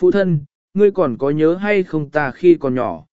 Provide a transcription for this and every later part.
Phụ thân, ngươi còn có nhớ hay không ta khi còn nhỏ?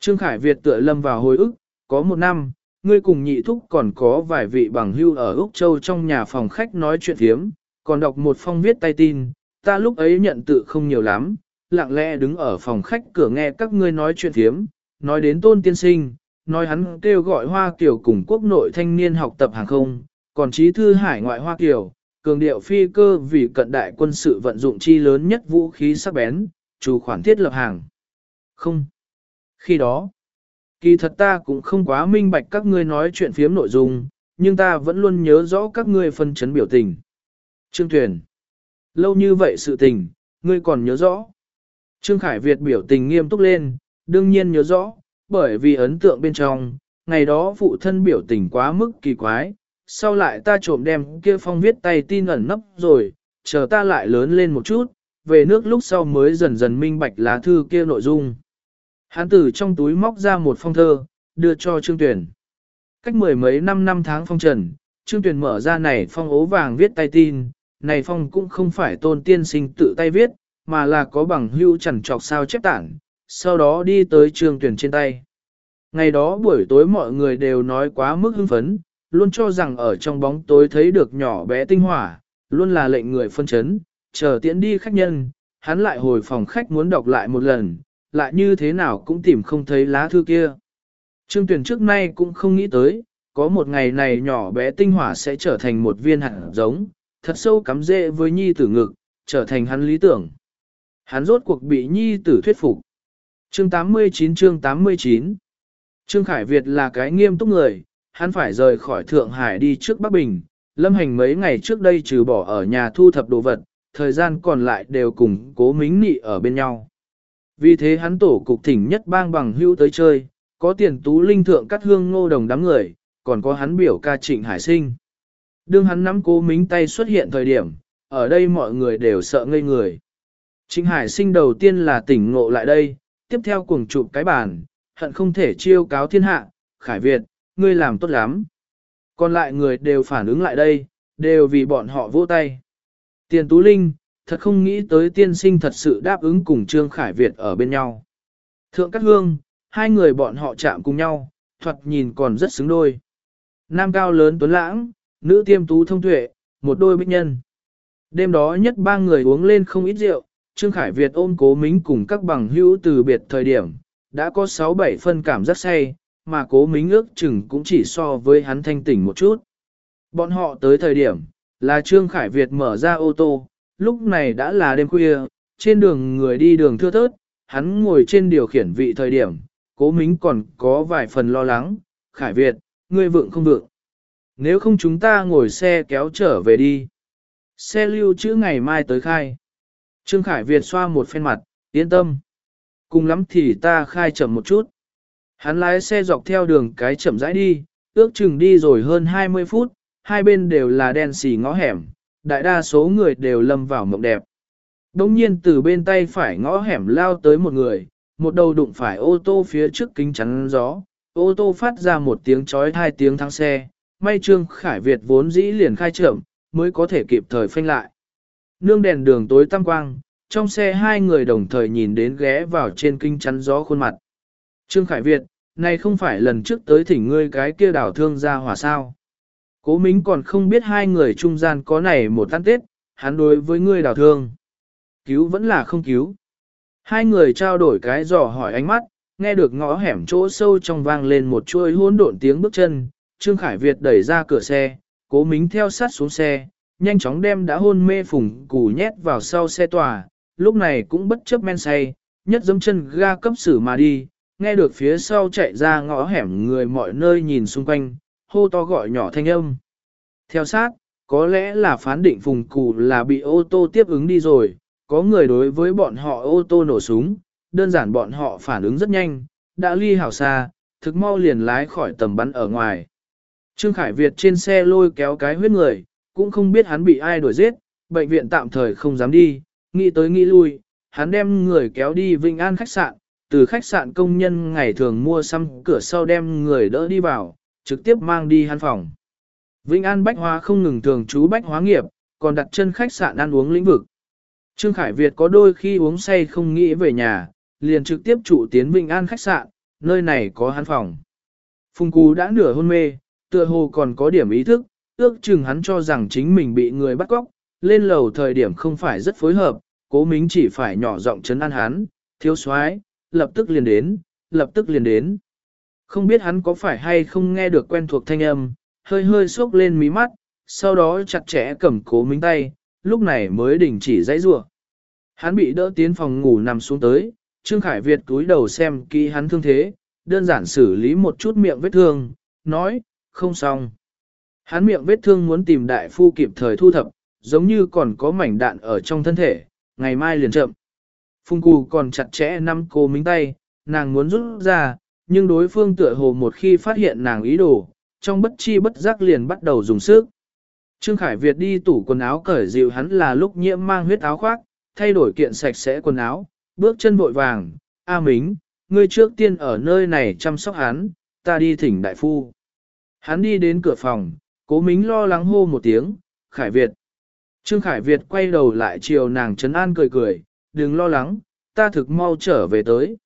Trương Khải Việt tựa lâm vào hồi ức, có một năm, ngươi cùng nhị thúc còn có vài vị bằng hưu ở Úc Châu trong nhà phòng khách nói chuyện thiếm, còn đọc một phong viết tay tin, ta lúc ấy nhận tự không nhiều lắm, lặng lẽ đứng ở phòng khách cửa nghe các ngươi nói chuyện thiếm, nói đến tôn tiên sinh, nói hắn kêu gọi Hoa Kiều cùng quốc nội thanh niên học tập hàng không, còn trí thư hải ngoại Hoa Kiều, cường điệu phi cơ vì cận đại quân sự vận dụng chi lớn nhất vũ khí sắc bén, chủ khoản thiết lập hàng. Không. Khi đó, kỳ thật ta cũng không quá minh bạch các ngươi nói chuyện phiếm nội dung, nhưng ta vẫn luôn nhớ rõ các ngươi phân chấn biểu tình. Trương Tuyền. Lâu như vậy sự tình, ngươi còn nhớ rõ. Trương Khải Việt biểu tình nghiêm túc lên, đương nhiên nhớ rõ, bởi vì ấn tượng bên trong, ngày đó phụ thân biểu tình quá mức kỳ quái, sau lại ta trộm đem kia phong viết tay tin ẩn nấp rồi, chờ ta lại lớn lên một chút, về nước lúc sau mới dần dần minh bạch lá thư kia nội dung. Hán tử trong túi móc ra một phong thơ, đưa cho Trương Tuyền. Cách mười mấy năm năm tháng phong trần, Trương Tuyền mở ra này phong ố vàng viết tay tin, này phong cũng không phải tôn tiên sinh tự tay viết, mà là có bằng hưu chẳng trọc sao chép tản, sau đó đi tới Trương Tuyền trên tay. Ngày đó buổi tối mọi người đều nói quá mức hưng phấn, luôn cho rằng ở trong bóng tối thấy được nhỏ bé tinh hỏa, luôn là lệnh người phân chấn, chờ tiễn đi khách nhân, hắn lại hồi phòng khách muốn đọc lại một lần, lại như thế nào cũng tìm không thấy lá thư kia. Trương Tuyền trước nay cũng không nghĩ tới, có một ngày này nhỏ bé tinh hỏa sẽ trở thành một viên hạt giống, thật sâu cắm rễ với nhi tử ngực, trở thành hắn lý tưởng. Hắn rốt cuộc bị nhi tử thuyết phục. Chương 89 chương 89 Trương Khải Việt là cái nghiêm túc người, hắn phải rời khỏi Thượng Hải đi trước Bắc Bình. Lâm hành mấy ngày trước đây trừ bỏ ở nhà thu thập đồ vật, thời gian còn lại đều cùng cố mính nị ở bên nhau. Vì thế hắn tổ cục thỉnh nhất bang bằng hữu tới chơi, có tiền tú linh thượng cắt hương ngô đồng đám người, còn có hắn biểu ca trịnh hải sinh. Đương hắn nắm cố mính tay xuất hiện thời điểm, ở đây mọi người đều sợ ngây người. Trịnh hải sinh đầu tiên là tỉnh ngộ lại đây, tiếp theo cùng chụp cái bàn, hận không thể chiêu cáo thiên hạ, khải Việt, ngươi làm tốt lắm. Còn lại người đều phản ứng lại đây, đều vì bọn họ vỗ tay. Tiền Tú Linh, thật không nghĩ tới tiên sinh thật sự đáp ứng cùng Trương Khải Việt ở bên nhau. Thượng Cát Hương, hai người bọn họ chạm cùng nhau, thoạt nhìn còn rất xứng đôi. Nam cao lớn tuấn lãng, nữ tiêm tú thông tuệ, một đôi bích nhân. Đêm đó nhất ba người uống lên không ít rượu, Trương Khải Việt ôm cố mính cùng các bằng hữu từ biệt thời điểm, đã có 6-7 phân cảm rất say, mà cố mính ước chừng cũng chỉ so với hắn thanh tỉnh một chút. Bọn họ tới thời điểm, là Trương Khải Việt mở ra ô tô, lúc này đã là đêm khuya, trên đường người đi đường thưa thớt, hắn ngồi trên điều khiển vị thời điểm, cố mính còn có vài phần lo lắng, Khải Việt, ngươi vượng không vượng. Nếu không chúng ta ngồi xe kéo trở về đi. Xe lưu trữ ngày mai tới khai. Trương Khải Việt xoa một phen mặt, yên tâm. Cùng lắm thì ta khai chậm một chút. Hắn lái xe dọc theo đường cái chậm rãi đi, ước chừng đi rồi hơn 20 phút, hai bên đều là đen xì ngõ hẻm, đại đa số người đều lâm vào mộng đẹp. Đông nhiên từ bên tay phải ngõ hẻm lao tới một người, một đầu đụng phải ô tô phía trước kính chắn gió, ô tô phát ra một tiếng chói hai tiếng thắng xe, may Trương Khải Việt vốn dĩ liền khai trưởng, mới có thể kịp thời phanh lại. Nương đèn đường tối tăm quang, trong xe hai người đồng thời nhìn đến ghé vào trên kinh chắn gió khuôn mặt. Trương Khải Việt, này không phải lần trước tới thỉnh ngươi cái kia đảo thương ra hỏa sao. Cố Mính còn không biết hai người trung gian có này một tan tết, hắn đối với ngươi đảo thương. Cứu vẫn là không cứu. Hai người trao đổi cái giỏ hỏi ánh mắt, nghe được ngõ hẻm chỗ sâu trong vang lên một chuỗi hỗn độn tiếng bước chân, Trương Khải Việt đẩy ra cửa xe, cố mính theo sát xuống xe, nhanh chóng đem đã hôn mê phùng củ nhét vào sau xe tòa, lúc này cũng bất chấp men say, nhất dâm chân ga cấp xử mà đi, nghe được phía sau chạy ra ngõ hẻm người mọi nơi nhìn xung quanh, hô to gọi nhỏ thanh âm. Theo sát, có lẽ là phán định phùng cụ là bị ô tô tiếp ứng đi rồi, có người đối với bọn họ ô tô nổ súng, đơn giản bọn họ phản ứng rất nhanh, đã ly hảo xa, thực mau liền lái khỏi tầm bắn ở ngoài. Trương Khải Việt trên xe lôi kéo cái huyết người, cũng không biết hắn bị ai đuổi giết, bệnh viện tạm thời không dám đi, nghĩ tới nghĩ lui, hắn đem người kéo đi Vinh An khách sạn, từ khách sạn công nhân ngày thường mua xăm cửa sau đem người đỡ đi vào, trực tiếp mang đi hắn phòng. Vĩnh An Bách Hóa không ngừng thường trú Bách Hóa nghiệp, còn đặt chân khách sạn ăn uống lĩnh vực. Trương Khải Việt có đôi khi uống say không nghĩ về nhà, liền trực tiếp trụ tiến Vĩnh An khách sạn, nơi này có hắn phòng. Phùng Cú đã nửa hôn mê, tựa hồ còn có điểm ý thức, ước chừng hắn cho rằng chính mình bị người bắt cóc, lên lầu thời điểm không phải rất phối hợp, cố mính chỉ phải nhỏ giọng chấn an hắn, thiếu soái lập tức liền đến, lập tức liền đến. Không biết hắn có phải hay không nghe được quen thuộc thanh âm, hơi hơi sốc lên mí mắt, sau đó chặt chẽ cầm cố minh tay, lúc này mới đình chỉ dãy rủa. Hắn bị đỡ tiến phòng ngủ nằm xuống tới, Trương Khải Việt túi đầu xem kỹ hắn thương thế, đơn giản xử lý một chút miệng vết thương, nói, không xong. Hắn miệng vết thương muốn tìm đại phu kịp thời thu thập, giống như còn có mảnh đạn ở trong thân thể, ngày mai liền chậm. Phùng cù còn chặt chẽ nắm cô minh tay, nàng muốn rút ra, nhưng đối phương tựa hồ một khi phát hiện nàng ý đồ, trong bất chi bất giác liền bắt đầu dùng sức. Trương Khải Việt đi tủ quần áo cởi dịu hắn là lúc nhiễm mang huyết áo khoác, thay đổi kiện sạch sẽ quần áo, bước chân vội vàng, A Mính, ngươi trước tiên ở nơi này chăm sóc hắn, ta đi thỉnh đại phu. Hắn đi đến cửa phòng, cố mính lo lắng hô một tiếng, Khải Việt. Trương Khải Việt quay đầu lại chiều nàng trấn an cười cười, đừng lo lắng, ta thực mau trở về tới.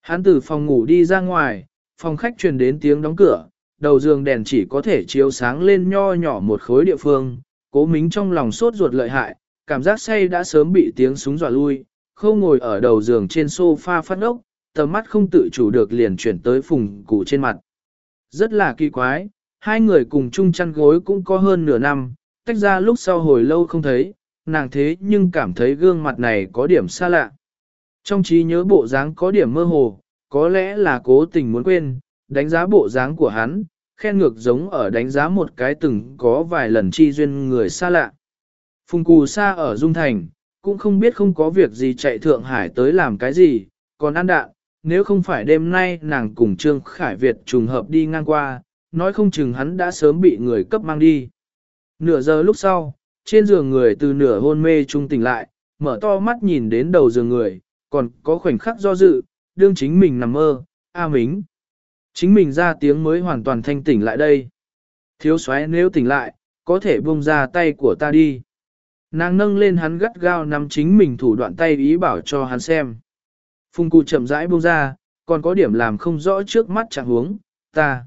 Hắn từ phòng ngủ đi ra ngoài, phòng khách truyền đến tiếng đóng cửa, đầu giường đèn chỉ có thể chiếu sáng lên nho nhỏ một khối địa phương, cố mính trong lòng sốt ruột lợi hại, cảm giác say đã sớm bị tiếng súng dọa lui, không ngồi ở đầu giường trên sofa phát ốc, tầm mắt không tự chủ được liền chuyển tới phùng cụ trên mặt. Rất là kỳ quái, hai người cùng chung chăn gối cũng có hơn nửa năm, tách ra lúc sau hồi lâu không thấy, nàng thế nhưng cảm thấy gương mặt này có điểm xa lạ. Trong trí nhớ bộ dáng có điểm mơ hồ, có lẽ là cố tình muốn quên, đánh giá bộ dáng của hắn, khen ngược giống ở đánh giá một cái từng có vài lần chi duyên người xa lạ. Phùng Cù xa ở Dung Thành, cũng không biết không có việc gì chạy Thượng Hải tới làm cái gì, còn ăn đạn, nếu không phải đêm nay nàng cùng Trương Khải Việt trùng hợp đi ngang qua, nói không chừng hắn đã sớm bị người cấp mang đi. Nửa giờ lúc sau, trên giường người từ nửa hôn mê trung tỉnh lại, mở to mắt nhìn đến đầu giường người, còn có khoảnh khắc do dự, đương chính mình nằm mơ, A Mính. Chính mình ra tiếng mới hoàn toàn thanh tỉnh lại đây. Thiếu soái nếu tỉnh lại, có thể buông ra tay của ta đi. Nàng nâng lên hắn gắt gao nắm chính mình thủ đoạn tay ý bảo cho hắn xem. Phùng cụ chậm rãi buông ra, còn có điểm làm không rõ trước mắt chẳng huống, ta.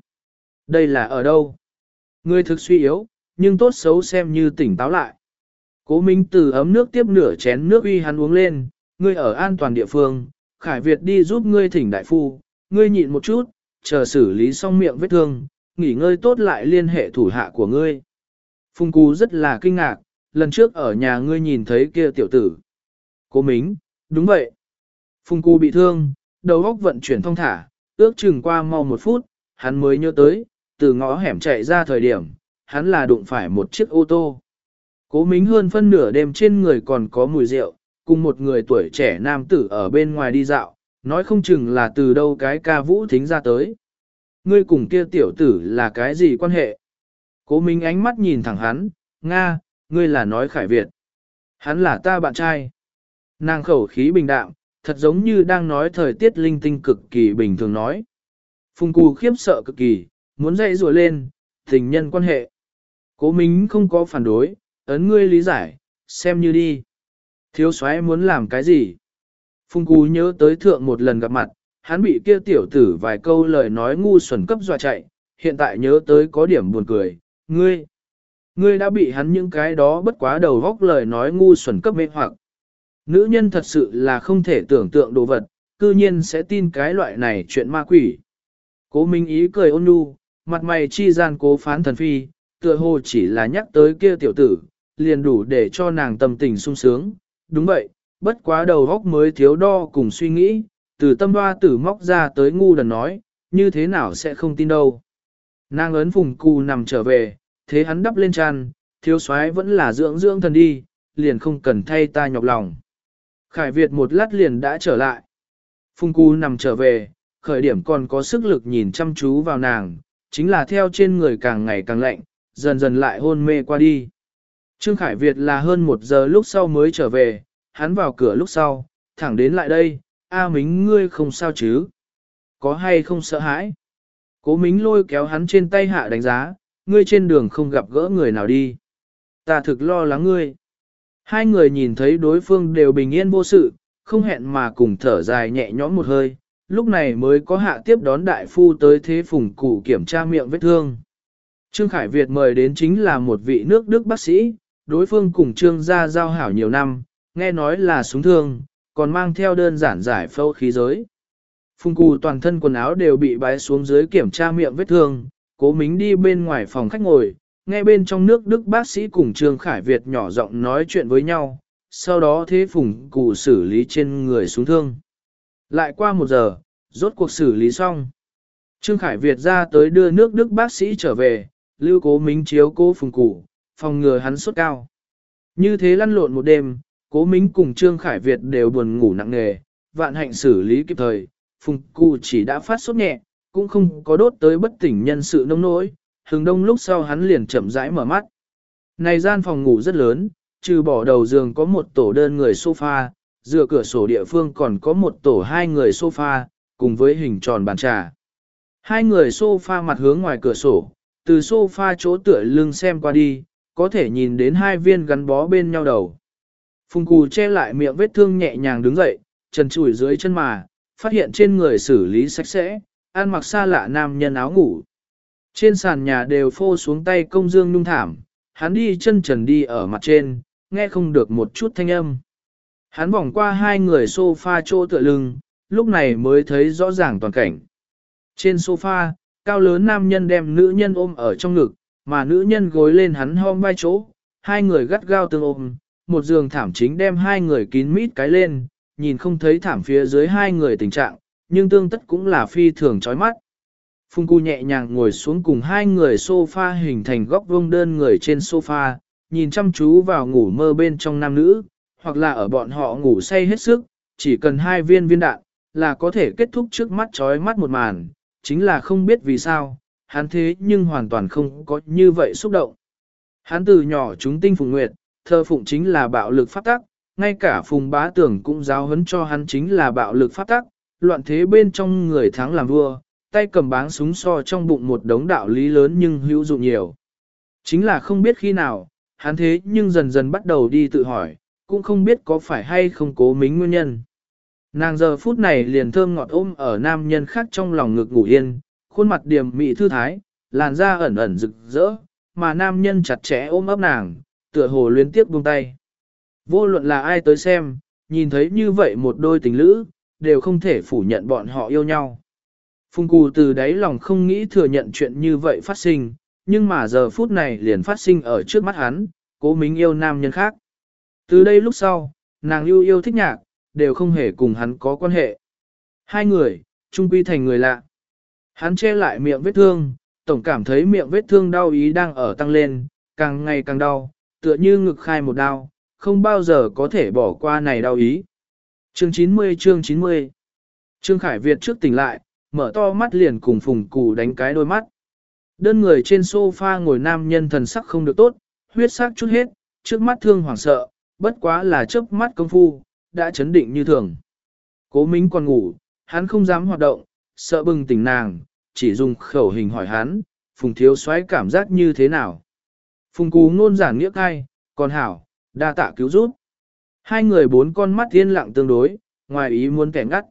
Đây là ở đâu? Ngươi thực suy yếu, nhưng tốt xấu xem như tỉnh táo lại. Cố Minh từ ấm nước tiếp nửa chén nước uy hắn uống lên, ngươi ở an toàn địa phương, Khải Việt đi giúp ngươi thỉnh đại phu, ngươi nhịn một chút, chờ xử lý xong miệng vết thương, nghỉ ngơi tốt lại liên hệ thủ hạ của ngươi. Phùng Cú rất là kinh ngạc, lần trước ở nhà ngươi nhìn thấy kia tiểu tử. Cố Mính, đúng vậy. Phùng Cú bị thương, đầu óc vận chuyển thông thả, ước chừng qua mau một phút, hắn mới nhớ tới, từ ngõ hẻm chạy ra thời điểm, hắn là đụng phải một chiếc ô tô. Cố Mính hơn phân nửa đêm trên người còn có mùi rượu, cùng một người tuổi trẻ nam tử ở bên ngoài đi dạo, nói không chừng là từ đâu cái ca vũ thính ra tới. Ngươi cùng kia tiểu tử là cái gì quan hệ? Cố Minh ánh mắt nhìn thẳng hắn, Nga, ngươi là nói Khải Việt. Hắn là ta bạn trai. Nàng khẩu khí bình đạm, thật giống như đang nói thời tiết linh tinh cực kỳ bình thường nói. Phùng cù khiếp sợ cực kỳ, muốn dậy rùa lên, tình nhân quan hệ. Cố Minh không có phản đối, ấn ngươi lý giải, xem như đi. Thiếu soái muốn làm cái gì? Phung Cú nhớ tới thượng một lần gặp mặt, hắn bị kia tiểu tử vài câu lời nói ngu xuẩn cấp dọa chạy, hiện tại nhớ tới có điểm buồn cười, ngươi, ngươi đã bị hắn những cái đó bất quá đầu góc lời nói ngu xuẩn cấp mê hoặc. Nữ nhân thật sự là không thể tưởng tượng đồ vật, cư nhiên sẽ tin cái loại này chuyện ma quỷ. Cố Minh Ý cười ôn nhu, mặt mày chi gian cố phán thần phi, tựa hồ chỉ là nhắc tới kia tiểu tử, liền đủ để cho nàng tâm tình sung sướng. Đúng vậy, bất quá đầu góc mới thiếu đo cùng suy nghĩ, từ tâm hoa tử móc ra tới ngu đần nói, như thế nào sẽ không tin đâu. Nàng ấn phùng cù nằm trở về, thế hắn đắp lên tràn, thiếu soái vẫn là dưỡng dưỡng thần đi, liền không cần thay ta nhọc lòng. Khải Việt một lát liền đã trở lại. Phùng cù nằm trở về, khởi điểm còn có sức lực nhìn chăm chú vào nàng, chính là theo trên người càng ngày càng lạnh, dần dần lại hôn mê qua đi. Trương Khải Việt là hơn một giờ lúc sau mới trở về, hắn vào cửa lúc sau, thẳng đến lại đây, A Mính ngươi không sao chứ? Có hay không sợ hãi? Cố Mính lôi kéo hắn trên tay hạ đánh giá, ngươi trên đường không gặp gỡ người nào đi. Ta thực lo lắng ngươi. Hai người nhìn thấy đối phương đều bình yên vô sự, không hẹn mà cùng thở dài nhẹ nhõm một hơi, lúc này mới có hạ tiếp đón đại phu tới thế phùng cụ kiểm tra miệng vết thương. Trương Khải Việt mời đến chính là một vị nước Đức bác sĩ, đối phương cùng Trương gia giao hảo nhiều năm, nghe nói là súng thương, còn mang theo đơn giản giải phẫu khí giới. Phùng Cù toàn thân quần áo đều bị bái xuống dưới kiểm tra miệng vết thương, cố mính đi bên ngoài phòng khách ngồi, nghe bên trong nước Đức bác sĩ cùng Trương Khải Việt nhỏ giọng nói chuyện với nhau, sau đó thế phùng Cù xử lý trên người súng thương. Lại qua một giờ, rốt cuộc xử lý xong. Trương Khải Việt ra tới đưa nước Đức bác sĩ trở về, lưu cố mính chiếu cố phùng củ, phòng ngừa hắn sốt cao. Như thế lăn lộn một đêm, cố mính cùng Trương Khải Việt đều buồn ngủ nặng nề, vạn hạnh xử lý kịp thời, phùng cụ chỉ đã phát sốt nhẹ, cũng không có đốt tới bất tỉnh nhân sự nông nỗi, hừng đông lúc sau hắn liền chậm rãi mở mắt. Này gian phòng ngủ rất lớn, trừ bỏ đầu giường có một tổ đơn người sofa, dựa cửa sổ địa phương còn có một tổ hai người sofa, cùng với hình tròn bàn trà. Hai người sofa mặt hướng ngoài cửa sổ, từ sofa chỗ tựa lưng xem qua đi, có thể nhìn đến hai viên gắn bó bên nhau đầu. Phùng cù che lại miệng vết thương nhẹ nhàng đứng dậy, trần trụi dưới chân mà, phát hiện trên người xử lý sạch sẽ, ăn mặc xa lạ nam nhân áo ngủ. Trên sàn nhà đều phô xuống tay công dương nhung thảm, hắn đi chân trần đi ở mặt trên, nghe không được một chút thanh âm. Hắn vòng qua hai người sofa chỗ tựa lưng, lúc này mới thấy rõ ràng toàn cảnh. Trên sofa, cao lớn nam nhân đem nữ nhân ôm ở trong ngực, mà nữ nhân gối lên hắn hom vai chỗ, hai người gắt gao tương ôm, một giường thảm chính đem hai người kín mít cái lên, nhìn không thấy thảm phía dưới hai người tình trạng, nhưng tương tất cũng là phi thường chói mắt. Phung Cu nhẹ nhàng ngồi xuống cùng hai người sofa hình thành góc vuông đơn người trên sofa, nhìn chăm chú vào ngủ mơ bên trong nam nữ, hoặc là ở bọn họ ngủ say hết sức, chỉ cần hai viên viên đạn, là có thể kết thúc trước mắt chói mắt một màn, chính là không biết vì sao, hắn thế nhưng hoàn toàn không có như vậy xúc động. Hắn từ nhỏ chúng tinh phùng nguyệt, thơ phụng chính là bạo lực pháp tắc, ngay cả phùng bá tưởng cũng giáo huấn cho hắn chính là bạo lực pháp tắc, loạn thế bên trong người thắng làm vua, tay cầm báng súng so trong bụng một đống đạo lý lớn nhưng hữu dụng nhiều. Chính là không biết khi nào, hắn thế nhưng dần dần bắt đầu đi tự hỏi, cũng không biết có phải hay không cố mính nguyên nhân. Nàng giờ phút này liền thơm ngọt ôm ở nam nhân khác trong lòng ngực ngủ yên, khuôn mặt điềm mị thư thái, làn da ẩn ẩn rực rỡ, mà nam nhân chặt chẽ ôm ấp nàng, tựa hồ luyến tiếp buông tay. Vô luận là ai tới xem, nhìn thấy như vậy một đôi tình lữ, đều không thể phủ nhận bọn họ yêu nhau. Phùng Cù từ đáy lòng không nghĩ thừa nhận chuyện như vậy phát sinh, nhưng mà giờ phút này liền phát sinh ở trước mắt hắn, cố mình yêu nam nhân khác. Từ đây lúc sau, nàng yêu yêu thích nhạc, đều không hề cùng hắn có quan hệ. Hai người, chung quy thành người lạ. Hắn che lại miệng vết thương, tổng cảm thấy miệng vết thương đau ý đang ở tăng lên, càng ngày càng đau, tựa như ngực khai một đau, không bao giờ có thể bỏ qua này đau ý. Chương 90 chương 90 Trương Khải Việt trước tỉnh lại, mở to mắt liền cùng phùng củ đánh cái đôi mắt. Đơn người trên sofa ngồi nam nhân thần sắc không được tốt, huyết sắc chút hết, trước mắt thương hoảng sợ, bất quá là chớp mắt công phu, đã chấn định như thường. Cố Mính còn ngủ, hắn không dám hoạt động, sợ bừng tỉnh nàng, chỉ dùng khẩu hình hỏi hắn, phùng thiếu soái cảm giác như thế nào. Phùng cú ngôn giản nghĩa cai, còn hảo, đa tạ cứu giúp. Hai người bốn con mắt yên lặng tương đối, ngoài ý muốn kẻ ngắt.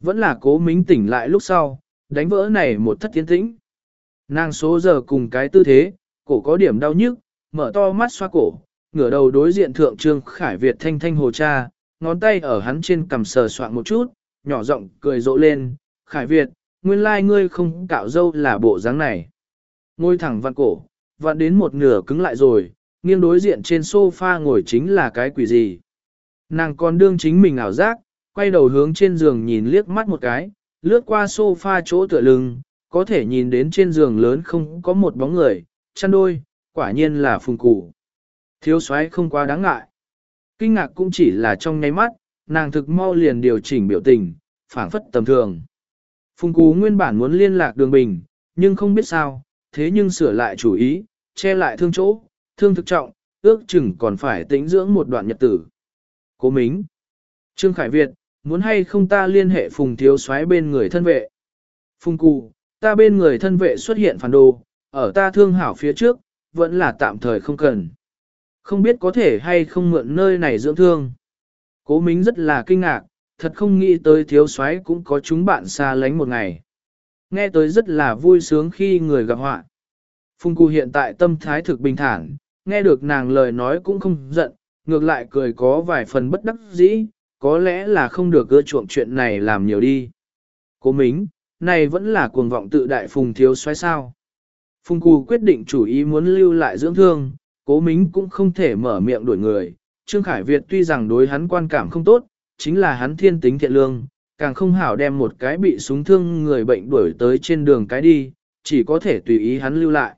Vẫn là cố mính tỉnh lại lúc sau, đánh vỡ này một thất tiến tĩnh. Nàng số giờ cùng cái tư thế, cổ có điểm đau nhức, mở to mắt xoa cổ, ngửa đầu đối diện thượng trương khải Việt thanh thanh hồ cha, ngón tay ở hắn trên cằm sờ soạn một chút, nhỏ giọng cười rộ lên, khải Việt, nguyên lai ngươi không cạo dâu là bộ dáng này. Ngôi thẳng vặn cổ, vặn đến một nửa cứng lại rồi, nghiêng đối diện trên sofa ngồi chính là cái quỷ gì. Nàng còn đương chính mình ảo giác, quay đầu hướng trên giường nhìn liếc mắt một cái, lướt qua sofa chỗ tựa lưng, có thể nhìn đến trên giường lớn không có một bóng người, chăn đôi, quả nhiên là phùng củ. Thiếu soái không quá đáng ngại. Kinh ngạc cũng chỉ là trong nháy mắt, nàng thực mau liền điều chỉnh biểu tình, phảng phất tầm thường. Phùng Cú nguyên bản muốn liên lạc đường bình, nhưng không biết sao, thế nhưng sửa lại chủ ý, che lại thương chỗ, thương thực trọng, ước chừng còn phải tĩnh dưỡng một đoạn nhật tử. Cố Mính Trương Khải Việt, muốn hay không ta liên hệ Phùng Thiếu soái bên người thân vệ. Phùng Cù, ta bên người thân vệ xuất hiện phản đồ, ở ta thương hảo phía trước, vẫn là tạm thời không cần. Không biết có thể hay không mượn nơi này dưỡng thương. Cố Mính rất là kinh ngạc, thật không nghĩ tới thiếu soái cũng có chúng bạn xa lánh một ngày. Nghe tới rất là vui sướng khi người gặp họa. Phùng Cù hiện tại tâm thái thực bình thản, nghe được nàng lời nói cũng không giận, ngược lại cười có vài phần bất đắc dĩ, có lẽ là không được ưa chuộng chuyện này làm nhiều đi. Cố Mính, này vẫn là cuồng vọng tự đại Phùng thiếu soái sao. Phùng Cù quyết định chủ ý muốn lưu lại dưỡng thương, Cố Mính cũng không thể mở miệng đuổi người. Trương Khải Việt tuy rằng đối hắn quan cảm không tốt, chính là hắn thiên tính thiện lương, càng không hảo đem một cái bị súng thương người bệnh đuổi tới trên đường cái đi, chỉ có thể tùy ý hắn lưu lại.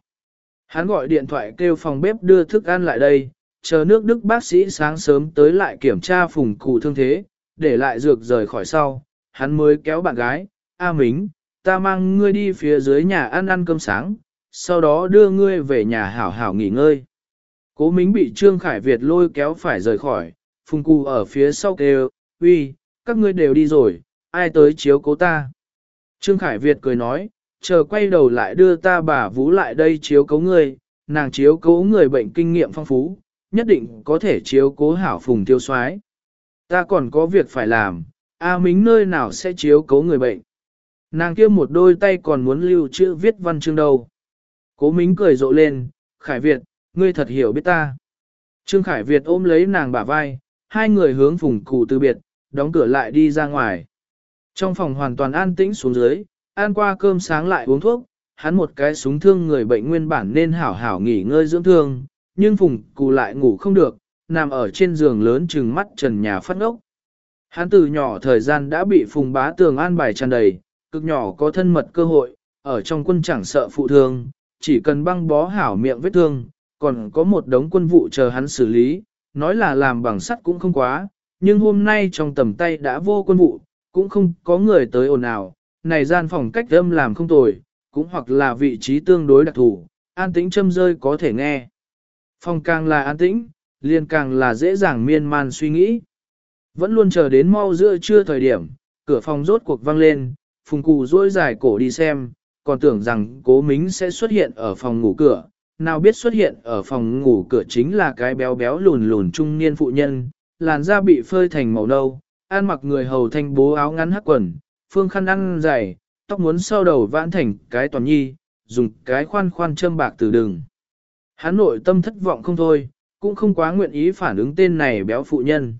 Hắn gọi điện thoại kêu phòng bếp đưa thức ăn lại đây, chờ nước Đức bác sĩ sáng sớm tới lại kiểm tra phùng cụ thương thế, để lại dược rời khỏi sau, hắn mới kéo bạn gái, A Mính, ta mang ngươi đi phía dưới nhà ăn ăn cơm sáng, sau đó đưa ngươi về nhà hảo hảo nghỉ ngơi. Cố Mính bị Trương Khải Việt lôi kéo phải rời khỏi, phùng Cù ở phía sau kêu, uy, các ngươi đều đi rồi, ai tới chiếu cố ta. Trương Khải Việt cười nói, chờ quay đầu lại đưa ta bà vũ lại đây chiếu cố ngươi, nàng chiếu cố người bệnh kinh nghiệm phong phú, nhất định có thể chiếu cố hảo phùng tiêu soái. Ta còn có việc phải làm, A Mính nơi nào sẽ chiếu cố người bệnh. Nàng kia một đôi tay còn muốn lưu chữ viết văn chương đâu. Cố Mính cười rộ lên, Khải Việt, ngươi thật hiểu biết ta. Trương Khải Việt ôm lấy nàng bả vai, hai người hướng phùng cụ từ biệt, đóng cửa lại đi ra ngoài. Trong phòng hoàn toàn an tĩnh xuống dưới, ăn qua cơm sáng lại uống thuốc, hắn một cái súng thương người bệnh nguyên bản nên hảo hảo nghỉ ngơi dưỡng thương, nhưng phùng cụ lại ngủ không được, nằm ở trên giường lớn trừng mắt trần nhà phát ngốc. Hắn từ nhỏ thời gian đã bị phùng bá tường an bài tràn đầy, cực nhỏ có thân mật cơ hội, ở trong quân chẳng sợ phụ thương, chỉ cần băng bó hảo miệng vết thương, còn có một đống quân vụ chờ hắn xử lý, nói là làm bằng sắt cũng không quá, nhưng hôm nay trong tầm tay đã vô quân vụ, cũng không có người tới ồn ào, này gian phòng cách âm làm không tồi, cũng hoặc là vị trí tương đối đặc thù, an tĩnh châm rơi có thể nghe. Phòng càng là an tĩnh, liền càng là dễ dàng miên man suy nghĩ. Vẫn luôn chờ đến mau giữa trưa thời điểm, cửa phòng rốt cuộc vang lên, phùng cụ dối dài cổ đi xem, còn tưởng rằng cố mính sẽ xuất hiện ở phòng ngủ cửa, nào biết xuất hiện ở phòng ngủ cửa chính là cái béo béo lùn lùn trung niên phụ nhân, làn da bị phơi thành màu nâu, ăn mặc người hầu thanh bố áo ngắn hắc quần, phương khăn ăn dày, tóc muốn sau đầu vãn thành cái toàn nhi, dùng cái khoan khoan châm bạc từ đường. Hắn nội tâm thất vọng không thôi, cũng không quá nguyện ý phản ứng tên này béo phụ nhân.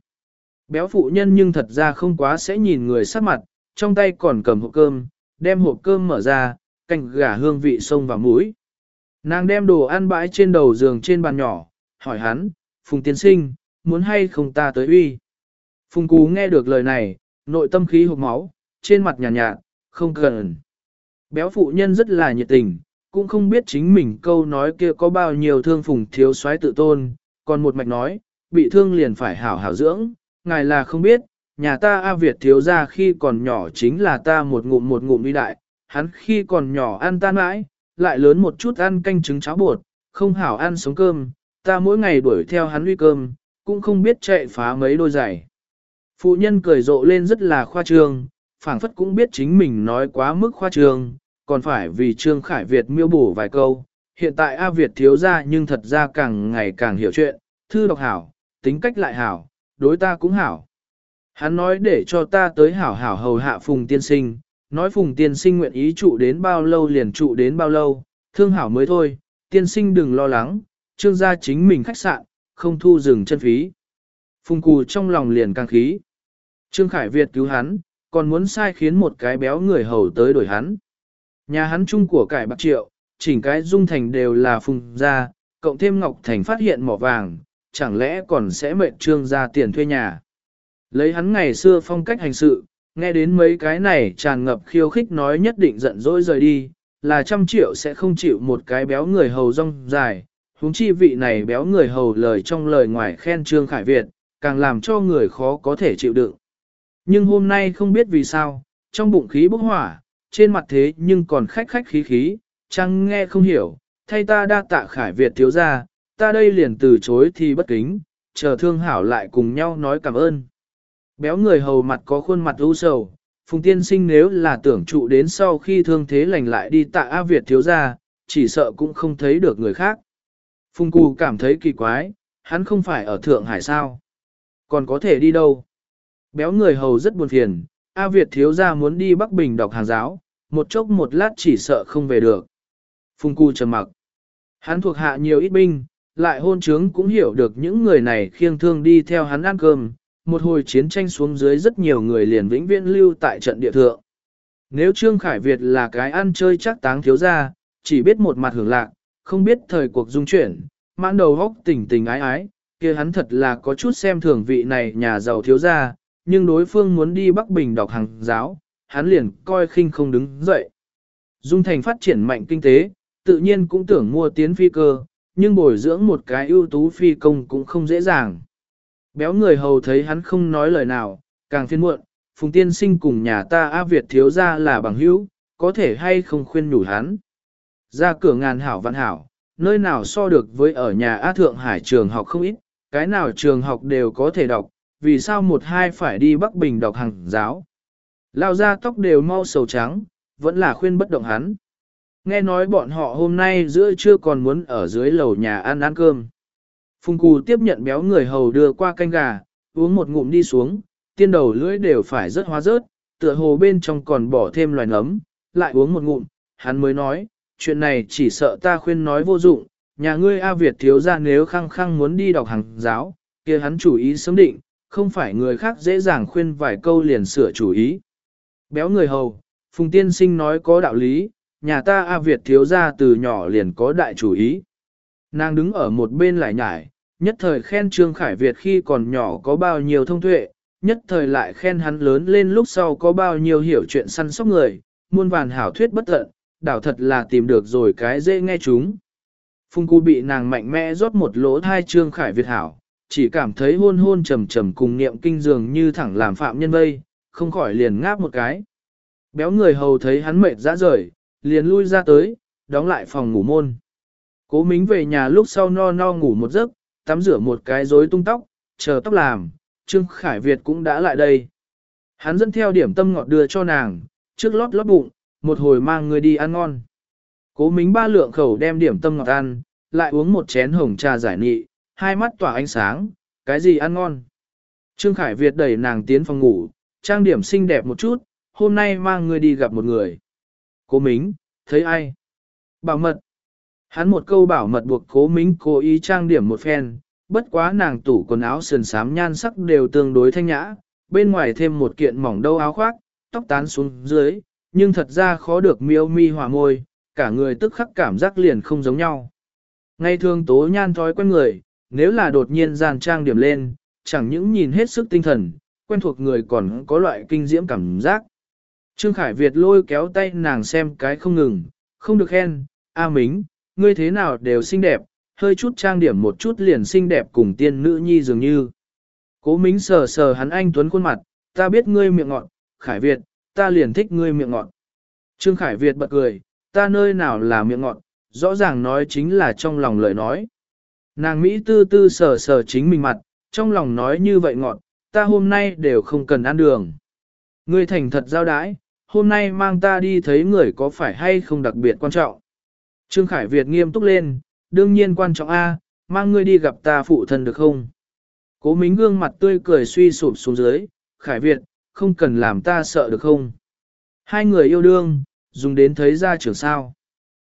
Béo phụ nhân nhưng thật ra không quá sẽ nhìn người sắc mặt, trong tay còn cầm hộp cơm, đem hộp cơm mở ra, canh gà hương vị sông vào mũi. Nàng đem đồ ăn bãi trên đầu giường trên bàn nhỏ, hỏi hắn, Phùng tiên sinh, muốn hay không ta tới uy. Phùng Cú nghe được lời này, nội tâm khí hộp máu, trên mặt nhàn nhạt, nhạt, không cần. Béo phụ nhân rất là nhiệt tình, cũng không biết chính mình câu nói kia có bao nhiêu thương phùng thiếu soái tự tôn, còn một mạch nói, bị thương liền phải hảo hảo dưỡng, ngài là không biết, nhà ta A Việt thiếu ra khi còn nhỏ chính là ta một ngụm một ngụm đi đại, hắn khi còn nhỏ ăn tan mãi, lại lớn một chút ăn canh trứng cháo bột, không hảo ăn sống cơm, ta mỗi ngày đuổi theo hắn uy cơm, cũng không biết chạy phá mấy đôi giày. Phụ nhân cười rộ lên rất là khoa trương, phảng phất cũng biết chính mình nói quá mức khoa trương, còn phải vì Trương Khải Việt miêu bổ vài câu. Hiện tại A Việt thiếu ra nhưng thật ra càng ngày càng hiểu chuyện, thư đọc hảo, tính cách lại hảo, đối ta cũng hảo. Hắn nói để cho ta tới hảo hảo hầu hạ Phùng Tiên Sinh, nói Phùng Tiên Sinh nguyện ý trụ đến bao lâu liền trụ đến bao lâu, thương hảo mới thôi, Tiên Sinh đừng lo lắng, trương gia chính mình khách sạn, không thu dừng chân phí. Phùng Cù trong lòng liền càng khí. Trương Khải Việt cứu hắn, còn muốn sai khiến một cái béo người hầu tới đổi hắn. Nhà hắn chung của cải bạc triệu, chỉnh cái dung thành đều là phùng gia, cộng thêm Ngọc Thành phát hiện mỏ vàng, chẳng lẽ còn sẽ mệnh trương gia tiền thuê nhà. Lấy hắn ngày xưa phong cách hành sự, nghe đến mấy cái này tràn ngập khiêu khích nói nhất định giận dỗi rời đi, là trăm triệu sẽ không chịu một cái béo người hầu rong dài, Húng chi vị này béo người hầu lời trong lời ngoài khen Trương Khải Việt, càng làm cho người khó có thể chịu đựng. Nhưng hôm nay không biết vì sao, trong bụng khí bốc hỏa, trên mặt thế nhưng còn khách khách khí khí, chẳng nghe không hiểu, thay ta đa tạ Khải Việt thiếu ra, ta đây liền từ chối thì bất kính, chờ thương hảo lại cùng nhau nói cảm ơn. Béo người hầu mặt có khuôn mặt u sầu, Phùng Tiên Sinh nếu là tưởng trụ đến sau khi thương thế lành lại đi tạ A Việt thiếu ra, chỉ sợ cũng không thấy được người khác. Phùng Cù cảm thấy kỳ quái, hắn không phải ở Thượng Hải sao? Còn có thể đi đâu? Béo người hầu rất buồn phiền, A Việt thiếu gia muốn đi Bắc Bình đọc hàng giáo, một chốc một lát chỉ sợ không về được. Phùng cù trầm mặc. Hắn thuộc hạ nhiều ít binh, lại hôn trướng cũng hiểu được những người này khiêng thương đi theo hắn ăn cơm, một hồi chiến tranh xuống dưới rất nhiều người liền vĩnh viễn lưu tại trận địa thượng. Nếu Trương Khải Việt là cái ăn chơi chắc táng thiếu gia, chỉ biết một mặt hưởng lạc, không biết thời cuộc dung chuyển, mãn đầu góc tình tình ái ái, kia hắn thật là có chút xem thường vị này nhà giàu thiếu gia, nhưng đối phương muốn đi Bắc Bình đọc hàng giáo, hắn liền coi khinh không đứng dậy. Dung thành phát triển mạnh kinh tế, tự nhiên cũng tưởng mua tiến phi cơ, nhưng bồi dưỡng một cái ưu tú phi công cũng không dễ dàng. Béo người hầu thấy hắn không nói lời nào, càng phiên muộn, Phùng Tiên Sinh cùng nhà ta A Việt thiếu ra là bằng hữu, có thể hay không khuyên nhủ hắn. Ra cửa ngàn hảo vạn hảo, nơi nào so được với ở nhà A Thượng Hải trường học không ít, cái nào trường học đều có thể đọc, vì sao một hai phải đi Bắc Bình đọc hàng giáo. Lao ra tóc đều mau sầu trắng, vẫn là khuyên bất động hắn. Nghe nói bọn họ hôm nay giữa trưa còn muốn ở dưới lầu nhà ăn ăn cơm. Phùng Cù tiếp nhận béo người hầu đưa qua canh gà, uống một ngụm đi xuống, tiên đầu lưỡi đều phải rất hóa rớt, tựa hồ bên trong còn bỏ thêm loài nấm, lại uống một ngụm, hắn mới nói, chuyện này chỉ sợ ta khuyên nói vô dụng, nhà ngươi A Việt thiếu ra nếu khăng khăng muốn đi đọc hàng giáo, kia hắn chủ ý sớm định, không phải người khác dễ dàng khuyên vài câu liền sửa chủ ý. Béo người hầu, Phùng Tiên Sinh nói có đạo lý, nhà ta A Việt thiếu ra từ nhỏ liền có đại chủ ý. Nàng đứng ở một bên lại nhải, nhất thời khen Trương Khải Việt khi còn nhỏ có bao nhiêu thông tuệ, nhất thời lại khen hắn lớn lên lúc sau có bao nhiêu hiểu chuyện săn sóc người, muôn vàn hảo thuyết bất tận, đảo thật là tìm được rồi cái dễ nghe chúng. Phung Cú bị nàng mạnh mẽ rót một lỗ thai Trương Khải Việt hảo, chỉ cảm thấy hôn hôn trầm trầm cùng niệm kinh dường như thẳng làm phạm nhân vây, không khỏi liền ngáp một cái. Béo người hầu thấy hắn mệt ra rời, liền lui ra tới, đóng lại phòng ngủ môn. Cố mính về nhà lúc sau no no ngủ một giấc, tắm rửa một cái rối tung tóc, chờ tóc làm, Trương Khải Việt cũng đã lại đây. Hắn dẫn theo điểm tâm ngọt đưa cho nàng, trước lót lót bụng, một hồi mang người đi ăn ngon. Cố mính ba lượng khẩu đem điểm tâm ngọt ăn, lại uống một chén hồng trà giải nị, hai mắt tỏa ánh sáng, cái gì ăn ngon. Trương Khải Việt đẩy nàng tiến phòng ngủ, trang điểm xinh đẹp một chút, hôm nay mang người đi gặp một người. Cố mính, thấy ai? Bảo mật. Hắn một câu bảo mật buộc cố mính cố ý trang điểm một phen, bất quá nàng tủ quần áo sườn sám nhan sắc đều tương đối thanh nhã, bên ngoài thêm một kiện mỏng đâu áo khoác, tóc tán xuống dưới, nhưng thật ra khó được miêu mi hòa môi, cả người tức khắc cảm giác liền không giống nhau. Ngay thường tố nhan thói quen người, nếu là đột nhiên gian trang điểm lên, chẳng những nhìn hết sức tinh thần, quen thuộc người còn có loại kinh diễm cảm giác. Trương Khải Việt lôi kéo tay nàng xem cái không ngừng, không được khen, A Mính, ngươi thế nào đều xinh đẹp, hơi chút trang điểm một chút liền xinh đẹp cùng tiên nữ nhi dường như. Cố Mính sờ sờ hắn anh tuấn khuôn mặt, ta biết ngươi miệng ngọn. Khải Việt, ta liền thích ngươi miệng ngọn. Trương Khải Việt bật cười, ta nơi nào là miệng ngọn, rõ ràng nói chính là trong lòng lời nói. Nàng Mỹ tư tư sờ sờ chính mình mặt, trong lòng nói như vậy ngọn, ta hôm nay đều không cần ăn đường. Ngươi thành thật giao đái, hôm nay mang ta đi thấy người có phải hay không đặc biệt quan trọng. Trương Khải Việt nghiêm túc lên, đương nhiên quan trọng A, mang ngươi đi gặp ta phụ thân được không? Cố Mính gương mặt tươi cười suy sụp xuống dưới, Khải Việt, không cần làm ta sợ được không? Hai người yêu đương, dùng đến thấy ra trưởng sao.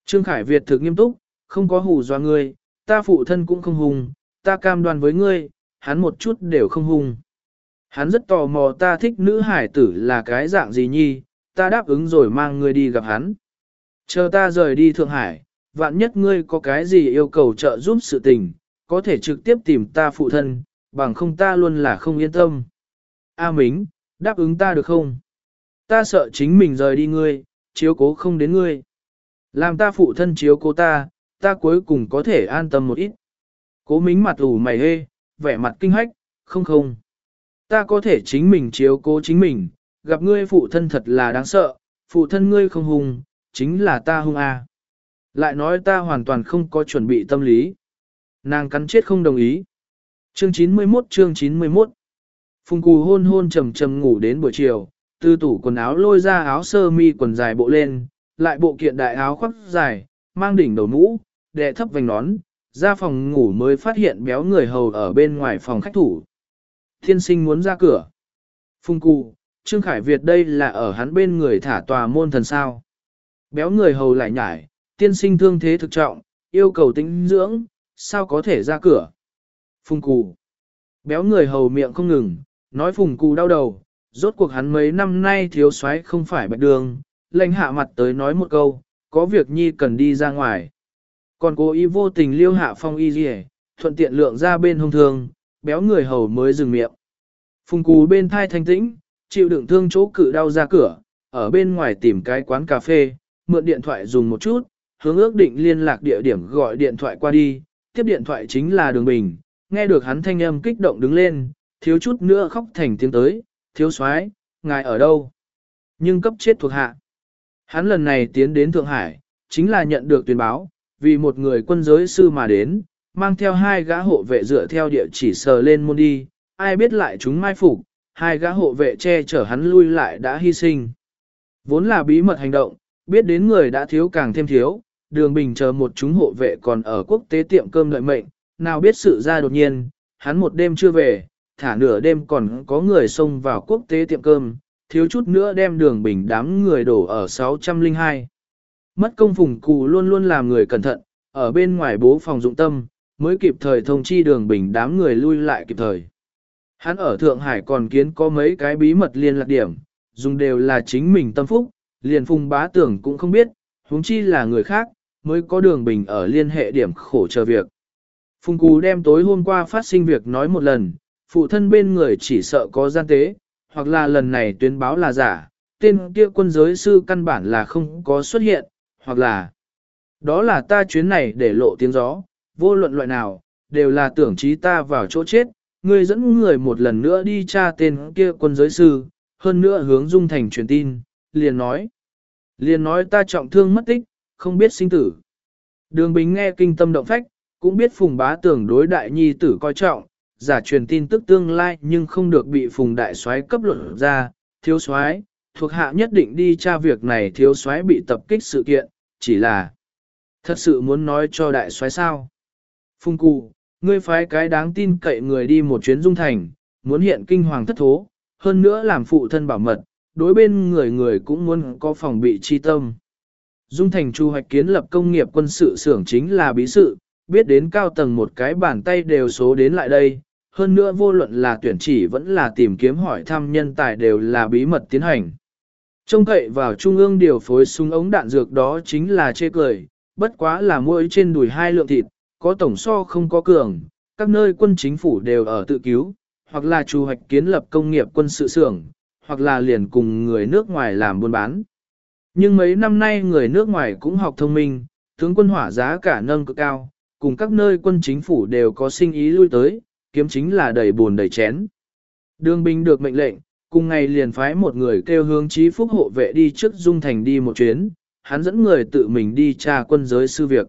Trương Khải Việt thực nghiêm túc, không có hù dọa ngươi, ta phụ thân cũng không hùng, ta cam đoan với ngươi, hắn một chút đều không hùng. Hắn rất tò mò ta thích nữ hải tử là cái dạng gì nhi, ta đáp ứng rồi mang ngươi đi gặp hắn. Chờ ta rời đi Thượng Hải, vạn nhất ngươi có cái gì yêu cầu trợ giúp sự tình, có thể trực tiếp tìm ta phụ thân, bằng không ta luôn là không yên tâm. A Mính, đáp ứng ta được không? Ta sợ chính mình rời đi ngươi, chiếu cố không đến ngươi. Làm ta phụ thân chiếu cố ta, ta cuối cùng có thể an tâm một ít. Cố Mính mặt ủ mày hê, vẻ mặt kinh hách, không không. Ta có thể chính mình chiếu cố chính mình, gặp ngươi phụ thân thật là đáng sợ, phụ thân ngươi không hùng, chính là ta hung a. Lại nói ta hoàn toàn không có chuẩn bị tâm lý. Nàng cắn chết không đồng ý. Chương 91 chương 91 Phùng cù hôn hôn trầm trầm ngủ đến buổi chiều, từ tủ quần áo lôi ra áo sơ mi quần dài bộ lên, lại bộ kiện đại áo khoác dài, mang đỉnh đầu mũ, đè thấp vành nón, ra phòng ngủ mới phát hiện béo người hầu ở bên ngoài phòng khách thủ. Thiên sinh muốn ra cửa. Phung cụ, Trương Khải Việt đây là ở hắn bên người thả tòa môn thần sao. Béo người hầu lại nhải, tiên sinh thương thế thực trọng, yêu cầu tĩnh dưỡng, sao có thể ra cửa. Phùng cụ. Béo người hầu miệng không ngừng, nói phùng cụ đau đầu, rốt cuộc hắn mấy năm nay thiếu soái không phải bạch đường, lệnh hạ mặt tới nói một câu, có việc nhi cần đi ra ngoài. Còn cô y vô tình liêu hạ phong y gì thuận tiện lượng ra bên hông thương, béo người hầu mới dừng miệng. Phùng cù bên thai thanh tĩnh, chịu đựng thương chỗ cự đau ra cửa, ở bên ngoài tìm cái quán cà phê, mượn điện thoại dùng một chút, hướng ước định liên lạc địa điểm gọi điện thoại qua đi, tiếp điện thoại chính là đường bình, nghe được hắn thanh âm kích động đứng lên, thiếu chút nữa khóc thành tiếng tới, thiếu soái ngài ở đâu? Nhưng cấp chết thuộc hạ. Hắn lần này tiến đến Thượng Hải, chính là nhận được tuyên báo, vì một người quân giới sư mà đến, mang theo hai gã hộ vệ dựa theo địa chỉ sờ lên môn đi, ai biết lại chúng mai phục, hai gã hộ vệ che chở hắn lui lại đã hy sinh. Vốn là bí mật hành động, biết đến người đã thiếu càng thêm thiếu, đường bình chờ một chúng hộ vệ còn ở quốc tế tiệm cơm lợi mệnh, nào biết sự ra đột nhiên, hắn một đêm chưa về, thả nửa đêm còn có người xông vào quốc tế tiệm cơm, thiếu chút nữa đem đường bình đám người đổ ở 602. Mất công phùng cụ luôn luôn làm người cẩn thận, ở bên ngoài bố phòng dụng tâm, mới kịp thời thông chi đường bình đám người lui lại kịp thời. Hắn ở Thượng Hải còn kiến có mấy cái bí mật liên lạc điểm, dùng đều là chính mình tâm phúc, liền phùng bá tưởng cũng không biết, huống chi là người khác, mới có đường bình ở liên hệ điểm khổ chờ việc. Phùng Cú đem tối hôm qua phát sinh việc nói một lần, phụ thân bên người chỉ sợ có gian tế, hoặc là lần này tuyên báo là giả, tên kia quân giới sư căn bản là không có xuất hiện, hoặc là đó là ta chuyến này để lộ tiếng gió, vô luận loại nào, đều là tưởng trí ta vào chỗ chết, ngươi dẫn người một lần nữa đi tra tên kia quân giới sư, hơn nữa hướng Dung Thành truyền tin, liền nói. Liền nói ta trọng thương mất tích, không biết sinh tử. Đường Bính nghe kinh tâm động phách, cũng biết Phùng Bá Tưởng đối đại nhi tử coi trọng, giả truyền tin tức tương lai nhưng không được bị Phùng Đại soái cấp luận ra, thiếu soái thuộc hạ nhất định đi tra việc này thiếu soái bị tập kích sự kiện, chỉ là thật sự muốn nói cho đại soái sao. Phùng Cụ, ngươi phái cái đáng tin cậy người đi một chuyến dung thành, muốn hiện kinh hoàng thất thố, hơn nữa làm phụ thân bảo mật, đối bên người người cũng muốn có phòng bị chi tâm. Dung thành chu hoạch kiến lập công nghiệp quân sự xưởng chính là bí sự, biết đến cao tầng một cái bàn tay đều số đến lại đây, hơn nữa vô luận là tuyển chỉ vẫn là tìm kiếm hỏi thăm nhân tài đều là bí mật tiến hành. Trông cậy vào trung ương điều phối súng ống đạn dược đó chính là chê cười, bất quá là mỗi trên đùi hai lượng thịt, có tổng so không có cường, các nơi quân chính phủ đều ở tự cứu, hoặc là chu hoạch kiến lập công nghiệp quân sự xưởng, hoặc là liền cùng người nước ngoài làm buôn bán. Nhưng mấy năm nay người nước ngoài cũng học thông minh, tướng quân hỏa giá cả nâng cực cao, cùng các nơi quân chính phủ đều có sinh ý lui tới, kiếm chính là đầy buồn đầy chén. Đường binh được mệnh lệnh, cùng ngày liền phái một người kêu hướng chí phúc hộ vệ đi trước Dung Thành đi một chuyến, hắn dẫn người tự mình đi tra quân giới sư việc.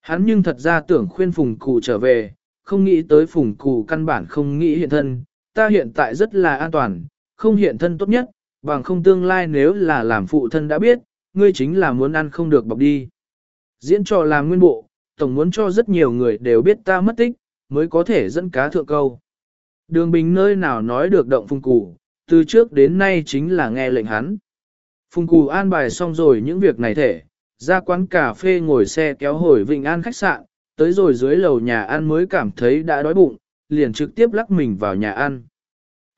Hắn nhưng thật ra tưởng khuyên Phùng Cụ trở về, không nghĩ tới Phùng Cụ căn bản không nghĩ hiện thân, ta hiện tại rất là an toàn, không hiện thân tốt nhất, bằng không tương lai nếu là làm phụ thân đã biết, ngươi chính là muốn ăn không được bọc đi. Diễn trò làm nguyên bộ, tổng muốn cho rất nhiều người đều biết ta mất tích, mới có thể dẫn cá thượng câu. Đường Bình nơi nào nói được động phung củ, từ trước đến nay chính là nghe lệnh hắn. Phùng Cụ an bài xong rồi những việc này thể, ra quán cà phê ngồi xe kéo hồi Vịnh An khách sạn, tới rồi dưới lầu nhà ăn mới cảm thấy đã đói bụng, liền trực tiếp lắc mình vào nhà ăn.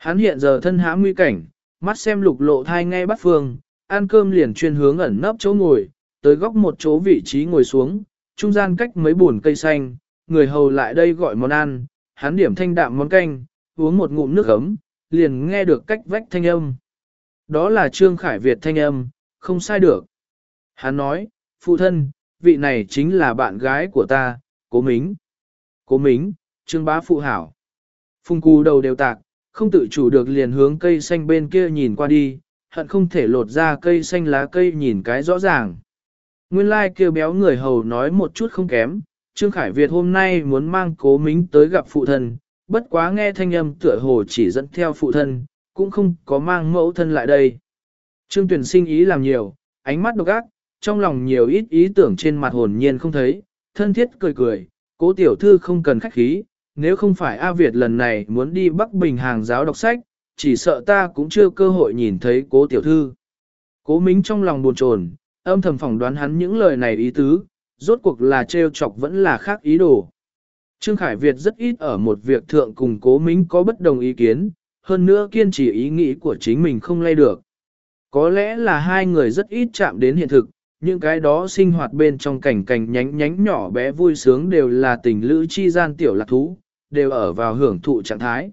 Hắn hiện giờ thân hãm nguy cảnh, mắt xem lục lộ thai ngay bắt phương, ăn cơm liền chuyên hướng ẩn nấp chỗ ngồi, tới góc một chỗ vị trí ngồi xuống, trung gian cách mấy buồn cây xanh, người hầu lại đây gọi món ăn, hắn điểm thanh đạm món canh, uống một ngụm nước ấm, liền nghe được cách vách thanh âm. Đó là Trương Khải Việt thanh âm, không sai được. Hắn nói, phụ thân, vị này chính là bạn gái của ta, cố mính. Cố mính, Trương bá phụ hảo. Phùng cù đầu đều tạc, không tự chủ được liền hướng cây xanh bên kia nhìn qua đi, hận không thể lột ra cây xanh lá cây nhìn cái rõ ràng. Nguyên lai like kêu béo người hầu nói một chút không kém, Trương Khải Việt hôm nay muốn mang cố mính tới gặp phụ thân, bất quá nghe thanh âm tựa hồ chỉ dẫn theo phụ thân, cũng không có mang mẫu thân lại đây. Trương Tuyển sinh ý làm nhiều, ánh mắt độc ác, trong lòng nhiều ít ý tưởng trên mặt hồn nhiên không thấy, thân thiết cười cười, Cố tiểu thư không cần khách khí, nếu không phải A Việt lần này muốn đi Bắc Bình hàng giáo đọc sách, chỉ sợ ta cũng chưa cơ hội nhìn thấy cố tiểu thư. Cố Mính trong lòng buồn chồn, âm thầm phỏng đoán hắn những lời này ý tứ, rốt cuộc là trêu chọc vẫn là khác ý đồ. Trương Khải Việt rất ít ở một việc thượng cùng cố Mính có bất đồng ý kiến, hơn nữa kiên trì ý nghĩ của chính mình không lay được. Có lẽ là hai người rất ít chạm đến hiện thực, những cái đó sinh hoạt bên trong cảnh cảnh nhánh nhánh nhỏ bé vui sướng đều là tình lữ chi gian tiểu lạc thú, đều ở vào hưởng thụ trạng thái.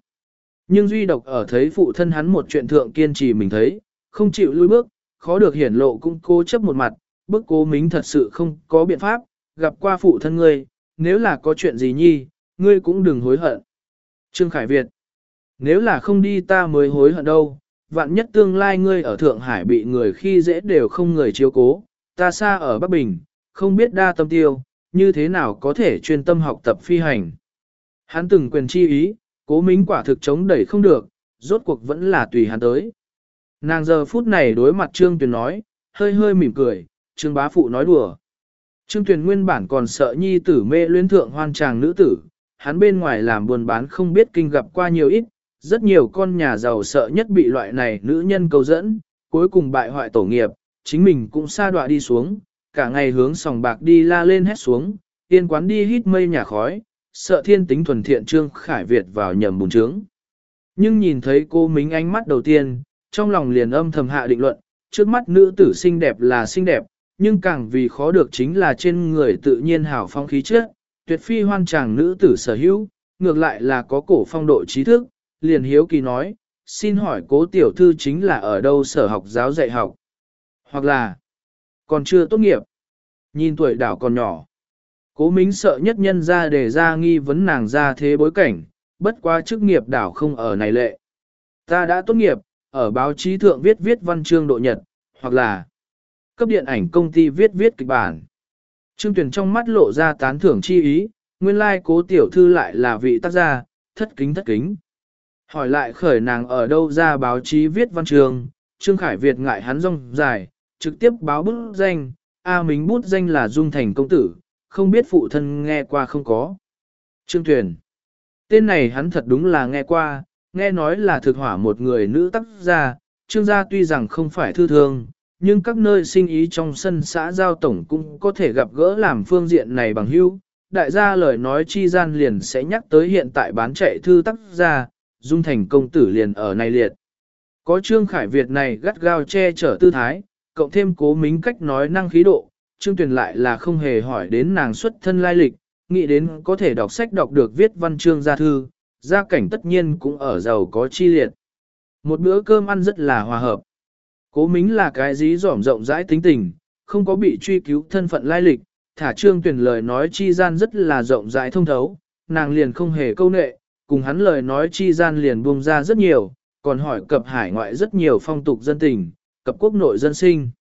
Nhưng duy độc ở thấy phụ thân hắn một chuyện thượng kiên trì mình thấy, không chịu lui bước, khó được hiển lộ cũng cố chấp một mặt, bức cố mính thật sự không có biện pháp, gặp qua phụ thân ngươi, nếu là có chuyện gì nhi, ngươi cũng đừng hối hận. Trương Khải Việt Nếu là không đi ta mới hối hận đâu, vạn nhất tương lai ngươi ở Thượng Hải bị người khi dễ đều không người chiếu cố, ta xa ở Bắc Bình, không biết đa tâm tiêu, như thế nào có thể chuyên tâm học tập phi hành. Hắn từng quyền chi ý, cố mính quả thực chống đẩy không được, rốt cuộc vẫn là tùy hắn tới. Nàng giờ phút này đối mặt Trương Tuyền nói, hơi hơi mỉm cười, Trương bá phụ nói đùa. Trương Tuyền nguyên bản còn sợ nhi tử mê luyến thượng hoan tràng nữ tử, hắn bên ngoài làm buôn bán không biết kinh gặp qua nhiều ít, rất nhiều con nhà giàu sợ nhất bị loại này nữ nhân cầu dẫn, cuối cùng bại hoại tổ nghiệp, chính mình cũng xa đọa đi xuống, cả ngày hướng sòng bạc đi la lên hét xuống, yên quán đi hít mây nhà khói, sợ thiên tính thuần thiện Trương Khải Việt vào nhầm bùn trướng. Nhưng nhìn thấy cô Mính ánh mắt đầu tiên, trong lòng liền âm thầm hạ định luận, trước mắt nữ tử xinh đẹp là xinh đẹp, nhưng càng vì khó được chính là trên người tự nhiên hào phong khí chất, tuyệt phi hoan chàng nữ tử sở hữu, ngược lại là có cổ phong độ trí thức, liền hiếu kỳ nói, xin hỏi cố tiểu thư chính là ở đâu sở học giáo dạy học, hoặc là còn chưa tốt nghiệp, nhìn tuổi đảo còn nhỏ. Cố Mính sợ nhất nhân ra để ra nghi vấn nàng ra thế bối cảnh, bất quá chức nghiệp đảo không ở này lệ. Ta đã tốt nghiệp, ở báo chí thượng viết viết văn chương độ nhật, hoặc là cấp điện ảnh công ty viết viết kịch bản. Trương Tuyền trong mắt lộ ra tán thưởng chi ý, nguyên lai like cố tiểu thư lại là vị tác gia, thất kính thất kính. Hỏi lại khởi nàng ở đâu ra báo chí viết văn trường. Trương Khải Việt ngại hắn rong dài, trực tiếp báo bút danh, A Mính bút danh là Dung Thành Công Tử, không biết phụ thân nghe qua không có. Trương Tuyền Tên này hắn thật đúng là nghe qua, nghe nói là thực hỏa một người nữ tác gia, Trương gia tuy rằng không phải thư thương, nhưng các nơi sinh ý trong sân xã giao tổng cũng có thể gặp gỡ làm phương diện này bằng hữu. Đại gia lời nói chi gian liền sẽ nhắc tới hiện tại bán chạy thư tác gia, dung thành công tử liền ở này liệt. Có Trương Khải Việt này gắt gao che chở tư thái, cộng thêm cố mính cách nói năng khí độ, Trương Tuyền lại là không hề hỏi đến nàng xuất thân lai lịch, nghĩ đến có thể đọc sách đọc được viết văn chương gia thư, gia cảnh tất nhiên cũng ở giàu có chi liệt. Một bữa cơm ăn rất là hòa hợp. Cố mính là cái dí dỏm rộng rãi tính tình, không có bị truy cứu thân phận lai lịch, thả trương Tuyền lời nói chi gian rất là rộng rãi thông thấu, nàng liền không hề câu nệ, cùng hắn lời nói chi gian liền buông ra rất nhiều, còn hỏi cập hải ngoại rất nhiều phong tục dân tình, cập quốc nội dân sinh.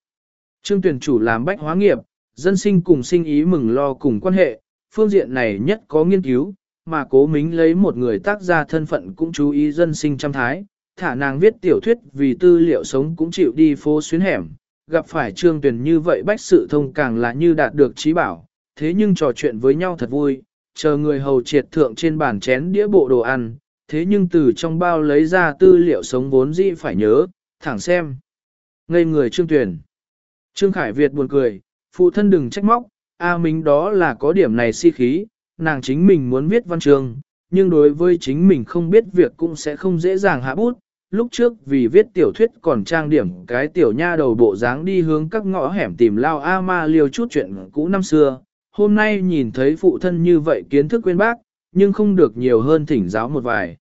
Trương Tuyền chủ làm bách hóa nghiệp, dân sinh cùng sinh ý mừng lo cùng quan hệ, phương diện này nhất có nghiên cứu, mà cố mính lấy một người tác gia thân phận cũng chú ý dân sinh trăm thái, thả nàng viết tiểu thuyết vì tư liệu sống cũng chịu đi phố xuyến hẻm, gặp phải trương tuyển như vậy bách sự thông càng là như đạt được trí bảo, thế nhưng trò chuyện với nhau thật vui, chờ người hầu triệt thượng trên bàn chén đĩa bộ đồ ăn, thế nhưng từ trong bao lấy ra tư liệu sống vốn dĩ phải nhớ, thẳng xem. Ngây người trương tuyển. Trương Khải Việt buồn cười, phụ thân đừng trách móc, A Minh đó là có điểm này si khí, nàng chính mình muốn viết văn chương, nhưng đối với chính mình không biết việc cũng sẽ không dễ dàng hạ bút. Lúc trước vì viết tiểu thuyết còn trang điểm cái tiểu nha đầu bộ dáng đi hướng các ngõ hẻm tìm lao A ma liều chút chuyện cũ năm xưa. Hôm nay nhìn thấy phụ thân như vậy kiến thức quên bác, nhưng không được nhiều hơn thỉnh giáo một vài.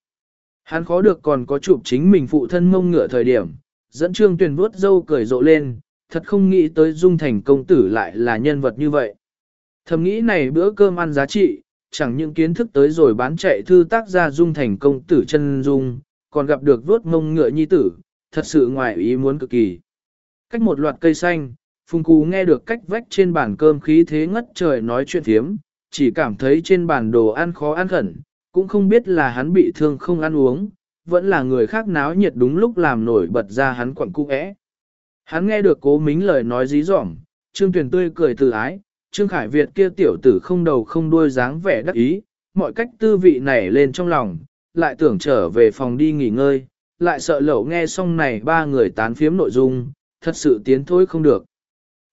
Hắn khó được còn có chụp chính mình phụ thân mông ngựa thời điểm, dẫn trương tuyển vuốt dâu cười rộ lên, thật không nghĩ tới dung thành công tử lại là nhân vật như vậy. Thầm nghĩ này bữa cơm ăn giá trị, chẳng những kiến thức tới rồi bán chạy thư tác gia dung thành công tử chân dung, còn gặp được vuốt mông ngựa nhi tử, thật sự ngoài ý muốn cực kỳ. Cách một loạt cây xanh, Phùng Cú nghe được cách vách trên bàn cơm khí thế ngất trời nói chuyện thiếm, chỉ cảm thấy trên bàn đồ ăn khó ăn khẩn, cũng không biết là hắn bị thương không ăn uống, vẫn là người khác náo nhiệt đúng lúc làm nổi bật ra hắn quặng cung ẽ. Hắn nghe được cố mính lời nói dí dỏm, Trương Tuyền tươi cười từ ái, Trương Khải Việt kia tiểu tử không đầu không đuôi dáng vẻ đắc ý, mọi cách tư vị nảy lên trong lòng, lại tưởng trở về phòng đi nghỉ ngơi, lại sợ lẩu nghe xong này ba người tán phiếm nội dung, thật sự tiến thôi không được.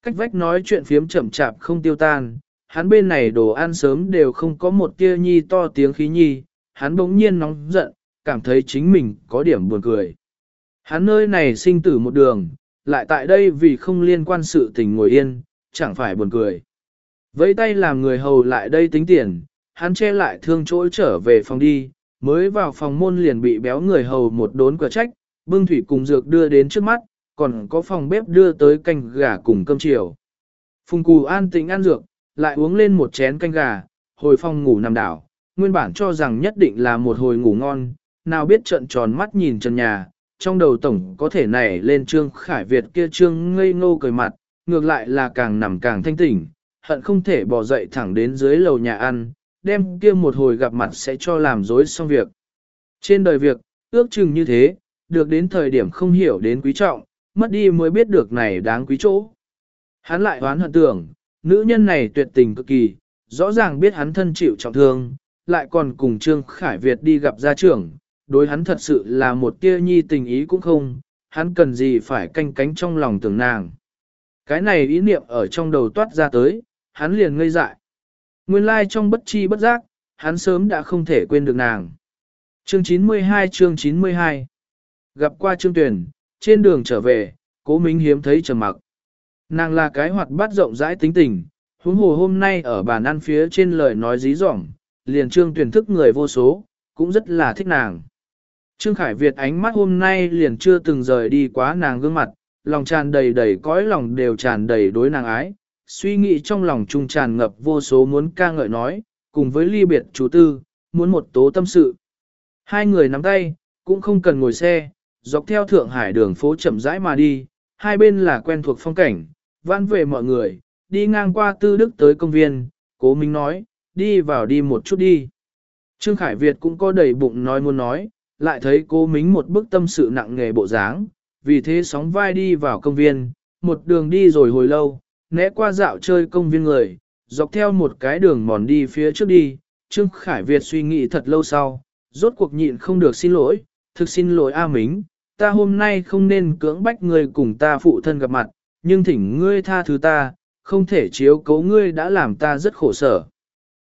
Cách vách nói chuyện phiếm chậm chạp không tiêu tan, hắn bên này đồ ăn sớm đều không có một tia nhi to tiếng khí nhi, hắn bỗng nhiên nóng giận, cảm thấy chính mình có điểm buồn cười. Hắn nơi này sinh tử một đường, lại tại đây vì không liên quan sự tình ngồi yên, chẳng phải buồn cười. vẫy tay làm người hầu lại đây tính tiền, hắn che lại thương chỗ trở về phòng đi, mới vào phòng môn liền bị béo người hầu một đốn quả trách, bưng thủy cùng dược đưa đến trước mắt, còn có phòng bếp đưa tới canh gà cùng cơm chiều. Phùng cù an tĩnh ăn dược, lại uống lên một chén canh gà, hồi phòng ngủ nằm đảo, nguyên bản cho rằng nhất định là một hồi ngủ ngon, nào biết trận tròn mắt nhìn trần nhà, trong đầu tổng có thể nảy lên Trương Khải Việt kia Trương ngây ngô cười mặt, ngược lại là càng nằm càng thanh tỉnh, hận không thể bỏ dậy thẳng đến dưới lầu nhà ăn, đem kia một hồi gặp mặt sẽ cho làm dối xong việc. Trên đời việc, ước chừng như thế, được đến thời điểm không hiểu đến quý trọng, mất đi mới biết được này đáng quý chỗ. Hắn lại hoán hận tưởng, nữ nhân này tuyệt tình cực kỳ, rõ ràng biết hắn thân chịu trọng thương, lại còn cùng Trương Khải Việt đi gặp gia trưởng, đối hắn thật sự là một tia nhi tình ý cũng không, hắn cần gì phải canh cánh trong lòng tưởng nàng. Cái này ý niệm ở trong đầu toát ra tới, hắn liền ngây dại. Nguyên lai trong bất chi bất giác, hắn sớm đã không thể quên được nàng. Chương 92 chương 92 Gặp qua Trương Tuyền, trên đường trở về, cố Minh hiếm thấy trầm mặc. Nàng là cái hoạt bát rộng rãi tính tình, huống hồ hôm nay ở bàn ăn phía trên lời nói dí dỏm, liền Trương Tuyền thức người vô số, cũng rất là thích nàng. Trương Khải Việt ánh mắt hôm nay liền chưa từng rời đi quá nàng gương mặt, lòng tràn đầy đầy cõi lòng đều tràn đầy đối nàng ái, suy nghĩ trong lòng trung tràn ngập vô số muốn ca ngợi nói, cùng với ly biệt chú tư, muốn một tố tâm sự. Hai người nắm tay, cũng không cần ngồi xe, dọc theo Thượng Hải đường phố chậm rãi mà đi, hai bên là quen thuộc phong cảnh, vãn về mọi người, đi ngang qua tư đức tới công viên, cố Minh nói, đi vào đi một chút đi. Trương Khải Việt cũng có đầy bụng nói muốn nói, lại thấy cô Mính một bức tâm sự nặng nghề bộ dáng, vì thế sóng vai đi vào công viên, một đường đi rồi hồi lâu, né qua dạo chơi công viên người, dọc theo một cái đường mòn đi phía trước đi, Trương Khải Việt suy nghĩ thật lâu sau, rốt cuộc nhịn không được xin lỗi, thực xin lỗi A Mính, ta hôm nay không nên cưỡng bách ngươi cùng ta phụ thân gặp mặt, nhưng thỉnh ngươi tha thứ ta, không thể chiếu cố ngươi đã làm ta rất khổ sở.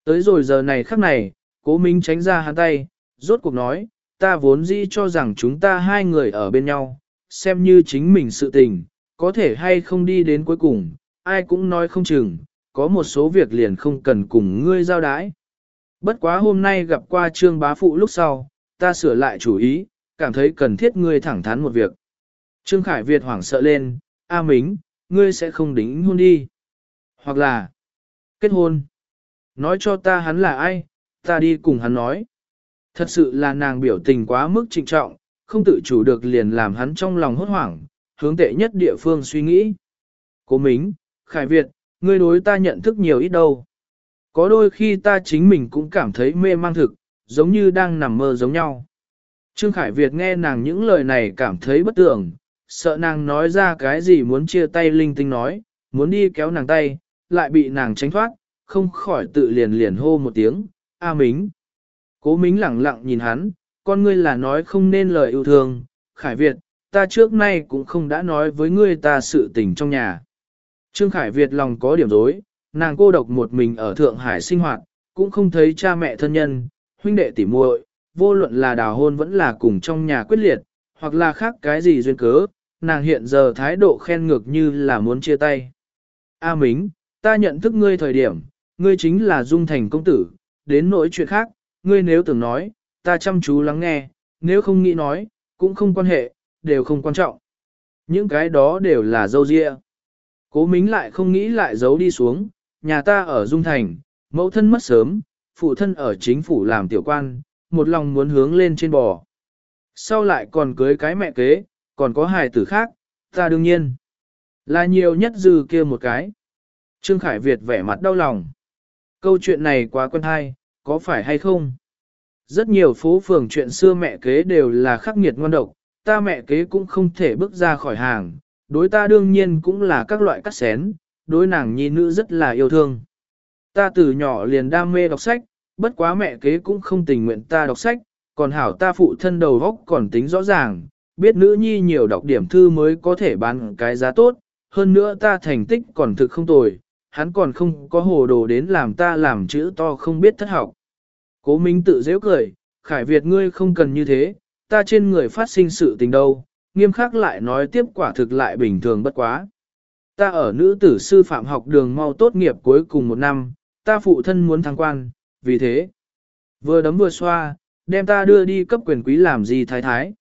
Tới rồi giờ này khắc này, cố Minh tránh ra hắn tay, rốt cuộc nói, ta vốn dĩ cho rằng chúng ta hai người ở bên nhau, xem như chính mình sự tình, có thể hay không đi đến cuối cùng, ai cũng nói không chừng, có một số việc liền không cần cùng ngươi giao đái. Bất quá hôm nay gặp qua trương bá phụ lúc sau, ta sửa lại chủ ý, cảm thấy cần thiết ngươi thẳng thắn một việc. Trương Khải Việt hoảng sợ lên, A Mính, ngươi sẽ không đính hôn đi. Hoặc là, kết hôn. Nói cho ta hắn là ai, ta đi cùng hắn nói. Thật sự là nàng biểu tình quá mức trịnh trọng, không tự chủ được liền làm hắn trong lòng hốt hoảng, hướng tệ nhất địa phương suy nghĩ. Cố Mính, Khải Việt, ngươi đối ta nhận thức nhiều ít đâu. Có đôi khi ta chính mình cũng cảm thấy mê mang thực, giống như đang nằm mơ giống nhau. Trương Khải Việt nghe nàng những lời này cảm thấy bất tưởng, sợ nàng nói ra cái gì muốn chia tay linh tinh nói, muốn đi kéo nàng tay, lại bị nàng tránh thoát, không khỏi tự liền liền hô một tiếng, A Mính. Cố Mính lẳng lặng nhìn hắn, con ngươi là nói không nên lời yêu thương, Khải Việt, ta trước nay cũng không đã nói với ngươi ta sự tình trong nhà. Trương Khải Việt lòng có điểm dối, nàng cô độc một mình ở Thượng Hải sinh hoạt, cũng không thấy cha mẹ thân nhân, huynh đệ tỉ muội, vô luận là đào hôn vẫn là cùng trong nhà quyết liệt, hoặc là khác cái gì duyên cớ, nàng hiện giờ thái độ khen ngược như là muốn chia tay. A Mính, ta nhận thức ngươi thời điểm, ngươi chính là Dung Thành công tử, đến nỗi chuyện khác, ngươi nếu tưởng nói, ta chăm chú lắng nghe, nếu không nghĩ nói, cũng không quan hệ, đều không quan trọng. Những cái đó đều là dâu dịa. Cố Mính lại không nghĩ lại giấu đi xuống, nhà ta ở Dung Thành, mẫu thân mất sớm, phụ thân ở chính phủ làm tiểu quan, một lòng muốn hướng lên trên bò. Sau lại còn cưới cái mẹ kế, còn có hài tử khác, ta đương nhiên là nhiều nhất dư kia một cái. Trương Khải Việt vẻ mặt đau lòng. Câu chuyện này quá quen hay, có phải hay không? Rất nhiều phố phường chuyện xưa mẹ kế đều là khắc nghiệt ngoan độc, ta mẹ kế cũng không thể bước ra khỏi hàng, đối ta đương nhiên cũng là các loại cắt xén, đối nàng nhi nữ rất là yêu thương. Ta từ nhỏ liền đam mê đọc sách, bất quá mẹ kế cũng không tình nguyện ta đọc sách, còn hảo ta phụ thân đầu góc còn tính rõ ràng, biết nữ nhi nhiều đọc điểm thư mới có thể bán cái giá tốt, hơn nữa ta thành tích còn thực không tồi, hắn còn không có hồ đồ đến làm ta làm chữ to không biết thất học. Cố Minh tự dễ cười, Khải Việt ngươi không cần như thế, ta trên người phát sinh sự tình đâu, nghiêm khắc lại nói tiếp quả thực lại bình thường bất quá. Ta ở nữ tử sư phạm học đường mau tốt nghiệp cuối cùng một năm, ta phụ thân muốn thăng quan, vì thế, vừa đấm vừa xoa, đem ta đưa đi cấp quyền quý làm gì thái thái.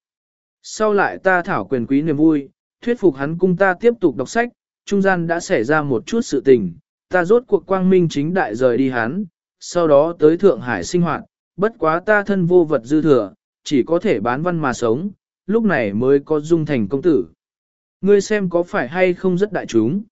Sau lại ta thảo quyền quý niềm vui, thuyết phục hắn cung ta tiếp tục đọc sách, trung gian đã xảy ra một chút sự tình, ta rốt cuộc quang minh chính đại rời đi hắn, sau đó tới Thượng Hải sinh hoạt, bất quá ta thân vô vật dư thừa, chỉ có thể bán văn mà sống, lúc này mới có dung thành công tử. Ngươi xem có phải hay không rất đại chúng.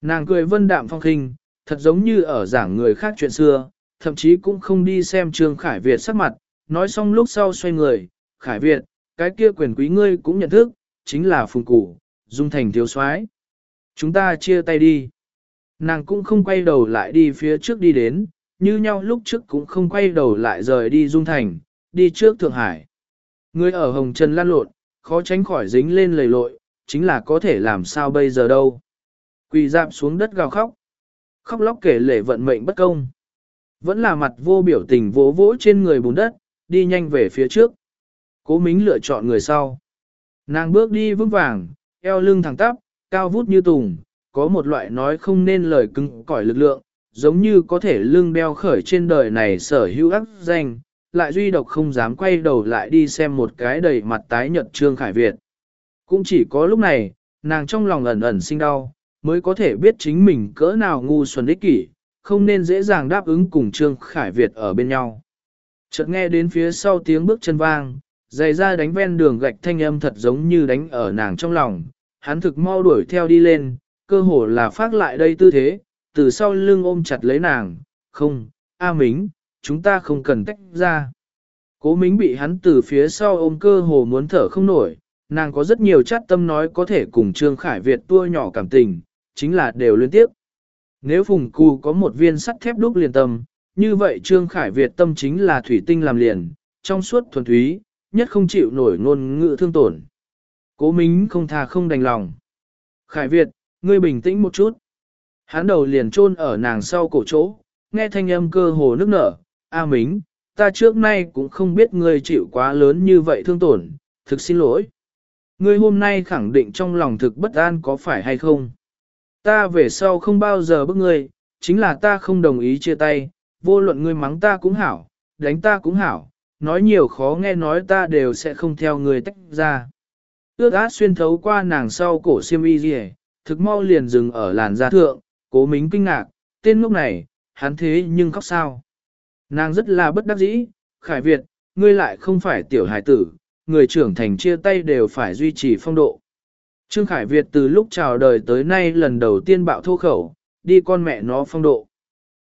Nàng cười vân đạm phong khinh, thật giống như ở giảng người khác chuyện xưa, thậm chí cũng không đi xem Trương Khải Việt sắc mặt, nói xong lúc sau xoay người, Khải Việt, cái kia quyền quý ngươi cũng nhận thức, chính là phùng củ, dung thành thiếu soái Chúng ta chia tay đi. Nàng cũng không quay đầu lại đi phía trước đi đến, như nhau lúc trước cũng không quay đầu lại rời đi dung thành, đi trước Thượng Hải. Người ở Hồng Trần lan lộn, khó tránh khỏi dính lên lầy lội, chính là có thể làm sao bây giờ đâu. Quỳ dạp xuống đất gào khóc. Khóc lóc kể lệ vận mệnh bất công. Vẫn là mặt vô biểu tình vỗ vỗ trên người bùn đất, đi nhanh về phía trước. Cố Mính lựa chọn người sau. Nàng bước đi vững vàng, eo lưng thẳng tắp, cao vút như tùng, có một loại nói không nên lời cứng cỏi lực lượng, giống như có thể lưng đeo khởi trên đời này sở hữu ác danh, lại duy độc không dám quay đầu lại đi xem một cái đầy mặt tái nhợt Trương Khải Việt. Cũng chỉ có lúc này, nàng trong lòng ẩn ẩn sinh đau, mới có thể biết chính mình cỡ nào ngu xuẩn ích kỷ, không nên dễ dàng đáp ứng cùng Trương Khải Việt ở bên nhau. Chợt nghe đến phía sau tiếng bước chân vang, giày ra đánh ven đường gạch thanh âm thật giống như đánh ở nàng trong lòng, hắn thực mau đuổi theo đi lên, cơ hồ là phát lại đây tư thế, từ sau lưng ôm chặt lấy nàng, không, A Mính, chúng ta không cần tách ra. Cố Mính bị hắn từ phía sau ôm cơ hồ muốn thở không nổi, nàng có rất nhiều chát tâm nói có thể cùng Trương Khải Việt tua nhỏ cảm tình, chính là đều liên tiếp. Nếu Phùng Cù có một viên sắt thép đúc liền tâm, như vậy Trương Khải Việt tâm chính là thủy tinh làm liền, trong suốt thuần túy, nhất không chịu nổi ngôn ngữ thương tổn. Cố Mính không thà không đành lòng. Khải Việt, ngươi bình tĩnh một chút. Hắn đầu liền chôn ở nàng sau cổ chỗ, nghe thanh âm cơ hồ nước nở. A Mính, ta trước nay cũng không biết ngươi chịu quá lớn như vậy thương tổn, thực xin lỗi. Ngươi hôm nay khẳng định trong lòng thực bất an có phải hay không? Ta về sau không bao giờ bức ngươi, chính là ta không đồng ý chia tay, vô luận ngươi mắng ta cũng hảo, đánh ta cũng hảo, nói nhiều khó nghe nói ta đều sẽ không theo ngươi tách ra. Ước át xuyên thấu qua nàng sau cổ xiêm y gì thực mau liền dừng ở làn da thượng, cố mính kinh ngạc, tên lúc này, hắn thế nhưng khóc sao. Nàng rất là bất đắc dĩ, Khải Việt, ngươi lại không phải tiểu hải tử, người trưởng thành chia tay đều phải duy trì phong độ. Trương Khải Việt từ lúc chào đời tới nay lần đầu tiên bạo thô khẩu, đi con mẹ nó phong độ.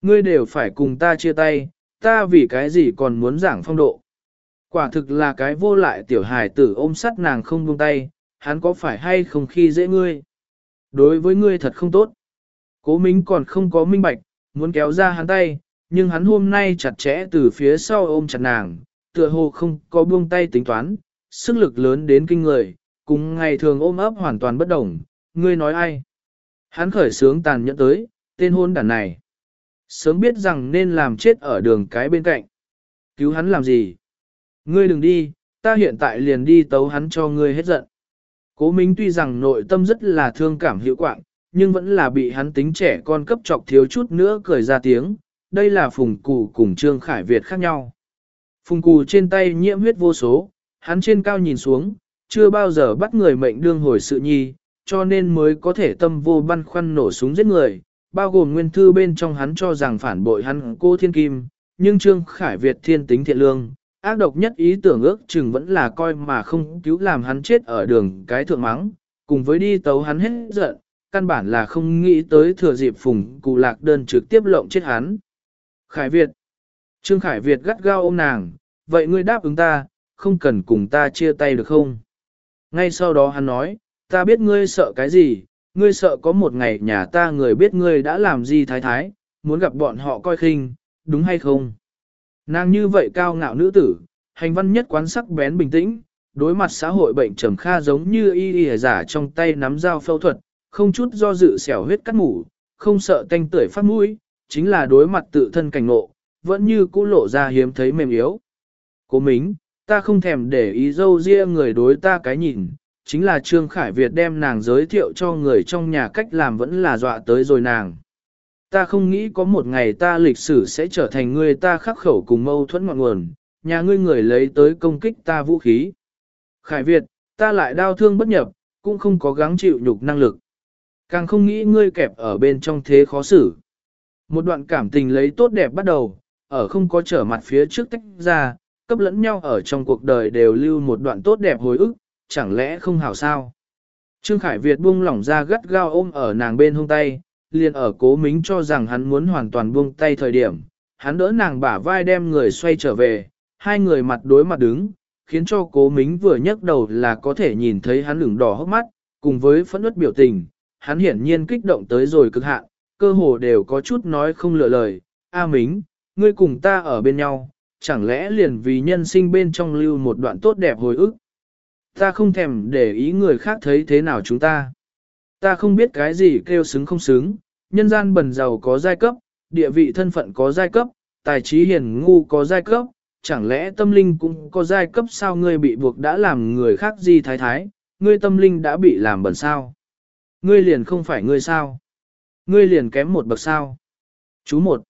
Ngươi đều phải cùng ta chia tay, ta vì cái gì còn muốn giảng phong độ. Quả thực là cái vô lại tiểu hài tử ôm sắt nàng không buông tay, hắn có phải hay không khi dễ ngươi. Đối với ngươi thật không tốt. Cố Minh còn không có minh bạch, muốn kéo ra hắn tay, nhưng hắn hôm nay chặt chẽ từ phía sau ôm chặt nàng, tựa hồ không có buông tay tính toán, sức lực lớn đến kinh người, cùng ngày thường ôm ấp hoàn toàn bất đồng, ngươi nói ai? Hắn khởi sướng tàn nhẫn tới, tên hôn đàn này. Sớm biết rằng nên làm chết ở đường cái bên cạnh. Cứu hắn làm gì? Ngươi đừng đi, ta hiện tại liền đi tấu hắn cho ngươi hết giận. Cố Minh tuy rằng nội tâm rất là thương cảm hiệu quạng, nhưng vẫn là bị hắn tính trẻ con cấp trọc thiếu chút nữa cười ra tiếng. Đây là phùng cụ cùng Trương Khải Việt khác nhau. Phùng cụ trên tay nhiễm huyết vô số, hắn trên cao nhìn xuống, chưa bao giờ bắt người mệnh đương hồi sự nhi, cho nên mới có thể tâm vô băn khoăn nổ súng giết người, bao gồm nguyên thư bên trong hắn cho rằng phản bội hắn cô thiên kim, nhưng Trương Khải Việt thiên tính thiện lương, ác độc nhất ý tưởng ước chừng vẫn là coi mà không cứu làm hắn chết ở đường cái thượng mắng, cùng với đi tấu hắn hết giận, căn bản là không nghĩ tới thừa dịp phùng cụ lạc đơn trực tiếp lộng chết hắn. Khải Việt Trương Khải Việt gắt gao ôm nàng, vậy ngươi đáp ứng ta, không cần cùng ta chia tay được không? Ngay sau đó hắn nói, ta biết ngươi sợ cái gì, Ngươi sợ có một ngày nhà ta người biết ngươi đã làm gì thái thái, muốn gặp bọn họ coi khinh, đúng hay không? Nàng như vậy cao ngạo nữ tử, hành văn nhất quán sắc bén bình tĩnh, đối mặt xã hội bệnh trầm kha giống như y y giả trong tay nắm dao phẫu thuật, không chút do dự xẻo huyết cắt mủ, không sợ tanh tưởi phát mũi, chính là đối mặt tự thân cảnh ngộ, vẫn như cũ lộ ra hiếm thấy mềm yếu. Cố mính, ta không thèm để ý dâu riêng người đối ta cái nhìn, chính là Trương Khải Việt đem nàng giới thiệu cho người trong nhà cách làm vẫn là dọa tới rồi nàng. Ta không nghĩ có một ngày ta lịch sử sẽ trở thành người ta khắc khẩu cùng mâu thuẫn ngọn nguồn, nhà ngươi người lấy tới công kích ta vũ khí. Khải Việt, ta lại đau thương bất nhập, cũng không có gắng chịu nhục năng lực. Càng không nghĩ ngươi kẹp ở bên trong thế khó xử. Một đoạn cảm tình lấy tốt đẹp bắt đầu, ở không có trở mặt phía trước tách ra, cấp lẫn nhau ở trong cuộc đời đều lưu một đoạn tốt đẹp hồi ức, chẳng lẽ không hảo sao? Trương Khải Việt buông lỏng ra gắt gao ôm ở nàng bên hông tay, liền ở cố mính cho rằng hắn muốn hoàn toàn buông tay thời điểm, hắn đỡ nàng bả vai đem người xoay trở về, hai người mặt đối mặt đứng, khiến cho cố mính vừa nhấc đầu là có thể nhìn thấy hắn lửng đỏ hốc mắt, cùng với phẫn ướt biểu tình, hắn hiển nhiên kích động tới rồi cực hạn, cơ hồ đều có chút nói không lựa lời, A Mính, ngươi cùng ta ở bên nhau, chẳng lẽ liền vì nhân sinh bên trong lưu một đoạn tốt đẹp hồi ức. Ta không thèm để ý người khác thấy thế nào chúng ta. Ta không biết cái gì kêu xứng không xứng, nhân gian bần giàu có giai cấp, địa vị thân phận có giai cấp, tài trí hiền ngu có giai cấp, chẳng lẽ tâm linh cũng có giai cấp sao ngươi bị buộc đã làm người khác gì thái thái, ngươi tâm linh đã bị làm bẩn sao? Ngươi liền không phải ngươi sao? Ngươi liền kém một bậc sao? Chú một.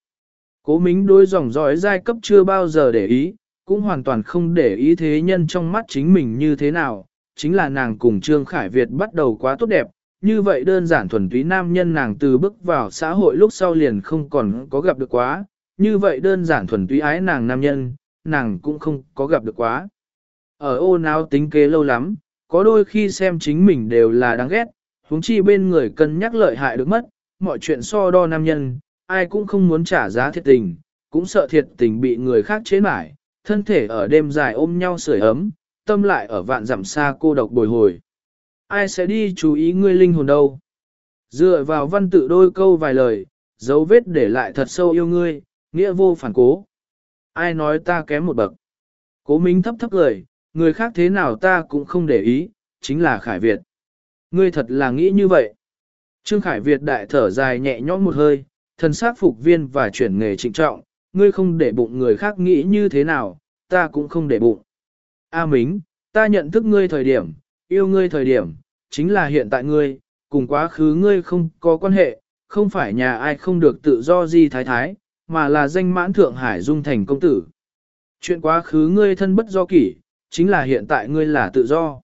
Cố mính đối dòng dõi giai cấp chưa bao giờ để ý, cũng hoàn toàn không để ý thế nhân trong mắt chính mình như thế nào, chính là nàng cùng Trương Khải Việt bắt đầu quá tốt đẹp, như vậy đơn giản thuần túy nam nhân nàng từ bước vào xã hội lúc sau liền không còn có gặp được quá, như vậy đơn giản thuần túy ái nàng nam nhân, nàng cũng không có gặp được quá. Ở ô nào tính kế lâu lắm, có đôi khi xem chính mình đều là đáng ghét, huống chi bên người cân nhắc lợi hại được mất, mọi chuyện so đo nam nhân, ai cũng không muốn trả giá thiệt tình, cũng sợ thiệt tình bị người khác chế mải, thân thể ở đêm dài ôm nhau sưởi ấm, tâm lại ở vạn dặm xa cô độc bồi hồi. Ai sẽ đi chú ý ngươi linh hồn đâu? Dựa vào văn tự đôi câu vài lời, dấu vết để lại thật sâu yêu ngươi, nghĩa vô phản cố. Ai nói ta kém một bậc? Cố Minh thấp thấp cười, người khác thế nào ta cũng không để ý, chính là Khải Việt. Ngươi thật là nghĩ như vậy. Trương Khải Việt đại thở dài nhẹ nhõm một hơi, thần sát phục viên và chuyển nghề trịnh trọng, ngươi không để bụng người khác nghĩ như thế nào, ta cũng không để bụng. A Mính, ta nhận thức ngươi thời điểm, yêu ngươi thời điểm, chính là hiện tại ngươi, cùng quá khứ ngươi không có quan hệ, không phải nhà ai không được tự do gì thái thái, mà là danh mãn Thượng Hải Dung Thành công tử. Chuyện quá khứ ngươi thân bất do kỷ, chính là hiện tại ngươi là tự do.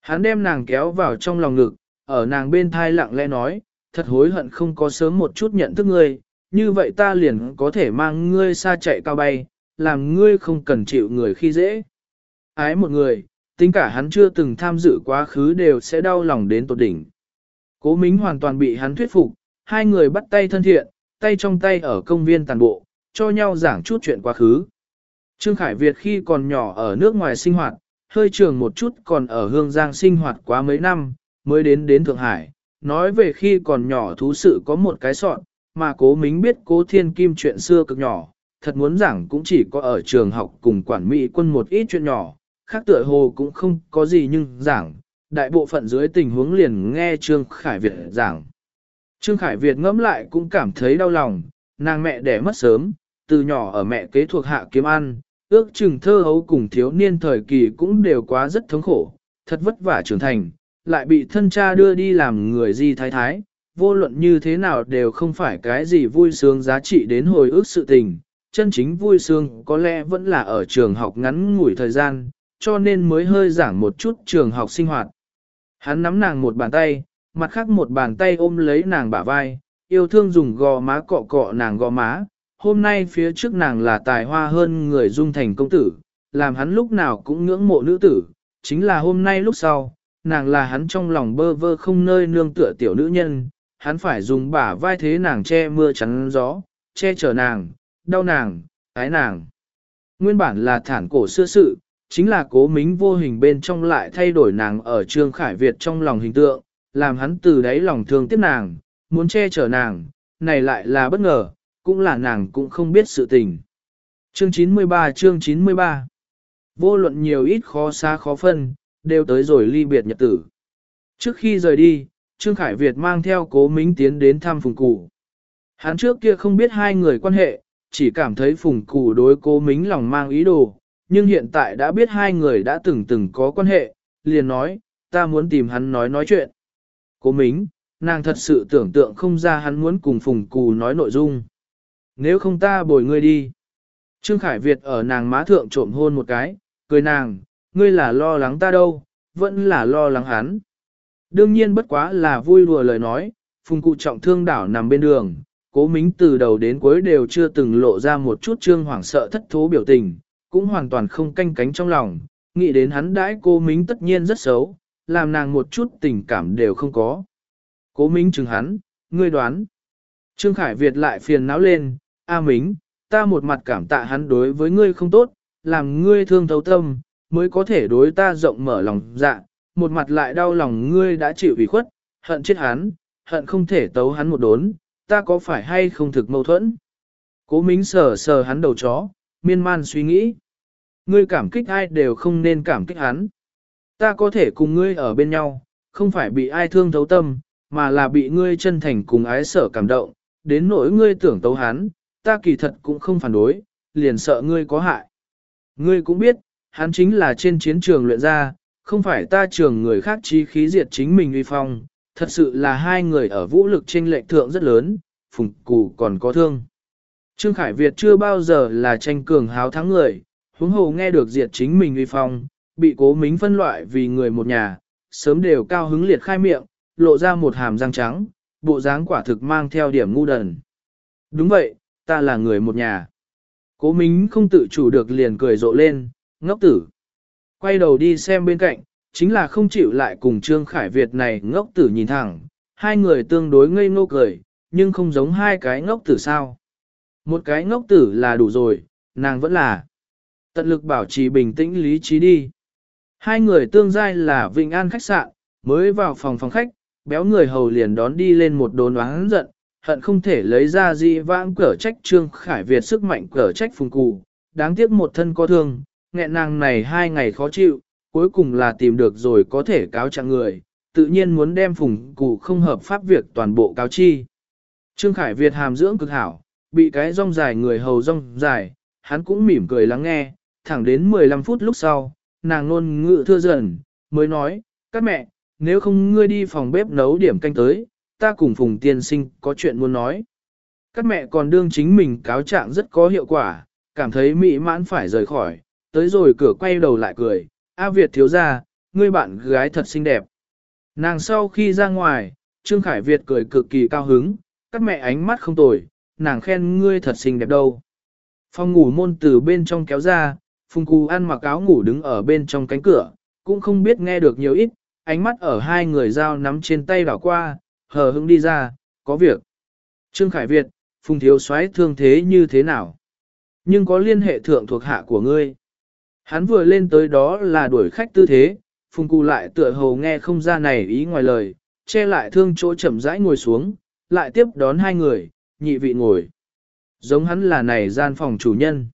Hắn đem nàng kéo vào trong lòng ngực, ở nàng bên thai lặng lẽ nói, thật hối hận không có sớm một chút nhận thức ngươi, như vậy ta liền có thể mang ngươi xa chạy cao bay, làm ngươi không cần chịu người khi dễ. Ái một người, tính cả hắn chưa từng tham dự quá khứ đều sẽ đau lòng đến tột đỉnh. Cố Mính hoàn toàn bị hắn thuyết phục, hai người bắt tay thân thiện, tay trong tay ở công viên tàn bộ, cho nhau giảng chút chuyện quá khứ. Trương Khải Việt khi còn nhỏ ở nước ngoài sinh hoạt, hơi trường một chút còn ở Hương Giang sinh hoạt quá mấy năm, mới đến đến Thượng Hải. Nói về khi còn nhỏ thú sự có một cái sọn, mà cố mính biết cố thiên kim chuyện xưa cực nhỏ, thật muốn giảng cũng chỉ có ở trường học cùng quản mỹ quân một ít chuyện nhỏ, khác tựa hồ cũng không có gì nhưng giảng, đại bộ phận dưới tình huống liền nghe Trương Khải Việt giảng. Trương Khải Việt ngẫm lại cũng cảm thấy đau lòng, nàng mẹ đẻ mất sớm, từ nhỏ ở mẹ kế thuộc hạ kiếm ăn, ước chừng thơ hấu cùng thiếu niên thời kỳ cũng đều quá rất thống khổ, thật vất vả trưởng thành, lại bị thân cha đưa đi làm người di thái thái, vô luận như thế nào đều không phải cái gì vui sướng giá trị đến hồi ức sự tình, chân chính vui sướng có lẽ vẫn là ở trường học ngắn ngủi thời gian, cho nên mới hơi giảng một chút trường học sinh hoạt. Hắn nắm nàng một bàn tay, mặt khác một bàn tay ôm lấy nàng bả vai, yêu thương dùng gò má cọ cọ nàng gò má. Hôm nay phía trước nàng là tài hoa hơn người dung thành công tử, làm hắn lúc nào cũng ngưỡng mộ nữ tử, chính là hôm nay lúc sau, nàng là hắn trong lòng bơ vơ không nơi nương tựa tiểu nữ nhân, hắn phải dùng bả vai thế nàng che mưa chắn gió, che chở nàng, đau nàng, ái nàng. Nguyên bản là thản cổ xưa sự, chính là cố mính vô hình bên trong lại thay đổi nàng ở Trương Khải Việt trong lòng hình tượng, làm hắn từ đáy lòng thương tiếc nàng, muốn che chở nàng, này lại là bất ngờ, cũng là nàng cũng không biết sự tình. Chương 93 chương 93 Vô luận nhiều ít khó xa khó phân, đều tới rồi ly biệt nhật tử. Trước khi rời đi, Trương Khải Việt mang theo cố mính tiến đến thăm Phùng Cụ. Hắn trước kia không biết hai người quan hệ, chỉ cảm thấy Phùng Cụ đối cố mính lòng mang ý đồ, nhưng hiện tại đã biết hai người đã từng từng có quan hệ, liền nói, ta muốn tìm hắn nói nói chuyện. Cố mính, nàng thật sự tưởng tượng không ra hắn muốn cùng Phùng cù nói nội dung. Nếu không ta bồi ngươi đi. Trương Khải Việt ở nàng má thượng trộm hôn một cái, cười nàng, ngươi là lo lắng ta đâu, vẫn là lo lắng hắn. Đương nhiên bất quá là vui đùa lời nói, phùng cụ trọng thương đảo nằm bên đường, cố mính từ đầu đến cuối đều chưa từng lộ ra một chút trương hoảng sợ thất thố biểu tình, cũng hoàn toàn không canh cánh trong lòng, nghĩ đến hắn đãi cô mính tất nhiên rất xấu, làm nàng một chút tình cảm đều không có. Cố mính chừng hắn, ngươi đoán. Trương Khải Việt lại phiền não lên, A mính, ta một mặt cảm tạ hắn đối với ngươi không tốt, làm ngươi thương thấu tâm, mới có thể đối ta rộng mở lòng dạ, một mặt lại đau lòng ngươi đã chịu ủy khuất, hận chết hắn, hận không thể tấu hắn một đốn, ta có phải hay không thực mâu thuẫn. Cố mính sờ sờ hắn đầu chó, miên man suy nghĩ. Ngươi cảm kích ai đều không nên cảm kích hắn. Ta có thể cùng ngươi ở bên nhau, không phải bị ai thương thấu tâm, mà là bị ngươi chân thành cùng ái sở cảm động, đến nỗi ngươi tưởng tấu hắn, ta kỳ thật cũng không phản đối, liền sợ ngươi có hại. Ngươi cũng biết, hắn chính là trên chiến trường luyện ra, không phải ta trường người khác chi khí diệt chính mình uy phong, thật sự là hai người ở vũ lực trên lệnh thượng rất lớn, phùng cụ còn có thương. Trương Khải Việt chưa bao giờ là tranh cường háo thắng người, huống hồ nghe được diệt chính mình uy phong, bị cố mính phân loại vì người một nhà, sớm đều cao hứng liệt khai miệng, lộ ra một hàm răng trắng, bộ dáng quả thực mang theo điểm ngu đần. Đúng vậy, ta là người một nhà. Cố mính không tự chủ được liền cười rộ lên, ngốc tử. Quay đầu đi xem bên cạnh, chính là không chịu lại cùng Trương Khải Việt này ngốc tử nhìn thẳng, hai người tương đối ngây ngô cười, nhưng không giống hai cái ngốc tử sao. Một cái ngốc tử là đủ rồi, nàng vẫn là. Tận lực bảo trì bình tĩnh lý trí đi. Hai người tương giai là Vịnh An khách sạn, mới vào phòng phòng khách, béo người hầu liền đón đi lên một đồn oán giận, hận không thể lấy ra di vãng cở trách Trương Khải Việt sức mạnh cở trách phùng cụ, đáng tiếc một thân có thương, nghẹn nàng này hai ngày khó chịu, cuối cùng là tìm được rồi có thể cáo trạng người, tự nhiên muốn đem phùng cụ không hợp pháp việc toàn bộ cáo chi. Trương Khải Việt hàm dưỡng cực hảo, bị cái rong dài người hầu rong dài, hắn cũng mỉm cười lắng nghe, thẳng đến 15 phút lúc sau, nàng nôn ngự thưa dần, mới nói, các mẹ, nếu không ngươi đi phòng bếp nấu điểm canh tới, ta cùng Phùng tiên sinh có chuyện muốn nói. Các mẹ còn đương chính mình cáo trạng rất có hiệu quả, cảm thấy mỹ mãn phải rời khỏi, tới rồi cửa quay đầu lại cười, A Việt thiếu ra, ngươi bạn gái thật xinh đẹp. Nàng sau khi ra ngoài, Trương Khải Việt cười cực kỳ cao hứng, các mẹ ánh mắt không tồi, nàng khen ngươi thật xinh đẹp đâu. Phòng ngủ môn từ bên trong kéo ra, Phùng Cù ăn mặc áo ngủ đứng ở bên trong cánh cửa, cũng không biết nghe được nhiều ít, ánh mắt ở hai người dao nắm trên tay đảo qua, hờ hững đi ra, có việc. Trương Khải Việt, Phùng Thiếu soái thương thế như thế nào? Nhưng có liên hệ thượng thuộc hạ của ngươi. Hắn vừa lên tới đó là đuổi khách tư thế, Phùng Cù lại tựa hồ nghe không ra này ý ngoài lời, che lại thương chỗ chậm rãi ngồi xuống, lại tiếp đón hai người, nhị vị ngồi. Giống hắn là này gian phòng chủ nhân.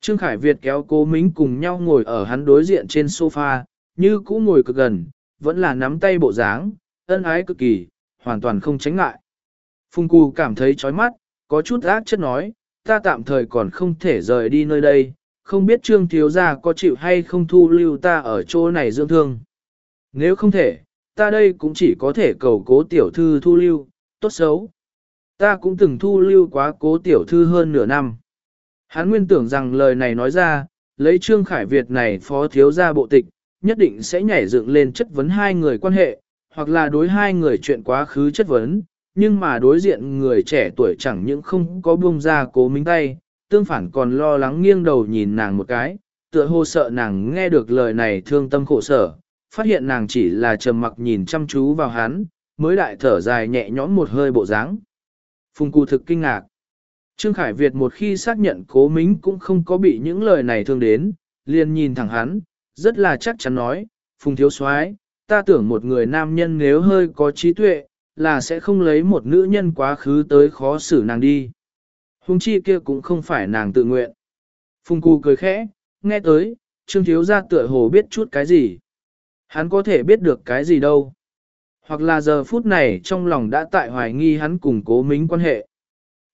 Trương Khải Việt kéo cố mính cùng nhau ngồi ở hắn đối diện trên sofa, như cũ ngồi cực gần, vẫn là nắm tay bộ dáng, ân ái cực kỳ, hoàn toàn không tránh ngại. Phung Cù cảm thấy chói mắt, có chút ác chất nói, ta tạm thời còn không thể rời đi nơi đây, không biết trương thiếu gia có chịu hay không thu lưu ta ở chỗ này dưỡng thương. Nếu không thể, ta đây cũng chỉ có thể cầu cố tiểu thư thu lưu, tốt xấu. Ta cũng từng thu lưu quá cố tiểu thư hơn nửa năm. Hắn nguyên tưởng rằng lời này nói ra, lấy trương khải Việt này phó thiếu gia bộ tịch, nhất định sẽ nhảy dựng lên chất vấn hai người quan hệ, hoặc là đối hai người chuyện quá khứ chất vấn, nhưng mà đối diện người trẻ tuổi chẳng những không có buông ra cố minh tay, tương phản còn lo lắng nghiêng đầu nhìn nàng một cái, tựa hồ sợ nàng nghe được lời này thương tâm khổ sở, phát hiện nàng chỉ là trầm mặc nhìn chăm chú vào hắn, mới đại thở dài nhẹ nhõm một hơi bộ dáng. Phùng cụ thực kinh ngạc. Trương Khải Việt một khi xác nhận cố mính cũng không có bị những lời này thương đến, liền nhìn thẳng hắn, rất là chắc chắn nói, Phùng thiếu soái ta tưởng một người nam nhân nếu hơi có trí tuệ, là sẽ không lấy một nữ nhân quá khứ tới khó xử nàng đi. Hùng chi kia cũng không phải nàng tự nguyện. Phùng Cù cười khẽ, nghe tới, Trương Thiếu Gia tựa hồ biết chút cái gì. Hắn có thể biết được cái gì đâu. Hoặc là giờ phút này trong lòng đã tại hoài nghi hắn cùng cố mính quan hệ.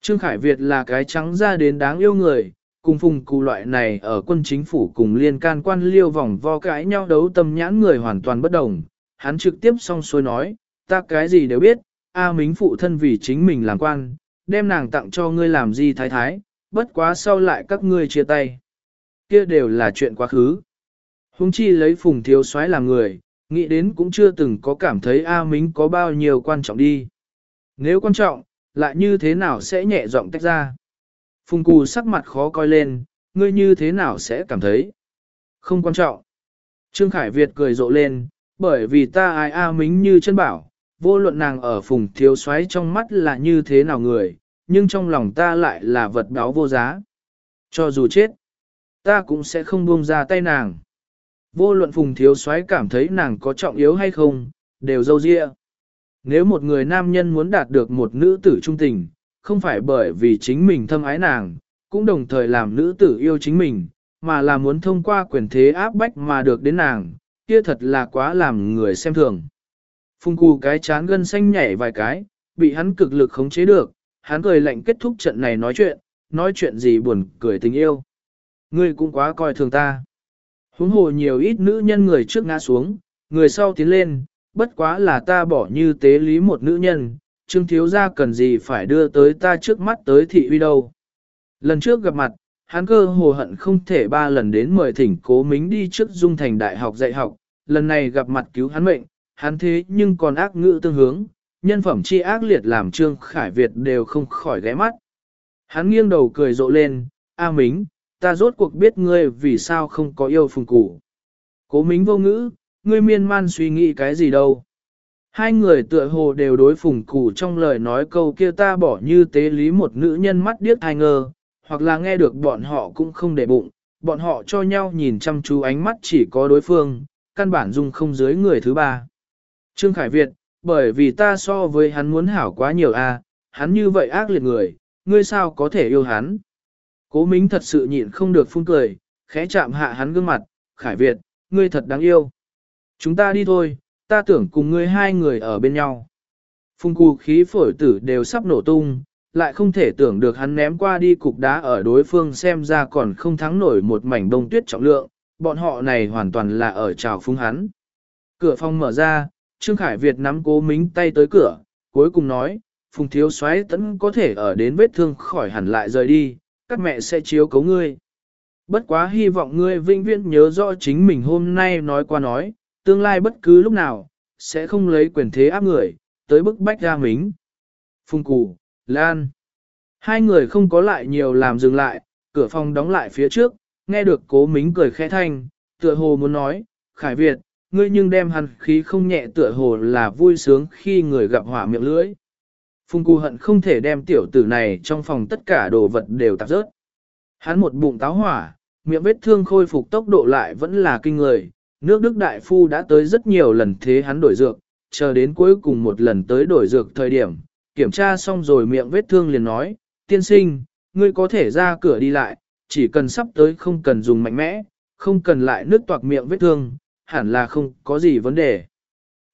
Trương Khải Việt là cái trắng ra đến đáng yêu người, cùng phùng cụ loại này ở quân chính phủ cùng liên can quan liêu vòng vo cãi nhau đấu tâm nhãn người hoàn toàn bất đồng. Hắn trực tiếp song xuôi nói, ta cái gì đều biết, A Mính phụ thân vì chính mình làm quan, đem nàng tặng cho ngươi làm gì thái thái, bất quá sau lại các ngươi chia tay. Kia đều là chuyện quá khứ. Hùng chi lấy phùng thiếu soái làm người, nghĩ đến cũng chưa từng có cảm thấy A Mính có bao nhiêu quan trọng đi. Nếu quan trọng, lại như thế nào sẽ nhẹ giọng tách ra. Phùng cù sắc mặt khó coi lên, ngươi như thế nào sẽ cảm thấy? Không quan trọng. Trương Khải Việt cười rộ lên, bởi vì ta ai A Mính như chân bảo, vô luận nàng ở phùng thiếu xoáy trong mắt là như thế nào người, nhưng trong lòng ta lại là vật báo vô giá. Cho dù chết, ta cũng sẽ không buông ra tay nàng. Vô luận phùng thiếu soái cảm thấy nàng có trọng yếu hay không, đều dâu dịa. Nếu một người nam nhân muốn đạt được một nữ tử trung tình, không phải bởi vì chính mình thâm ái nàng, cũng đồng thời làm nữ tử yêu chính mình, mà là muốn thông qua quyền thế áp bách mà được đến nàng, kia thật là quá làm người xem thường. Phùng cù cái chán gân xanh nhảy vài cái, bị hắn cực lực khống chế được, hắn cười lạnh kết thúc trận này nói chuyện, nói chuyện gì buồn cười tình yêu. Ngươi cũng quá coi thường ta. Huống hồ nhiều ít nữ nhân người trước ngã xuống, người sau tiến lên, bất quá là ta bỏ như tế lý một nữ nhân, Trương thiếu gia cần gì phải đưa tới ta trước mắt tới thị uy đâu. Lần trước gặp mặt, hắn cơ hồ hận không thể ba lần đến mời thỉnh cố mính đi trước dung thành đại học dạy học, lần này gặp mặt cứu hắn mệnh, hắn thế nhưng còn ác ngữ tương hướng, nhân phẩm chi ác liệt làm Trương Khải Việt đều không khỏi ghé mắt. Hắn nghiêng đầu cười rộ lên, A Mính, ta rốt cuộc biết ngươi vì sao không có yêu phùng củ. Cố Mính vô ngữ, ngươi miên man suy nghĩ cái gì đâu. Hai người tựa hồ đều đối phùng củ trong lời nói câu kia ta bỏ như tế lý một nữ nhân mắt điếc hai ngờ, hoặc là nghe được bọn họ cũng không để bụng, bọn họ cho nhau nhìn chăm chú ánh mắt chỉ có đối phương, căn bản dung không dưới người thứ ba. Trương Khải Việt, bởi vì ta so với hắn muốn hảo quá nhiều a, hắn như vậy ác liệt người, ngươi sao có thể yêu hắn. Cố Mính thật sự nhịn không được phun cười, khẽ chạm hạ hắn gương mặt, Khải Việt, ngươi thật đáng yêu. Chúng ta đi thôi, ta tưởng cùng ngươi hai người ở bên nhau. Phung cù khí phổi tử đều sắp nổ tung, lại không thể tưởng được hắn ném qua đi cục đá ở đối phương xem ra còn không thắng nổi một mảnh đông tuyết trọng lượng, bọn họ này hoàn toàn là ở trào phung hắn. Cửa phòng mở ra, Trương Khải Việt nắm cố mính tay tới cửa, cuối cùng nói, Phùng Thiếu xoáy tẫn có thể ở đến vết thương khỏi hẳn lại rời đi, các mẹ sẽ chiếu cấu ngươi. Bất quá hy vọng ngươi vinh viễn nhớ rõ chính mình hôm nay nói qua nói, tương lai bất cứ lúc nào, sẽ không lấy quyền thế áp người, tới bức bách ra mính. Phung Cù, Lan. Hai người không có lại nhiều làm dừng lại, cửa phòng đóng lại phía trước, nghe được cố mính cười khẽ thanh, tựa hồ muốn nói, Khải Việt, ngươi nhưng đem hắn khí không nhẹ tựa hồ là vui sướng khi người gặp hỏa miệng lưỡi. Phùng Cù hận không thể đem tiểu tử này trong phòng tất cả đồ vật đều tạp rớt. Hắn một bụng táo hỏa, miệng vết thương khôi phục tốc độ lại vẫn là kinh người. Nước Đức Đại Phu đã tới rất nhiều lần thế hắn đổi dược, chờ đến cuối cùng một lần tới đổi dược thời điểm, kiểm tra xong rồi miệng vết thương liền nói, tiên sinh, ngươi có thể ra cửa đi lại, chỉ cần sắp tới không cần dùng mạnh mẽ, không cần lại nước toạc miệng vết thương, hẳn là không có gì vấn đề.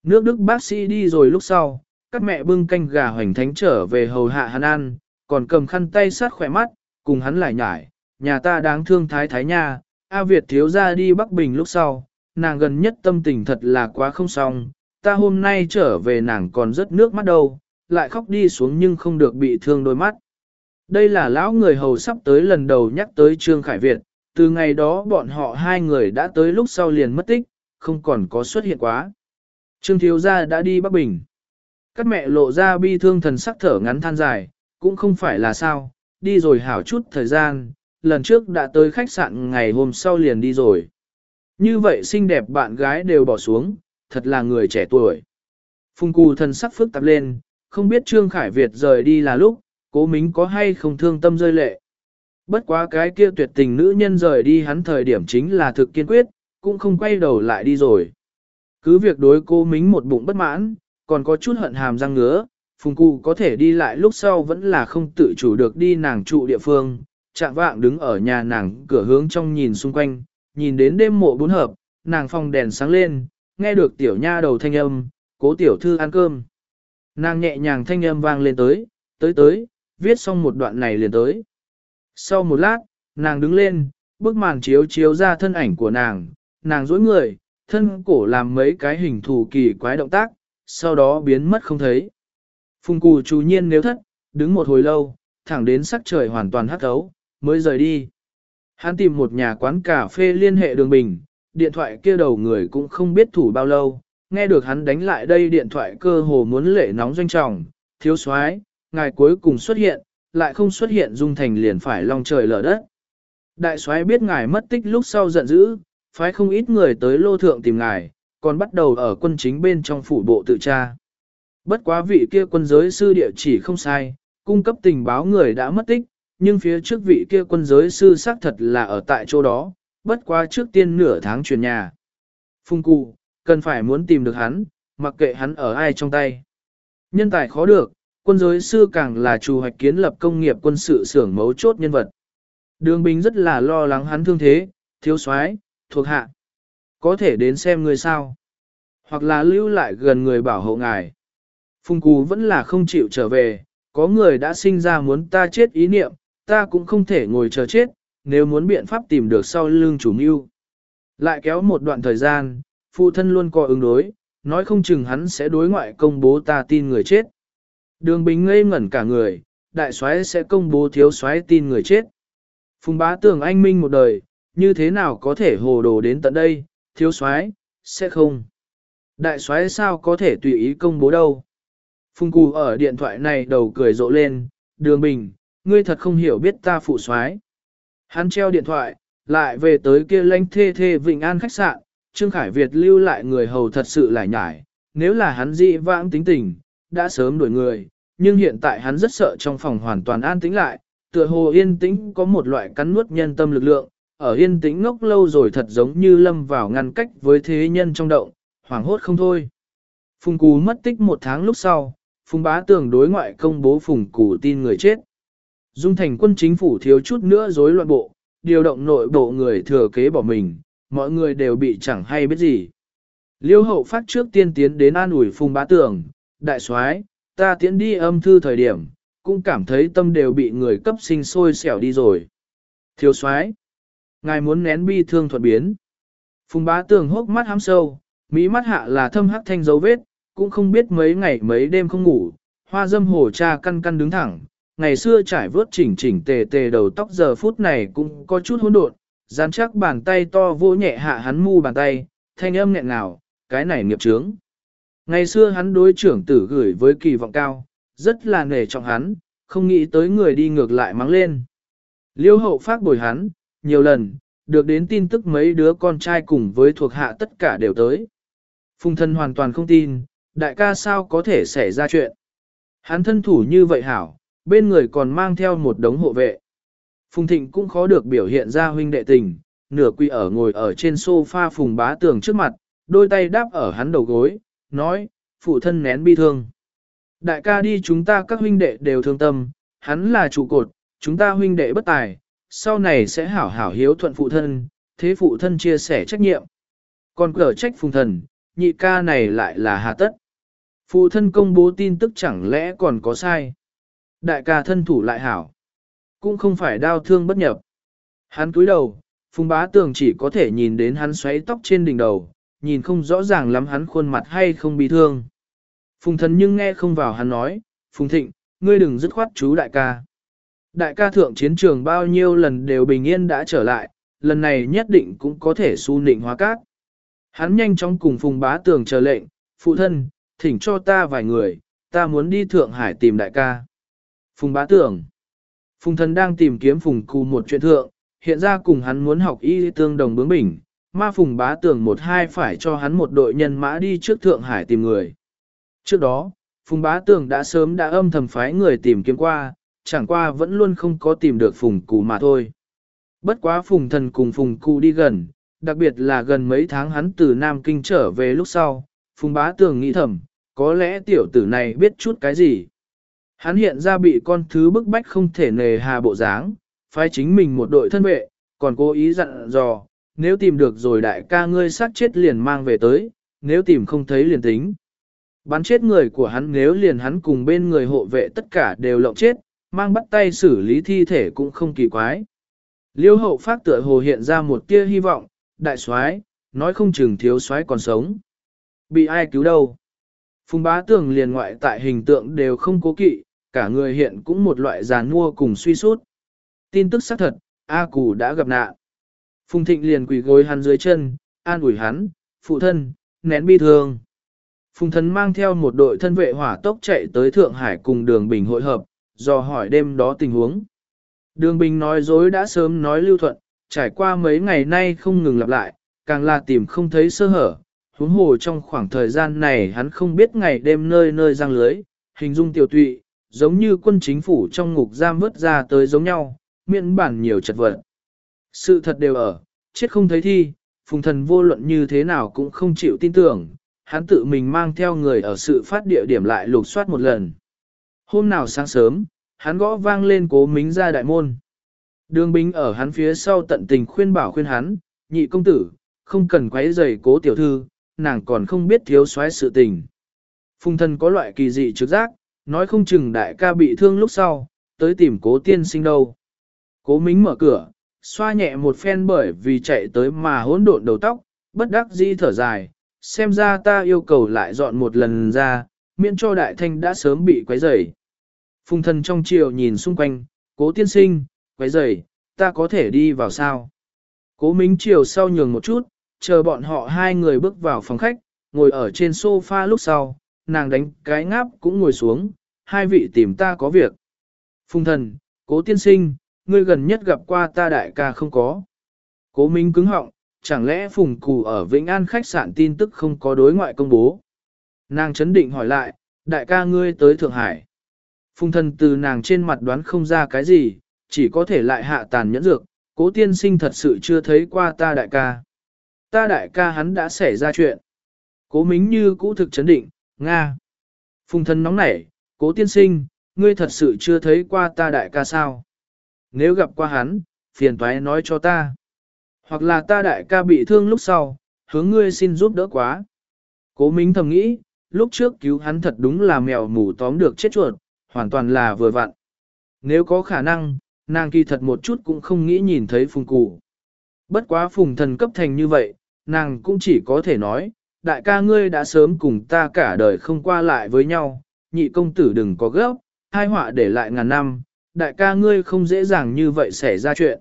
Nước Đức bác sĩ đi rồi lúc sau, các mẹ bưng canh gà hoành thánh trở về hầu hạ hắn ăn, còn cầm khăn tay sát khỏe mắt, cùng hắn lại nhải, nhà ta đáng thương thái thái nha, A Việt thiếu ra đi Bắc Bình lúc sau, nàng gần nhất tâm tình thật là quá không xong, ta hôm nay trở về nàng còn rất nước mắt đâu, lại khóc đi xuống nhưng không được bị thương đôi mắt. Đây là lão người hầu sắp tới lần đầu nhắc tới Trương Khải Việt, từ ngày đó bọn họ hai người đã tới lúc sau liền mất tích, không còn có xuất hiện quá. Trương Thiếu Gia đã đi Bắc Bình. Các mẹ lộ ra bi thương thần sắc thở ngắn than dài, cũng không phải là sao, đi rồi hảo chút thời gian, lần trước đã tới khách sạn ngày hôm sau liền đi rồi. Như vậy xinh đẹp bạn gái đều bỏ xuống, thật là người trẻ tuổi. Phùng cù thần sắc phức tạp lên, không biết Trương Khải Việt rời đi là lúc, cố mính có hay không thương tâm rơi lệ. Bất quá cái kia tuyệt tình nữ nhân rời đi hắn thời điểm chính là thực kiên quyết, cũng không quay đầu lại đi rồi. Cứ việc đối cô mính một bụng bất mãn, còn có chút hận hàm răng ngứa, phùng cụ có thể đi lại lúc sau vẫn là không tự chủ được đi nàng trụ địa phương, chạm vạng đứng ở nhà nàng cửa hướng trong nhìn xung quanh, nhìn đến đêm mộ bốn hợp, nàng phòng đèn sáng lên, nghe được tiểu nha đầu thanh âm, cố tiểu thư ăn cơm. Nàng nhẹ nhàng thanh âm vang lên tới, tới tới, viết xong một đoạn này liền tới. Sau một lát, nàng đứng lên, bức màn chiếu chiếu ra thân ảnh của nàng, nàng dối người, thân cổ làm mấy cái hình thù kỳ quái động tác, sau đó biến mất không thấy. Phùng cù chú nhiên nếu thất, đứng một hồi lâu, thẳng đến sắc trời hoàn toàn hắt thấu, mới rời đi. Hắn tìm một nhà quán cà phê liên hệ đường bình, điện thoại kia đầu người cũng không biết thủ bao lâu, nghe được hắn đánh lại đây điện thoại cơ hồ muốn lệ nóng doanh trọng, thiếu soái ngài cuối cùng xuất hiện, lại không xuất hiện dung thành liền phải long trời lở đất. Đại soái biết ngài mất tích lúc sau giận dữ, phái không ít người tới lô thượng tìm ngài, còn bắt đầu ở quân chính bên trong phủ bộ tự tra. Bất quá vị kia quân giới sư địa chỉ không sai, cung cấp tình báo người đã mất tích, nhưng phía trước vị kia quân giới sư xác thật là ở tại chỗ đó, bất quá trước tiên nửa tháng chuyển nhà. Phung cụ, cần phải muốn tìm được hắn, mặc kệ hắn ở ai trong tay. Nhân tài khó được, quân giới sư càng là chủ hoạch kiến lập công nghiệp quân sự xưởng mấu chốt nhân vật. Đường Bình rất là lo lắng hắn thương thế, thiếu soái thuộc hạ. Có thể đến xem người sao. Hoặc là lưu lại gần người bảo hộ ngài. phùng Cú vẫn là không chịu trở về, có người đã sinh ra muốn ta chết ý niệm, ta cũng không thể ngồi chờ chết, nếu muốn biện pháp tìm được sau lưng chủ mưu. Lại kéo một đoạn thời gian, phụ thân luôn có ứng đối, nói không chừng hắn sẽ đối ngoại công bố ta tin người chết. Đường Bình ngây ngẩn cả người, đại soái sẽ công bố thiếu soái tin người chết. Phùng bá tưởng anh minh một đời, như thế nào có thể hồ đồ đến tận đây, thiếu soái sẽ không. Đại soái sao có thể tùy ý công bố đâu. phung cù ở điện thoại này đầu cười rộ lên, đường bình, ngươi thật không hiểu biết ta phụ soái. Hắn treo điện thoại, lại về tới kia lanh thê thê Vịnh An khách sạn, Trương Khải Việt lưu lại người hầu thật sự lại nhải, nếu là hắn dị vãng tính tình, đã sớm đuổi người, nhưng hiện tại hắn rất sợ trong phòng hoàn toàn an tĩnh lại, tựa hồ yên tĩnh có một loại cắn nuốt nhân tâm lực lượng, ở yên tĩnh ngốc lâu rồi thật giống như lâm vào ngăn cách với thế nhân trong động, hoảng hốt không thôi. Phùng Cú mất tích một tháng lúc sau, Phùng Bá Tường đối ngoại công bố Phùng Cú tin người chết. Dung thành quân chính phủ thiếu chút nữa rối loạn bộ, điều động nội bộ người thừa kế bỏ mình, mọi người đều bị chẳng hay biết gì. Liêu hậu phát trước tiên tiến đến an ủi Phùng Bá Tường, đại soái, ta tiến đi âm thư thời điểm, cũng cảm thấy tâm đều bị người cấp sinh sôi xẻo đi rồi. Thiếu soái ngài muốn nén bi thương thuận biến. Phùng bá tường hốc mắt hám sâu, mỹ mắt hạ là thâm hắc thanh dấu vết, cũng không biết mấy ngày mấy đêm không ngủ, hoa dâm hồ cha căn căn đứng thẳng, ngày xưa trải vớt chỉnh chỉnh tề tề đầu tóc giờ phút này cũng có chút hỗn độn, dán chắc bàn tay to vô nhẹ hạ hắn mu bàn tay, thanh âm nghẹn ngào, cái này nghiệp trướng. Ngày xưa hắn đối trưởng tử gửi với kỳ vọng cao, rất là nể trọng hắn, không nghĩ tới người đi ngược lại mắng lên. Liêu hậu phát bồi hắn, nhiều lần, được đến tin tức mấy đứa con trai cùng với thuộc hạ tất cả đều tới. Phùng thân hoàn toàn không tin, đại ca sao có thể xảy ra chuyện. Hắn thân thủ như vậy hảo, bên người còn mang theo một đống hộ vệ. Phùng thịnh cũng khó được biểu hiện ra huynh đệ tình, nửa quy ở ngồi ở trên sofa phùng bá tường trước mặt, đôi tay đáp ở hắn đầu gối, nói, phụ thân nén bi thương. Đại ca đi chúng ta các huynh đệ đều thương tâm, hắn là trụ cột, chúng ta huynh đệ bất tài, sau này sẽ hảo hảo hiếu thuận phụ thân, thế phụ thân chia sẻ trách nhiệm. Còn cờ trách phùng thần, nhị ca này lại là hạ tất. Phụ thân công bố tin tức chẳng lẽ còn có sai. Đại ca thân thủ lại hảo. Cũng không phải đau thương bất nhập. Hắn cúi đầu, phùng bá tường chỉ có thể nhìn đến hắn xoáy tóc trên đỉnh đầu, nhìn không rõ ràng lắm hắn khuôn mặt hay không bị thương. Phùng thần nhưng nghe không vào hắn nói, Phùng thịnh, ngươi đừng dứt khoát chú đại ca. Đại ca thượng chiến trường bao nhiêu lần đều bình yên đã trở lại, lần này nhất định cũng có thể su nịnh hóa cát. Hắn nhanh chóng cùng Phùng Bá Tường chờ lệnh, phụ thân, thỉnh cho ta vài người, ta muốn đi Thượng Hải tìm đại ca. Phùng Bá Tường Phùng thần đang tìm kiếm Phùng Cù một chuyện thượng, hiện ra cùng hắn muốn học y tương đồng bướng bỉnh, ma Phùng Bá Tường một hai phải cho hắn một đội nhân mã đi trước Thượng Hải tìm người. Trước đó, Phùng Bá Tường đã sớm đã âm thầm phái người tìm kiếm qua, chẳng qua vẫn luôn không có tìm được phùng cụ mà thôi. Bất quá phùng thần cùng phùng cụ đi gần, đặc biệt là gần mấy tháng hắn từ Nam Kinh trở về lúc sau, Phùng Bá Tường nghĩ thầm, có lẽ tiểu tử này biết chút cái gì. Hắn hiện ra bị con thứ bức bách không thể nề hà bộ dáng, phái chính mình một đội thân vệ, còn cố ý dặn dò, nếu tìm được rồi đại ca ngươi sát chết liền mang về tới, nếu tìm không thấy liền tính. Bắn chết người của hắn nếu liền hắn cùng bên người hộ vệ tất cả đều lộng chết, mang bắt tay xử lý thi thể cũng không kỳ quái. Liêu hậu phát tựa hồ hiện ra một tia hy vọng, đại soái nói không chừng thiếu soái còn sống. Bị ai cứu đâu? Phùng bá tường liền ngoại tại hình tượng đều không cố kỵ, cả người hiện cũng một loại giàn mua cùng suy sút. Tin tức xác thật, A Cù đã gặp nạn. Phùng thịnh liền quỳ gối hắn dưới chân, an ủi hắn, phụ thân, nén bi thương. Phùng thần mang theo một đội thân vệ hỏa tốc chạy tới Thượng Hải cùng đường bình hội hợp, do hỏi đêm đó tình huống. Đường bình nói dối đã sớm nói lưu thuận, trải qua mấy ngày nay không ngừng lặp lại, càng là tìm không thấy sơ hở. Huống hồ trong khoảng thời gian này hắn không biết ngày đêm nơi nơi răng lưới, hình dung tiểu tụy, giống như quân chính phủ trong ngục giam vớt ra tới giống nhau, miễn bản nhiều chật vật. Sự thật đều ở, chết không thấy thi, phùng thần vô luận như thế nào cũng không chịu tin tưởng, hắn tự mình mang theo người ở sự phát địa điểm lại lục soát một lần. Hôm nào sáng sớm, hắn gõ vang lên cố mính ra đại môn. Đường bính ở hắn phía sau tận tình khuyên bảo khuyên hắn, nhị công tử, không cần quấy rầy cố tiểu thư, nàng còn không biết thiếu soái sự tình. Phùng thần có loại kỳ dị trực giác, nói không chừng đại ca bị thương lúc sau, tới tìm cố tiên sinh đâu. Cố mính mở cửa, xoa nhẹ một phen bởi vì chạy tới mà hỗn độn đầu tóc, bất đắc dĩ thở dài, xem ra ta yêu cầu lại dọn một lần ra, miễn cho đại thanh đã sớm bị quấy rầy. Phùng thần trong chiều nhìn xung quanh, cố tiên sinh, quấy rầy, ta có thể đi vào sao? Cố Minh chiều sau nhường một chút, chờ bọn họ hai người bước vào phòng khách, ngồi ở trên sofa lúc sau, nàng đánh cái ngáp cũng ngồi xuống, hai vị tìm ta có việc. Phùng thần, cố tiên sinh, ngươi gần nhất gặp qua ta đại ca không có. Cố Minh cứng họng, chẳng lẽ Phùng Cù ở Vĩnh An khách sạn tin tức không có đối ngoại công bố. Nàng chấn định hỏi lại, đại ca ngươi tới Thượng Hải. Phùng thần từ nàng trên mặt đoán không ra cái gì, chỉ có thể lại hạ tàn nhẫn dược, cố tiên sinh thật sự chưa thấy qua ta đại ca. Ta đại ca hắn đã xảy ra chuyện. Cố mính như cũ thực chấn định, Nga. Phùng thần nóng nảy, cố tiên sinh, ngươi thật sự chưa thấy qua ta đại ca sao? Nếu gặp qua hắn, phiền toái nói cho ta. Hoặc là ta đại ca bị thương lúc sau, hướng ngươi xin giúp đỡ quá. Cố Mính thầm nghĩ, lúc trước cứu hắn thật đúng là mèo mù tóm được chết chuột, hoàn toàn là vừa vặn. Nếu có khả năng, nàng kỳ thật một chút cũng không nghĩ nhìn thấy phùng cụ. Bất quá phùng thần cấp thành như vậy, nàng cũng chỉ có thể nói, đại ca ngươi đã sớm cùng ta cả đời không qua lại với nhau, nhị công tử đừng có gấp, hai họa để lại ngàn năm, đại ca ngươi không dễ dàng như vậy xảy ra chuyện.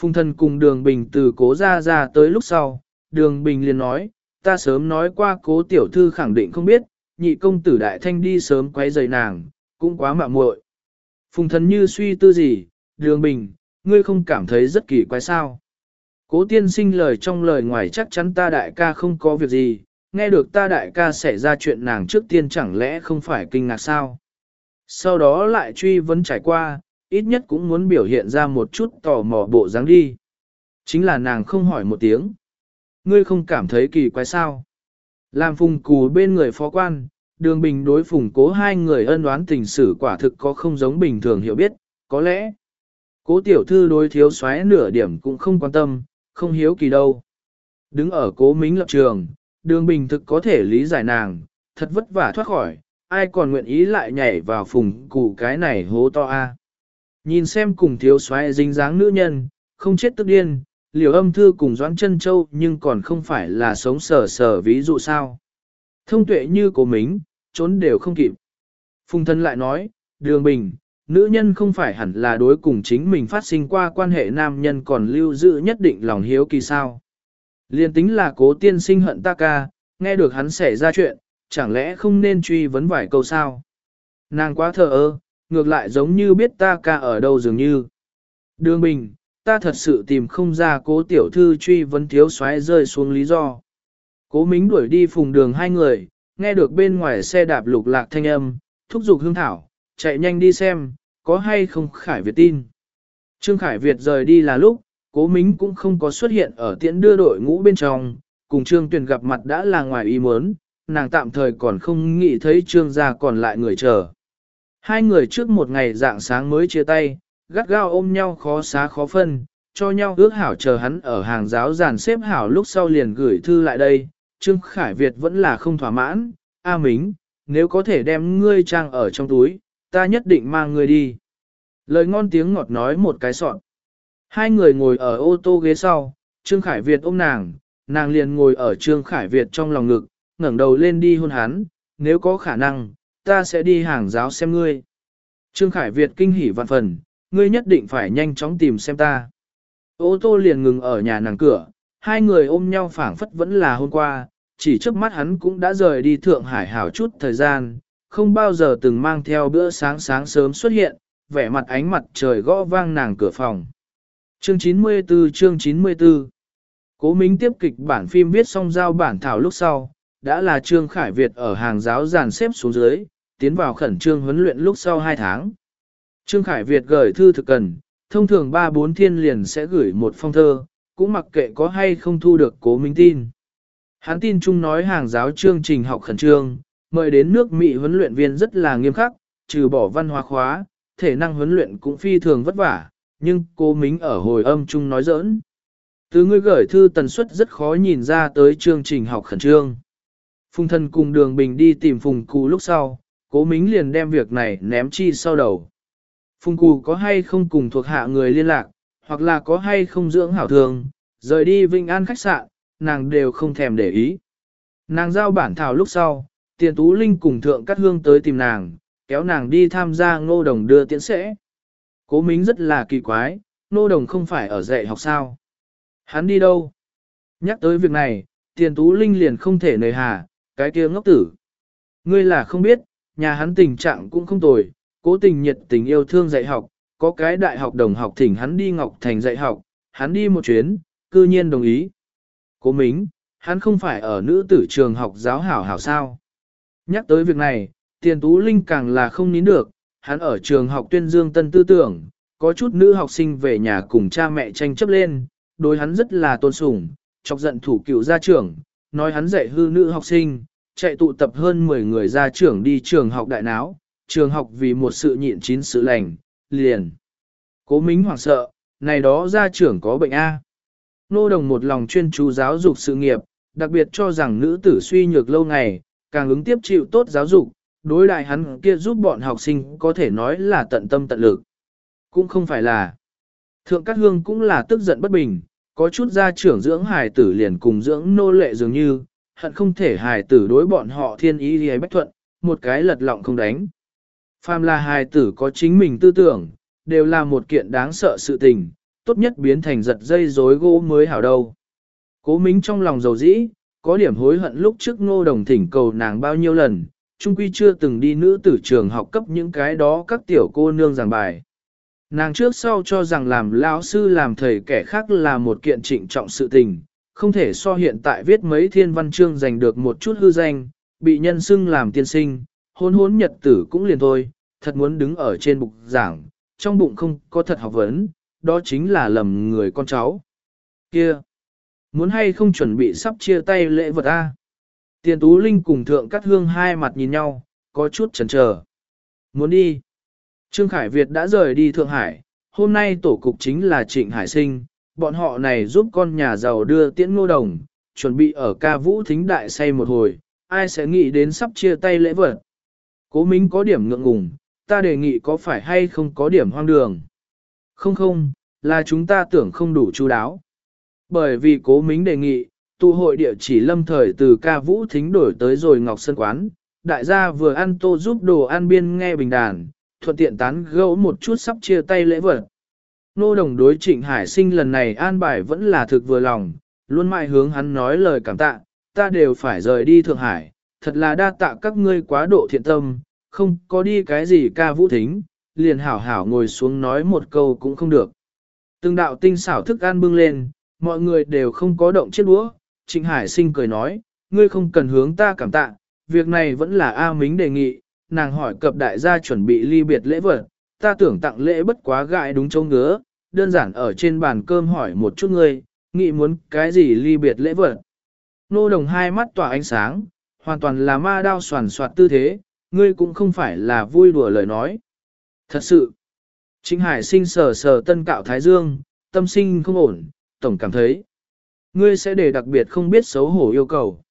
Phùng thần cùng đường bình từ cố ra ra tới lúc sau, đường bình liền nói, ta sớm nói qua cố tiểu thư khẳng định không biết, nhị công tử đại thanh đi sớm quấy rầy nàng, cũng quá mạo muội. Phùng thần như suy tư gì, đường bình, ngươi không cảm thấy rất kỳ quái sao. Cố tiên sinh lời trong lời ngoài chắc chắn ta đại ca không có việc gì, nghe được ta đại ca xảy ra chuyện nàng trước tiên chẳng lẽ không phải kinh ngạc sao. Sau đó lại truy vấn trải qua, ít nhất cũng muốn biểu hiện ra một chút tò mò bộ dáng đi. Chính là nàng không hỏi một tiếng. Ngươi không cảm thấy kỳ quái sao? Làm phùng cù bên người phó quan, đường bình đối phùng cố hai người ân oán tình sử quả thực có không giống bình thường hiểu biết, có lẽ. Cố tiểu thư đối thiếu xoáy nửa điểm cũng không quan tâm, không hiếu kỳ đâu. Đứng ở cố mính lập trường, đường bình thực có thể lý giải nàng, thật vất vả thoát khỏi, ai còn nguyện ý lại nhảy vào phùng cụ cái này hố to a. Nhìn xem cùng thiếu xoáy dính dáng nữ nhân, không chết tức điên, liều âm thư cùng doãn chân châu nhưng còn không phải là sống sở sở ví dụ sao. Thông tuệ như cổ mính, trốn đều không kịp. Phùng thân lại nói, đường bình, nữ nhân không phải hẳn là đối cùng chính mình phát sinh qua quan hệ nam nhân còn lưu giữ nhất định lòng hiếu kỳ sao. Liên tính là cố tiên sinh hận ta ca, nghe được hắn xảy ra chuyện, chẳng lẽ không nên truy vấn vài câu sao? Nàng quá thờ ơ, ngược lại giống như biết ta ca ở đâu dường như. Đường bình, ta thật sự tìm không ra cố tiểu thư truy vấn thiếu xoáy rơi xuống lý do. Cố mính đuổi đi phùng đường hai người, nghe được bên ngoài xe đạp lục lạc thanh âm, thúc giục hương thảo, chạy nhanh đi xem, có hay không Khải Việt tin. Trương Khải Việt rời đi là lúc, cố mính cũng không có xuất hiện ở tiễn đưa đội ngũ bên trong, cùng Trương Tuyền gặp mặt đã là ngoài ý muốn, nàng tạm thời còn không nghĩ thấy Trương gia còn lại người chờ. Hai người trước một ngày dạng sáng mới chia tay, gắt gao ôm nhau khó xá khó phân, cho nhau ước hảo chờ hắn ở hàng giáo giàn xếp hảo lúc sau liền gửi thư lại đây. Trương Khải Việt vẫn là không thỏa mãn, A Mính, nếu có thể đem ngươi trang ở trong túi, ta nhất định mang ngươi đi. Lời ngon tiếng ngọt nói một cái sọn. Hai người ngồi ở ô tô ghế sau, Trương Khải Việt ôm nàng, nàng liền ngồi ở Trương Khải Việt trong lòng ngực, ngẩng đầu lên đi hôn hắn, nếu có khả năng, ta sẽ đi hàng giáo xem ngươi. Trương Khải Việt kinh hỉ vạn phần, ngươi nhất định phải nhanh chóng tìm xem ta. Ô tô liền ngừng ở nhà nàng cửa, hai người ôm nhau phảng phất vẫn là hôm qua, chỉ trước mắt hắn cũng đã rời đi Thượng Hải hảo chút thời gian, không bao giờ từng mang theo bữa sáng sáng sớm xuất hiện, vẻ mặt ánh mặt trời gõ vang nàng cửa phòng. Chương 94 chương 94 Cố Minh tiếp kịch bản phim viết xong giao bản thảo lúc sau, đã là Trương Khải Việt ở hàng giáo giàn xếp xuống dưới, tiến vào khẩn trương huấn luyện lúc sau 2 tháng. Trương Khải Việt gửi thư thực cần, thông thường 3-4 thiên liền sẽ gửi một phong thơ, cũng mặc kệ có hay không thu được cố minh tin. Hắn tin chung nói hàng giáo chương trình học khẩn trương, mời đến nước Mỹ huấn luyện viên rất là nghiêm khắc, trừ bỏ văn hóa khóa, thể năng huấn luyện cũng phi thường vất vả, nhưng cô Mính ở hồi âm chung nói giỡn. Từ người gửi thư tần suất rất khó nhìn ra tới chương trình học khẩn trương. Phùng thân cùng đường bình đi tìm Phùng Cù lúc sau, cố Mính liền đem việc này ném chi sau đầu. Phùng Cù có hay không cùng thuộc hạ người liên lạc, hoặc là có hay không dưỡng hảo thường, rời đi Vinh An khách sạn, nàng đều không thèm để ý. Nàng giao bản thảo lúc sau, tiền tú linh cùng thượng cắt hương tới tìm nàng, kéo nàng đi tham gia ngô đồng đưa tiễn sẽ. Cố Mính rất là kỳ quái, ngô đồng không phải ở dạy học sao. Hắn đi đâu? Nhắc tới việc này, tiền tú linh liền không thể nề hà, cái kia ngốc tử. Ngươi là không biết, nhà hắn tình trạng cũng không tồi, cố tình nhiệt tình yêu thương dạy học, có cái đại học đồng học thỉnh hắn đi Ngọc Thành dạy học, hắn đi một chuyến, cư nhiên đồng ý. Cố Mính, hắn không phải ở nữ tử trường học giáo hảo hảo sao. Nhắc tới việc này, tiền tú linh càng là không nín được, hắn ở trường học tuyên dương tân tư tưởng, có chút nữ học sinh về nhà cùng cha mẹ tranh chấp lên, đối hắn rất là tôn sùng, chọc giận thủ cựu gia trưởng, nói hắn dạy hư nữ học sinh, chạy tụ tập hơn 10 người gia trưởng đi trường học đại náo, trường học vì một sự nhịn chín sự lành, liền. Cố Mính hoảng sợ, này đó gia trưởng có bệnh A. Nô đồng một lòng chuyên chú giáo dục sự nghiệp, đặc biệt cho rằng nữ tử suy nhược lâu ngày, càng ứng tiếp chịu tốt giáo dục, đối đại hắn kia giúp bọn học sinh có thể nói là tận tâm tận lực. Cũng không phải là. Thượng Cát Hương cũng là tức giận bất bình, có chút gia trưởng dưỡng hài tử liền cùng dưỡng nô lệ dường như, hận không thể hài tử đối bọn họ thiên ý hay bách thuận, một cái lật lọng không đánh. Phàm là hài tử có chính mình tư tưởng, đều là một kiện đáng sợ sự tình, tốt nhất biến thành giật dây rối gỗ mới hảo đâu. Cố Mính trong lòng dầu dĩ, có điểm hối hận lúc trước ngô đồng thỉnh cầu nàng bao nhiêu lần, chung quy chưa từng đi nữ tử trường học cấp những cái đó các tiểu cô nương giảng bài. Nàng trước sau cho rằng làm lão sư làm thầy kẻ khác là một kiện trịnh trọng sự tình, không thể so hiện tại viết mấy thiên văn chương giành được một chút hư danh, bị nhân xưng làm tiên sinh, hôn hôn nhật tử cũng liền thôi, thật muốn đứng ở trên bục giảng, trong bụng không có thật học vấn, đó chính là lầm người con cháu. Kia! Muốn hay không chuẩn bị sắp chia tay lễ vật A? Tiền Tú Linh cùng Thượng Cát Hương hai mặt nhìn nhau, có chút chần chờ. Muốn đi. Trương Khải Việt đã rời đi Thượng Hải, hôm nay tổ cục chính là Trịnh Hải Sinh, bọn họ này giúp con nhà giàu đưa tiễn ngô đồng, chuẩn bị ở ca vũ thính đại say một hồi, ai sẽ nghĩ đến sắp chia tay lễ vật. Cố Minh có điểm ngượng ngùng, ta đề nghị có phải hay không có điểm hoang đường. Không không, là chúng ta tưởng không đủ chú đáo. Bởi vì cố Mính đề nghị, tụ hội địa chỉ lâm thời từ ca vũ thính đổi tới rồi Ngọc Sơn Quán, đại gia vừa ăn tô giúp đồ ăn biên nghe bình đàn, thuận tiện tán gẫu một chút sắp chia tay lễ vật. Nô đồng đối trịnh hải sinh lần này an bài vẫn là thực vừa lòng, luôn mãi hướng hắn nói lời cảm tạ, ta đều phải rời đi Thượng Hải, thật là đa tạ các ngươi quá độ thiện tâm, không có đi cái gì ca vũ thính, liền hảo hảo ngồi xuống nói một câu cũng không được. Từng đạo tinh xảo thức ăn bưng lên, mọi người đều không có động chiếc đũa, Trịnh Hải sinh cười nói, ngươi không cần hướng ta cảm tạ, việc này vẫn là A Mính đề nghị, nàng hỏi cập đại gia chuẩn bị ly biệt lễ vật, ta tưởng tặng lễ bất quá gại đúng châu ngứa, đơn giản ở trên bàn cơm hỏi một chút ngươi, nghĩ muốn cái gì ly biệt lễ vật. Nô đồng hai mắt tỏa ánh sáng, hoàn toàn là ma đao soàn soạt tư thế, ngươi cũng không phải là vui đùa lời nói. Thật sự, Trịnh Hải sinh sờ sờ tân cạo Thái Dương, tâm sinh không ổn, tổng cảm thấy. Ngươi sẽ để đặc biệt không biết xấu hổ yêu cầu.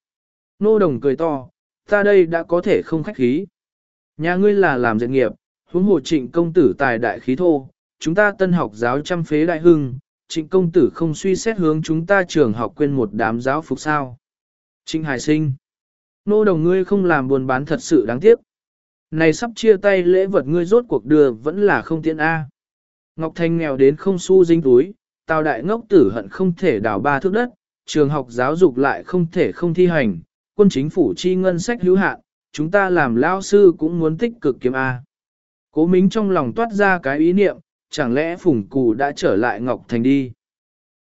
Nô đồng cười to, ta đây đã có thể không khách khí. Nhà ngươi là làm dệt nghiệp, huống hồ trịnh công tử tài đại khí thô, chúng ta tân học giáo trăm phế đại hưng, trịnh công tử không suy xét hướng chúng ta trường học quên một đám giáo phục sao. Trịnh Hải sinh, nô đồng ngươi không làm buồn bán thật sự đáng tiếc. Này sắp chia tay lễ vật ngươi rốt cuộc đưa vẫn là không tiện A. Ngọc Thanh nghèo đến không xu dinh túi, tào đại ngốc tử hận không thể đào ba thước đất, trường học giáo dục lại không thể không thi hành, quân chính phủ chi ngân sách hữu hạn, chúng ta làm lao sư cũng muốn tích cực kiếm A. Cố Mính trong lòng toát ra cái ý niệm, chẳng lẽ Phùng Cù đã trở lại Ngọc Thành đi.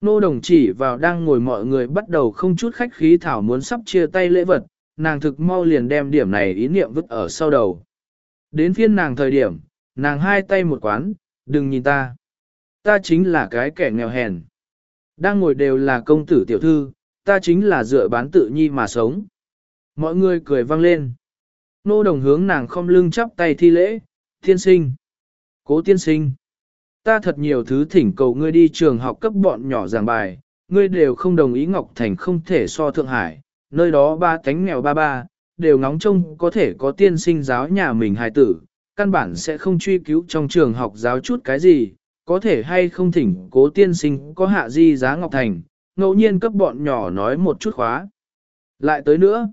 Nô đồng chỉ vào đang ngồi mọi người bắt đầu không chút khách khí thảo muốn sắp chia tay lễ vật, nàng thực mau liền đem điểm này ý niệm vứt ở sau đầu. Đến phiên nàng thời điểm, nàng hai tay một quán, đừng nhìn ta. Ta chính là cái kẻ nghèo hèn. Đang ngồi đều là công tử tiểu thư, ta chính là dựa bán tự nhi mà sống. Mọi người cười vang lên. Nô đồng hướng nàng không lưng chắp tay thi lễ, tiên sinh. Cố tiên sinh. Ta thật nhiều thứ thỉnh cầu ngươi đi trường học cấp bọn nhỏ giảng bài, ngươi đều không đồng ý Ngọc Thành không thể so Thượng Hải, nơi đó ba tánh nghèo ba ba, đều ngóng trông có thể có tiên sinh giáo nhà mình hài tử, căn bản sẽ không truy cứu trong trường học giáo chút cái gì, có thể hay không thỉnh cố tiên sinh có hạ di giá Ngọc Thành, ngẫu nhiên cấp bọn nhỏ nói một chút khóa. Lại tới nữa,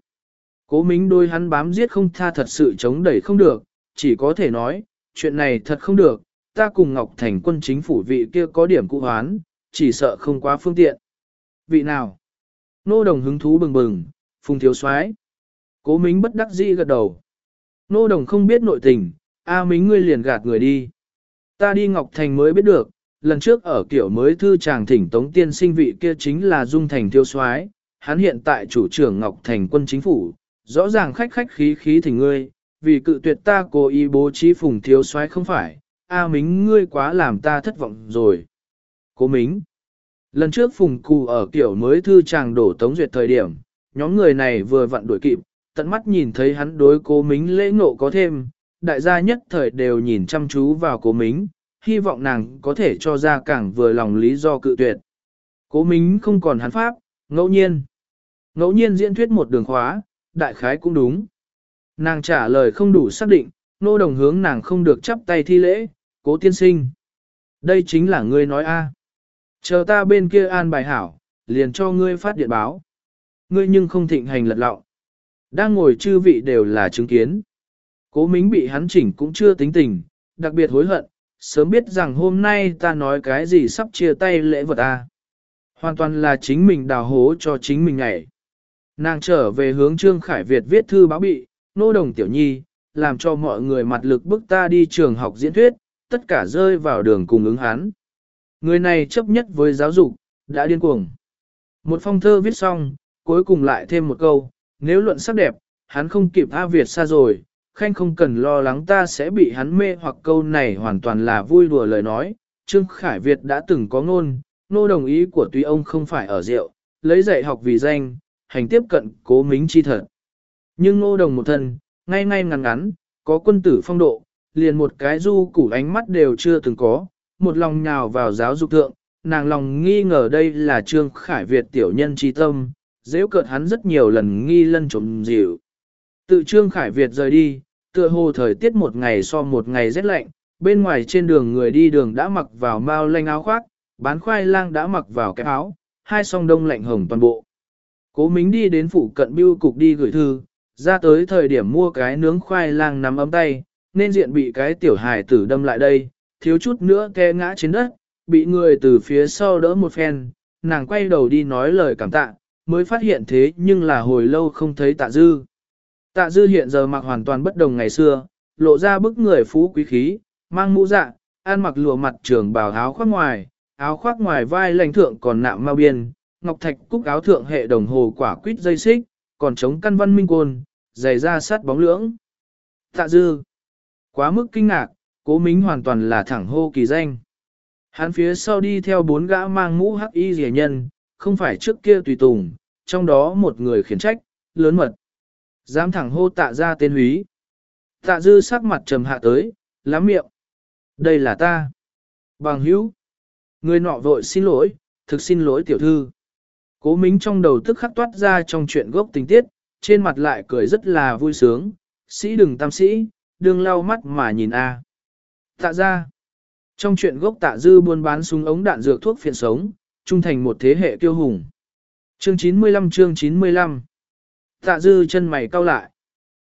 cố mính đôi hắn bám giết không tha thật sự chống đẩy không được, chỉ có thể nói, chuyện này thật không được, ta cùng Ngọc Thành quân chính phủ vị kia có điểm cụ hoán, chỉ sợ không quá phương tiện. Vị nào? Nô đồng hứng thú bừng bừng, phùng thiếu soái Cố mính bất đắc dĩ gật đầu. Nô đồng không biết nội tình, A mính ngươi liền gạt người đi. Ta đi Ngọc Thành mới biết được, lần trước ở kiểu mới thư chàng thỉnh tống tiên sinh vị kia chính là Dung Thành Thiếu soái hắn hiện tại chủ trưởng Ngọc Thành quân chính phủ, rõ ràng khách khách khí khí thỉnh ngươi, vì cự tuyệt ta cố ý bố trí phùng thiếu soái không phải, A Mính ngươi quá làm ta thất vọng rồi. Cố Mính Lần trước phùng cù ở kiểu mới thư chàng đổ tống duyệt thời điểm, nhóm người này vừa vặn đuổi kịp, tận mắt nhìn thấy hắn đối cố Mính lễ ngộ có thêm, đại gia nhất thời đều nhìn chăm chú vào cố Mính, hy vọng nàng có thể cho ra càng vừa lòng lý do cự tuyệt. Cố Mính không còn hắn pháp, ngẫu nhiên. Ngẫu nhiên diễn thuyết một đường khóa, đại khái cũng đúng. Nàng trả lời không đủ xác định, nô đồng hướng nàng không được chắp tay thi lễ, cố tiên sinh. Đây chính là ngươi nói a. Chờ ta bên kia an bài hảo, liền cho ngươi phát điện báo. Ngươi nhưng không thịnh hành lật lọng. Đang ngồi chư vị đều là chứng kiến. Cố mính bị hắn chỉnh cũng chưa tính tình, đặc biệt hối hận, sớm biết rằng hôm nay ta nói cái gì sắp chia tay lễ vật a. Hoàn toàn là chính mình đào hố cho chính mình ngày. Nàng trở về hướng Trương Khải Việt viết thư báo bị, nô đồng tiểu nhi, làm cho mọi người mặt lực bức ta đi trường học diễn thuyết, tất cả rơi vào đường cùng ứng hắn. Người này chấp nhất với giáo dục, đã điên cuồng. Một phong thơ viết xong, cuối cùng lại thêm một câu, nếu luận sắc đẹp, hắn không kịp A Việt xa rồi, khanh không cần lo lắng ta sẽ bị hắn mê hoặc câu này hoàn toàn là vui đùa lời nói. Trương Khải Việt đã từng có ngôn, nô đồng ý của tuy ông không phải ở rượu, lấy dạy học vì danh, hành tiếp cận cố mính chi thật. Nhưng nô đồng một thân, ngay ngay ngắn ngắn, có quân tử phong độ, liền một cái du củ ánh mắt đều chưa từng có, một lòng nhào vào giáo dục thượng, nàng lòng nghi ngờ đây là Trương Khải Việt tiểu nhân chi tâm, dễ cợt hắn rất nhiều lần nghi lân trộm dịu. Tự Trương Khải Việt rời đi, tựa hồ thời tiết một ngày so một ngày rét lạnh, bên ngoài trên đường người đi đường đã mặc vào mao lanh áo khoác, bán khoai lang đã mặc vào cái áo, hai song đông lạnh hồng toàn bộ. Cố Mính đi đến phụ cận biêu cục đi gửi thư, ra tới thời điểm mua cái nướng khoai lang nắm ấm tay, nên diện bị cái tiểu hài tử đâm lại đây, thiếu chút nữa té ngã trên đất, bị người từ phía sau đỡ một phen, nàng quay đầu đi nói lời cảm tạ, mới phát hiện thế nhưng là hồi lâu không thấy tạ dư. Tạ dư hiện giờ mặc hoàn toàn bất đồng ngày xưa, lộ ra bức người phú quý khí, mang mũ dạ, ăn mặc lụa mặt trường bào áo khoác ngoài, áo khoác ngoài vai lãnh thượng còn nạm mau biên, ngọc thạch cúc áo thượng hệ đồng hồ quả quýt dây xích, còn chống căn văn minh côn, giày da sắt bóng lưỡng. Tạ dư, quá mức kinh ngạc, cố mính hoàn toàn là thẳng hô kỳ danh. Hắn phía sau đi theo bốn gã mang mũ hắc y rẻ nhân, không phải trước kia tùy tùng, trong đó một người khiển trách, lớn mật. Dám thẳng hô tạ ra tên húy. Tạ dư sắc mặt trầm hạ tới, lắm miệng. Đây là ta. Bằng hữu. Người nọ vội xin lỗi, thực xin lỗi tiểu thư. Cố mính trong đầu tức khắc toát ra trong chuyện gốc tình tiết, trên mặt lại cười rất là vui sướng. Sĩ đừng tam sĩ, đừng lau mắt mà nhìn a. Tạ ra. Trong chuyện gốc tạ dư buôn bán súng ống đạn dược thuốc phiện sống, trung thành một thế hệ tiêu hùng. Chương 95 chương 95 Tạ dư chân mày cau lại.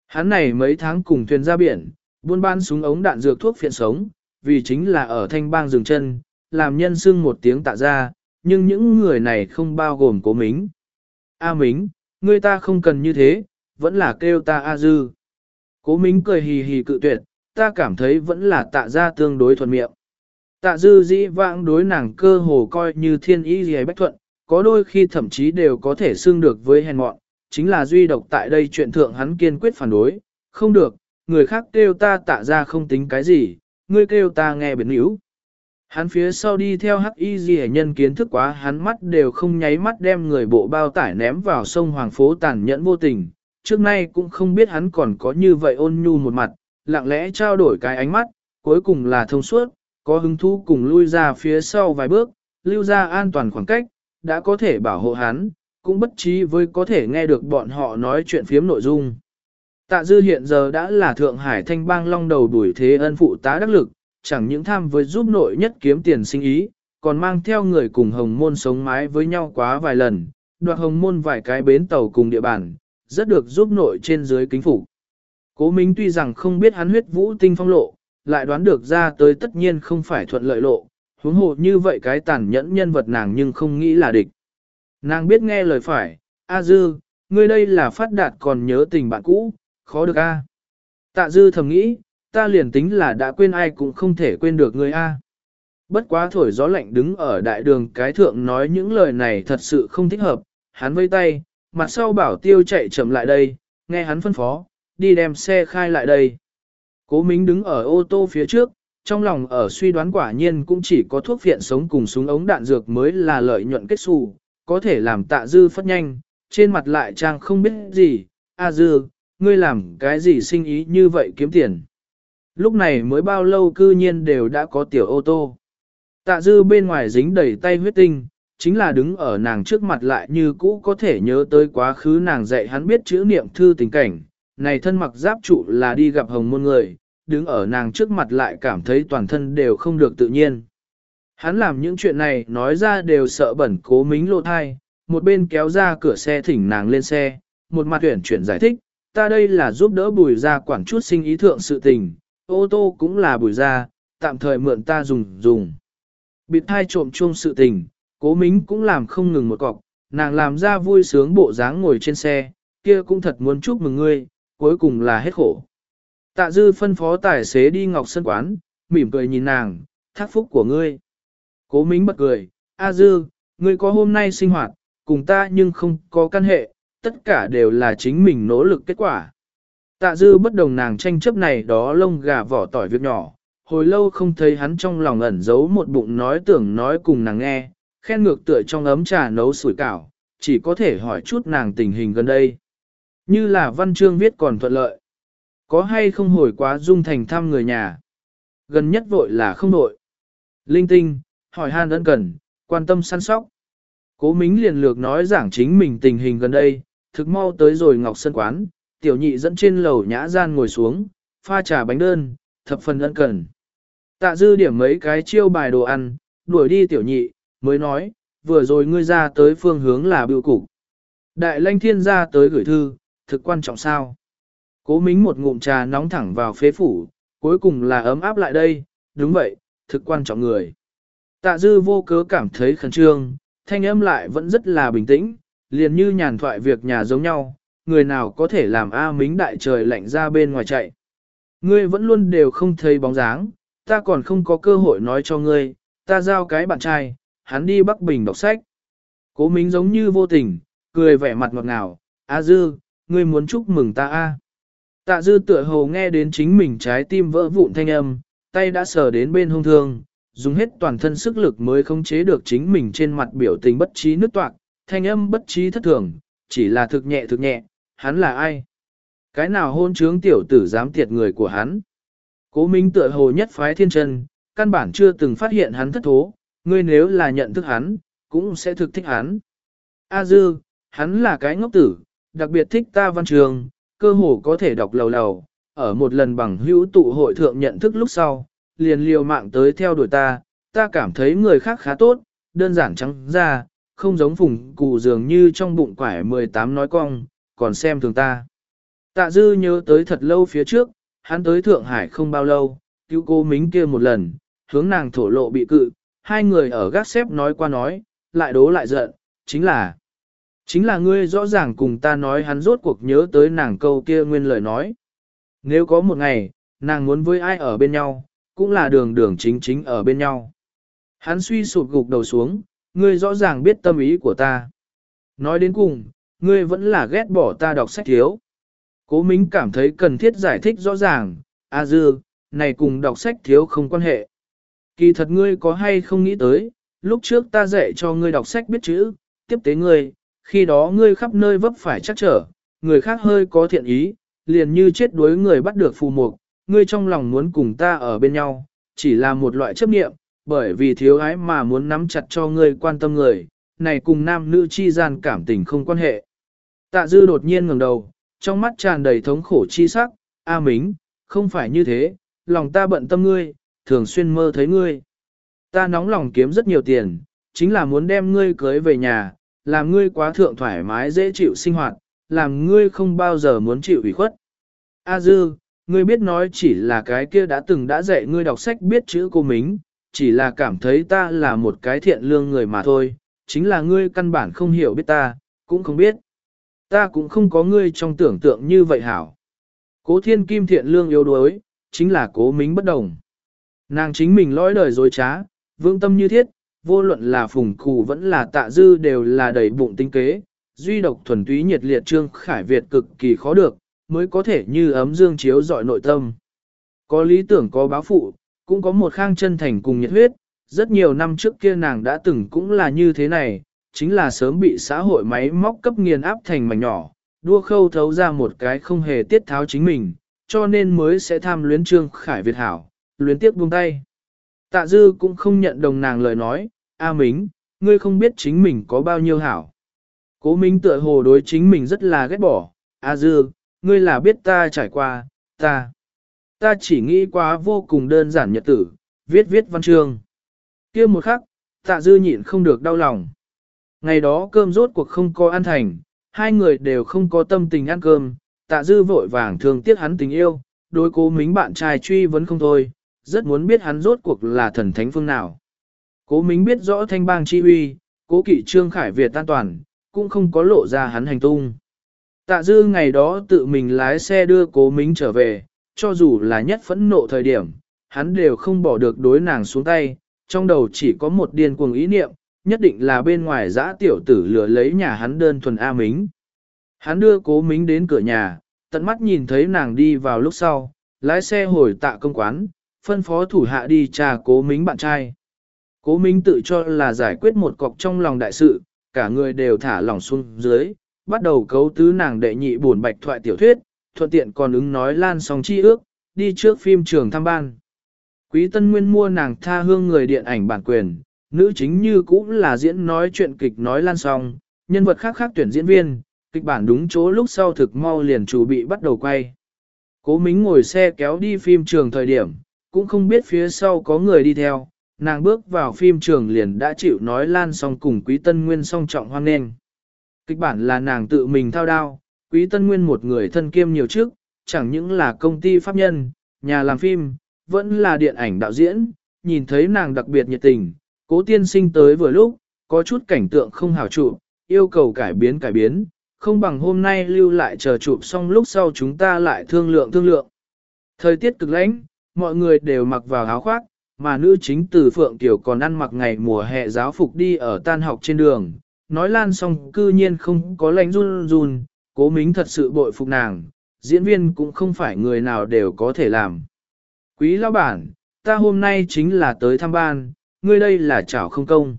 Hắn này mấy tháng cùng thuyền ra biển, buôn bán súng ống đạn dược thuốc phiện sống, vì chính là ở thanh bang dừng chân, làm nhân xưng một tiếng tạ ra, nhưng những người này không bao gồm cố mính. A mính, người ta không cần như thế, vẫn là kêu ta A dư. Cố mính cười hì hì cự tuyệt, ta cảm thấy vẫn là tạ ra tương đối thuận miệng. Tạ dư dĩ vãng đối nàng cơ hồ coi như thiên ý gì bách thuận, có đôi khi thậm chí đều có thể xưng được với hèn mọn, chính là duy độc tại đây chuyện thượng hắn kiên quyết phản đối, không được, người khác kêu ta tạ ra không tính cái gì, ngươi kêu ta nghe biến yếu. Hắn phía sau đi theo hắc y gì nhân kiến thức quá hắn mắt đều không nháy mắt đem người bộ bao tải ném vào sông Hoàng phố tàn nhẫn vô tình, trước nay cũng không biết hắn còn có như vậy ôn nhu một mặt, lặng lẽ trao đổi cái ánh mắt, cuối cùng là thông suốt, có hứng thú cùng lui ra phía sau vài bước, lưu ra an toàn khoảng cách, đã có thể bảo hộ hắn, cũng bất trí với có thể nghe được bọn họ nói chuyện phiếm nội dung. Tạ Dư hiện giờ đã là Thượng Hải thanh bang long đầu đuổi thế ân phụ tá đắc lực, chẳng những tham với giúp nội nhất kiếm tiền sinh ý, còn mang theo người cùng hồng môn sống mái với nhau quá vài lần, đoạt hồng môn vài cái bến tàu cùng địa bàn, rất được giúp nội trên dưới kính phủ. Cố Minh tuy rằng không biết hắn huyết vũ tinh phong lộ, lại đoán được ra tới tất nhiên không phải thuận lợi lộ, huống hồ như vậy cái tàn nhẫn nhân vật nàng nhưng không nghĩ là địch. Nàng biết nghe lời phải, A Dư, ngươi đây là phát đạt còn nhớ tình bạn cũ, khó được A. Tạ Dư thầm nghĩ, ta liền tính là đã quên ai cũng không thể quên được ngươi A. Bất quá thổi gió lạnh đứng ở đại đường cái thượng nói những lời này thật sự không thích hợp, hắn vây tay, mặt sau bảo tiêu chạy chậm lại đây, nghe hắn phân phó, đi đem xe khai lại đây. Cố Mính đứng ở ô tô phía trước, trong lòng ở suy đoán quả nhiên cũng chỉ có thuốc viện sống cùng súng ống đạn dược mới là lợi nhuận kết xù, có thể làm tạ dư phất nhanh, trên mặt lại trang không biết gì, a dư, ngươi làm cái gì sinh ý như vậy kiếm tiền. Lúc này mới bao lâu cư nhiên đều đã có tiểu ô tô. Tạ dư bên ngoài dính đầy tay huyết tinh, chính là đứng ở nàng trước mặt lại như cũ có thể nhớ tới quá khứ nàng dạy hắn biết chữ niệm thư tình cảnh, này thân mặc giáp trụ là đi gặp hồng môn người, đứng ở nàng trước mặt lại cảm thấy toàn thân đều không được tự nhiên. Hắn làm những chuyện này nói ra đều sợ bẩn cố mính lộ thai, một bên kéo ra cửa xe thỉnh nàng lên xe, một mặt tuyển chuyển giải thích, ta đây là giúp đỡ bùi ra quản chút sinh ý thượng sự tình, ô tô cũng là bùi ra, tạm thời mượn ta dùng dùng. Bịt thai trộm chuông sự tình, cố mính cũng làm không ngừng một cọc, nàng làm ra vui sướng bộ dáng ngồi trên xe, kia cũng thật muốn chúc mừng ngươi, cuối cùng là hết khổ. Tạ dư phân phó tài xế đi ngọc sân quán, mỉm cười nhìn nàng, thác phúc của ngươi. Cố mính bật cười, A dư, ngươi có hôm nay sinh hoạt, cùng ta nhưng không có căn hệ, tất cả đều là chính mình nỗ lực kết quả. Tạ dư bất đồng nàng tranh chấp này đó lông gà vỏ tỏi việc nhỏ, hồi lâu không thấy hắn trong lòng ẩn giấu một bụng nói tưởng nói cùng nàng nghe, khen ngược tựa trong ấm trà nấu sủi cảo, chỉ có thể hỏi chút nàng tình hình gần đây. Như là văn chương viết còn thuận lợi. Có hay không hồi quá dung thành thăm người nhà? Gần nhất vội là không vội. Linh tinh, hỏi han ân cần, quan tâm săn sóc. Cố Mính liền lược nói giảng chính mình tình hình gần đây, thực mau tới rồi Ngọc Sơn quán, tiểu nhị dẫn trên lầu nhã gian ngồi xuống, pha trà bánh đơn, thập phần ân cần. Tạ dư điểm mấy cái chiêu bài đồ ăn, đuổi đi tiểu nhị, mới nói, vừa rồi ngươi ra tới phương hướng là biểu cục. Đại lanh thiên ra tới gửi thư, thực quan trọng sao? Cố mính một ngụm trà nóng thẳng vào phế phủ, cuối cùng là ấm áp lại đây, đúng vậy, thực quan trọng người. Tạ dư vô cớ cảm thấy khẩn trương, thanh âm lại vẫn rất là bình tĩnh, liền như nhàn thoại việc nhà giống nhau, người nào có thể làm A mính đại trời lạnh ra bên ngoài chạy. Ngươi vẫn luôn đều không thấy bóng dáng, ta còn không có cơ hội nói cho ngươi, ta giao cái bạn trai, hắn đi Bắc Bình đọc sách. Cố mính giống như vô tình, cười vẻ mặt ngọt ngào, A dư, ngươi muốn chúc mừng ta A. Tạ dư tựa hồ nghe đến chính mình trái tim vỡ vụn thanh âm, tay đã sờ đến bên hông thương, dùng hết toàn thân sức lực mới khống chế được chính mình trên mặt biểu tình bất trí nứt toạc, thanh âm bất trí thất thường, chỉ là thực nhẹ thực nhẹ, hắn là ai? Cái nào hôn trướng tiểu tử dám tiệt người của hắn? Cố Minh tựa hồ nhất phái thiên chân, căn bản chưa từng phát hiện hắn thất thố, ngươi nếu là nhận thức hắn, cũng sẽ thực thích hắn. A dư, hắn là cái ngốc tử, đặc biệt thích ta văn trường, cơ hồ có thể đọc lầu lầu, ở một lần bằng hữu tụ hội thượng nhận thức lúc sau, liền liều mạng tới theo đuổi ta, ta cảm thấy người khác khá tốt, đơn giản trắng ra, không giống phùng cụ dường như trong bụng quải 18 nói cong, còn xem thường ta. Tạ dư nhớ tới thật lâu phía trước, hắn tới Thượng Hải không bao lâu, cứu cô mính kia một lần, hướng nàng thổ lộ bị cự, hai người ở gác xếp nói qua nói, lại đố lại giận, chính là, chính là ngươi rõ ràng cùng ta nói hắn rốt cuộc nhớ tới nàng câu kia nguyên lời nói. Nếu có một ngày, nàng muốn với ai ở bên nhau, cũng là đường đường chính chính ở bên nhau. Hắn suy sụp gục đầu xuống, ngươi rõ ràng biết tâm ý của ta. Nói đến cùng, ngươi vẫn là ghét bỏ ta đọc sách thiếu. Cố Mính cảm thấy cần thiết giải thích rõ ràng, A Dư, này cùng đọc sách thiếu không quan hệ. Kỳ thật ngươi có hay không nghĩ tới, lúc trước ta dạy cho ngươi đọc sách biết chữ, tiếp tế ngươi, khi đó ngươi khắp nơi vấp phải chắc trở, người khác hơi có thiện ý, liền như chết đuối người bắt được phù mục, ngươi trong lòng muốn cùng ta ở bên nhau, chỉ là một loại chấp niệm, bởi vì thiếu ái mà muốn nắm chặt cho ngươi quan tâm người, này cùng nam nữ chi gian cảm tình không quan hệ. Tạ dư đột nhiên ngẩng đầu, trong mắt tràn đầy thống khổ chi sắc, A Mính, không phải như thế, lòng ta bận tâm ngươi, thường xuyên mơ thấy ngươi. Ta nóng lòng kiếm rất nhiều tiền, chính là muốn đem ngươi cưới về nhà, làm ngươi quá thượng thoải mái dễ chịu sinh hoạt, làm ngươi không bao giờ muốn chịu ủy khuất. A Dư, ngươi biết nói chỉ là cái kia đã từng đã dạy ngươi đọc sách biết chữ cô Mính, chỉ là cảm thấy ta là một cái thiện lương người mà thôi, chính là ngươi căn bản không hiểu biết ta, cũng không biết. Ta cũng không có ngươi trong tưởng tượng như vậy hảo. Cố thiên kim thiện lương yếu đuối, chính là cố mính bất đồng. Nàng chính mình lõi đời dối trá, vương tâm như thiết, vô luận là phùng cù vẫn là tạ dư đều là đầy bụng tinh kế, duy độc thuần túy nhiệt liệt trương khải Việt cực kỳ khó được, mới có thể như ấm dương chiếu dọi nội tâm. Có lý tưởng có báo phụ, cũng có một khang chân thành cùng nhiệt huyết, rất nhiều năm trước kia nàng đã từng cũng là như thế này, chính là sớm bị xã hội máy móc cấp nghiền áp thành mảnh nhỏ, đua khâu thấu ra một cái không hề tiết tháo chính mình, cho nên mới sẽ tham luyến trương khải Việt hảo, luyến tiếp buông tay. Tạ dư cũng không nhận đồng nàng lời nói, A Mính, ngươi không biết chính mình có bao nhiêu hảo. Cố Minh tựa hồ đối chính mình rất là ghét bỏ, A dư, ngươi là biết ta trải qua, ta. Ta chỉ nghĩ quá vô cùng đơn giản nhật tử, viết viết văn chương. kia một khắc, tạ dư nhịn không được đau lòng. Ngày đó cơm rốt cuộc không có ăn thành, hai người đều không có tâm tình ăn cơm, tạ dư vội vàng thường tiếc hắn tình yêu, đối cố mính bạn trai truy vẫn không thôi, rất muốn biết hắn rốt cuộc là thần thánh phương nào. Cố mính biết rõ thanh bang chi huy, cố kỵ trương khải Việt an toàn, cũng không có lộ ra hắn hành tung. Tạ dư ngày đó tự mình lái xe đưa cố mính trở về, cho dù là nhất phẫn nộ thời điểm, hắn đều không bỏ được đối nàng xuống tay, trong đầu chỉ có một điên cuồng ý niệm, nhất định là bên ngoài giã tiểu tử lừa lấy nhà hắn đơn thuần A Mính. Hắn đưa cố Mính đến cửa nhà, tận mắt nhìn thấy nàng đi vào lúc sau, lái xe hồi tạ công quán, phân phó thủ hạ đi trà cố Mính bạn trai. Cố Mính tự cho là giải quyết một cọc trong lòng đại sự, cả người đều thả lỏng xuống dưới, bắt đầu cấu tứ nàng đệ nhị buồn bạch thoại tiểu thuyết, thuận tiện còn ứng nói lan song chi ước, đi trước phim trường thăm ban. Quý Tân Nguyên mua nàng tha hương người điện ảnh bản quyền, nữ chính như cũng là diễn nói chuyện kịch nói lan song, nhân vật khác khác tuyển diễn viên, kịch bản đúng chỗ lúc sau thực mau liền chủ bị bắt đầu quay. Cố Mính ngồi xe kéo đi phim trường thời điểm, cũng không biết phía sau có người đi theo, nàng bước vào phim trường liền đã chịu nói lan song cùng Quý Tân Nguyên song trọng hoan nghênh. Kịch bản là nàng tự mình thao đao, Quý Tân Nguyên một người thân kiêm nhiều chức chẳng những là công ty pháp nhân, nhà làm phim, vẫn là điện ảnh đạo diễn, nhìn thấy nàng đặc biệt nhiệt tình, cố tiên sinh tới vừa lúc, có chút cảnh tượng không hảo trụ, yêu cầu cải biến cải biến, không bằng hôm nay lưu lại chờ chụp xong lúc sau chúng ta lại thương lượng thương lượng. Thời tiết cực lãnh, mọi người đều mặc vào áo khoác, mà nữ chính từ Phượng Tiểu còn ăn mặc ngày mùa hè giáo phục đi ở tan học trên đường, nói lan xong cư nhiên không có lánh run run, cố mính thật sự bội phục nàng, diễn viên cũng không phải người nào đều có thể làm. Quý lão bản, ta hôm nay chính là tới thăm ban, ngươi đây là chảo không công.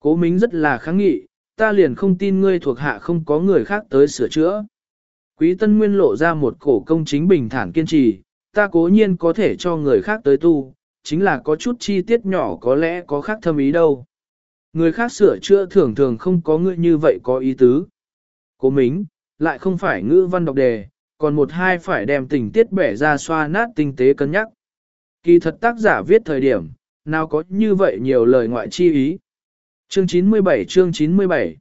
Cố Mính rất là kháng nghị, ta liền không tin ngươi thuộc hạ không có người khác tới sửa chữa. Quý Tân Nguyên lộ ra một cổ công chính bình thản kiên trì, ta cố nhiên có thể cho người khác tới tu, chính là có chút chi tiết nhỏ có lẽ có khác thâm ý đâu. Người khác sửa chữa thường thường không có ngươi như vậy có ý tứ. Cố Mính, lại không phải ngữ văn đọc đề, còn một hai phải đem tình tiết bẻ ra xoa nát tinh tế cân nhắc. Kỳ thật tác giả viết thời điểm, nào có như vậy nhiều lời ngoại chi ý. Chương 97 chương 97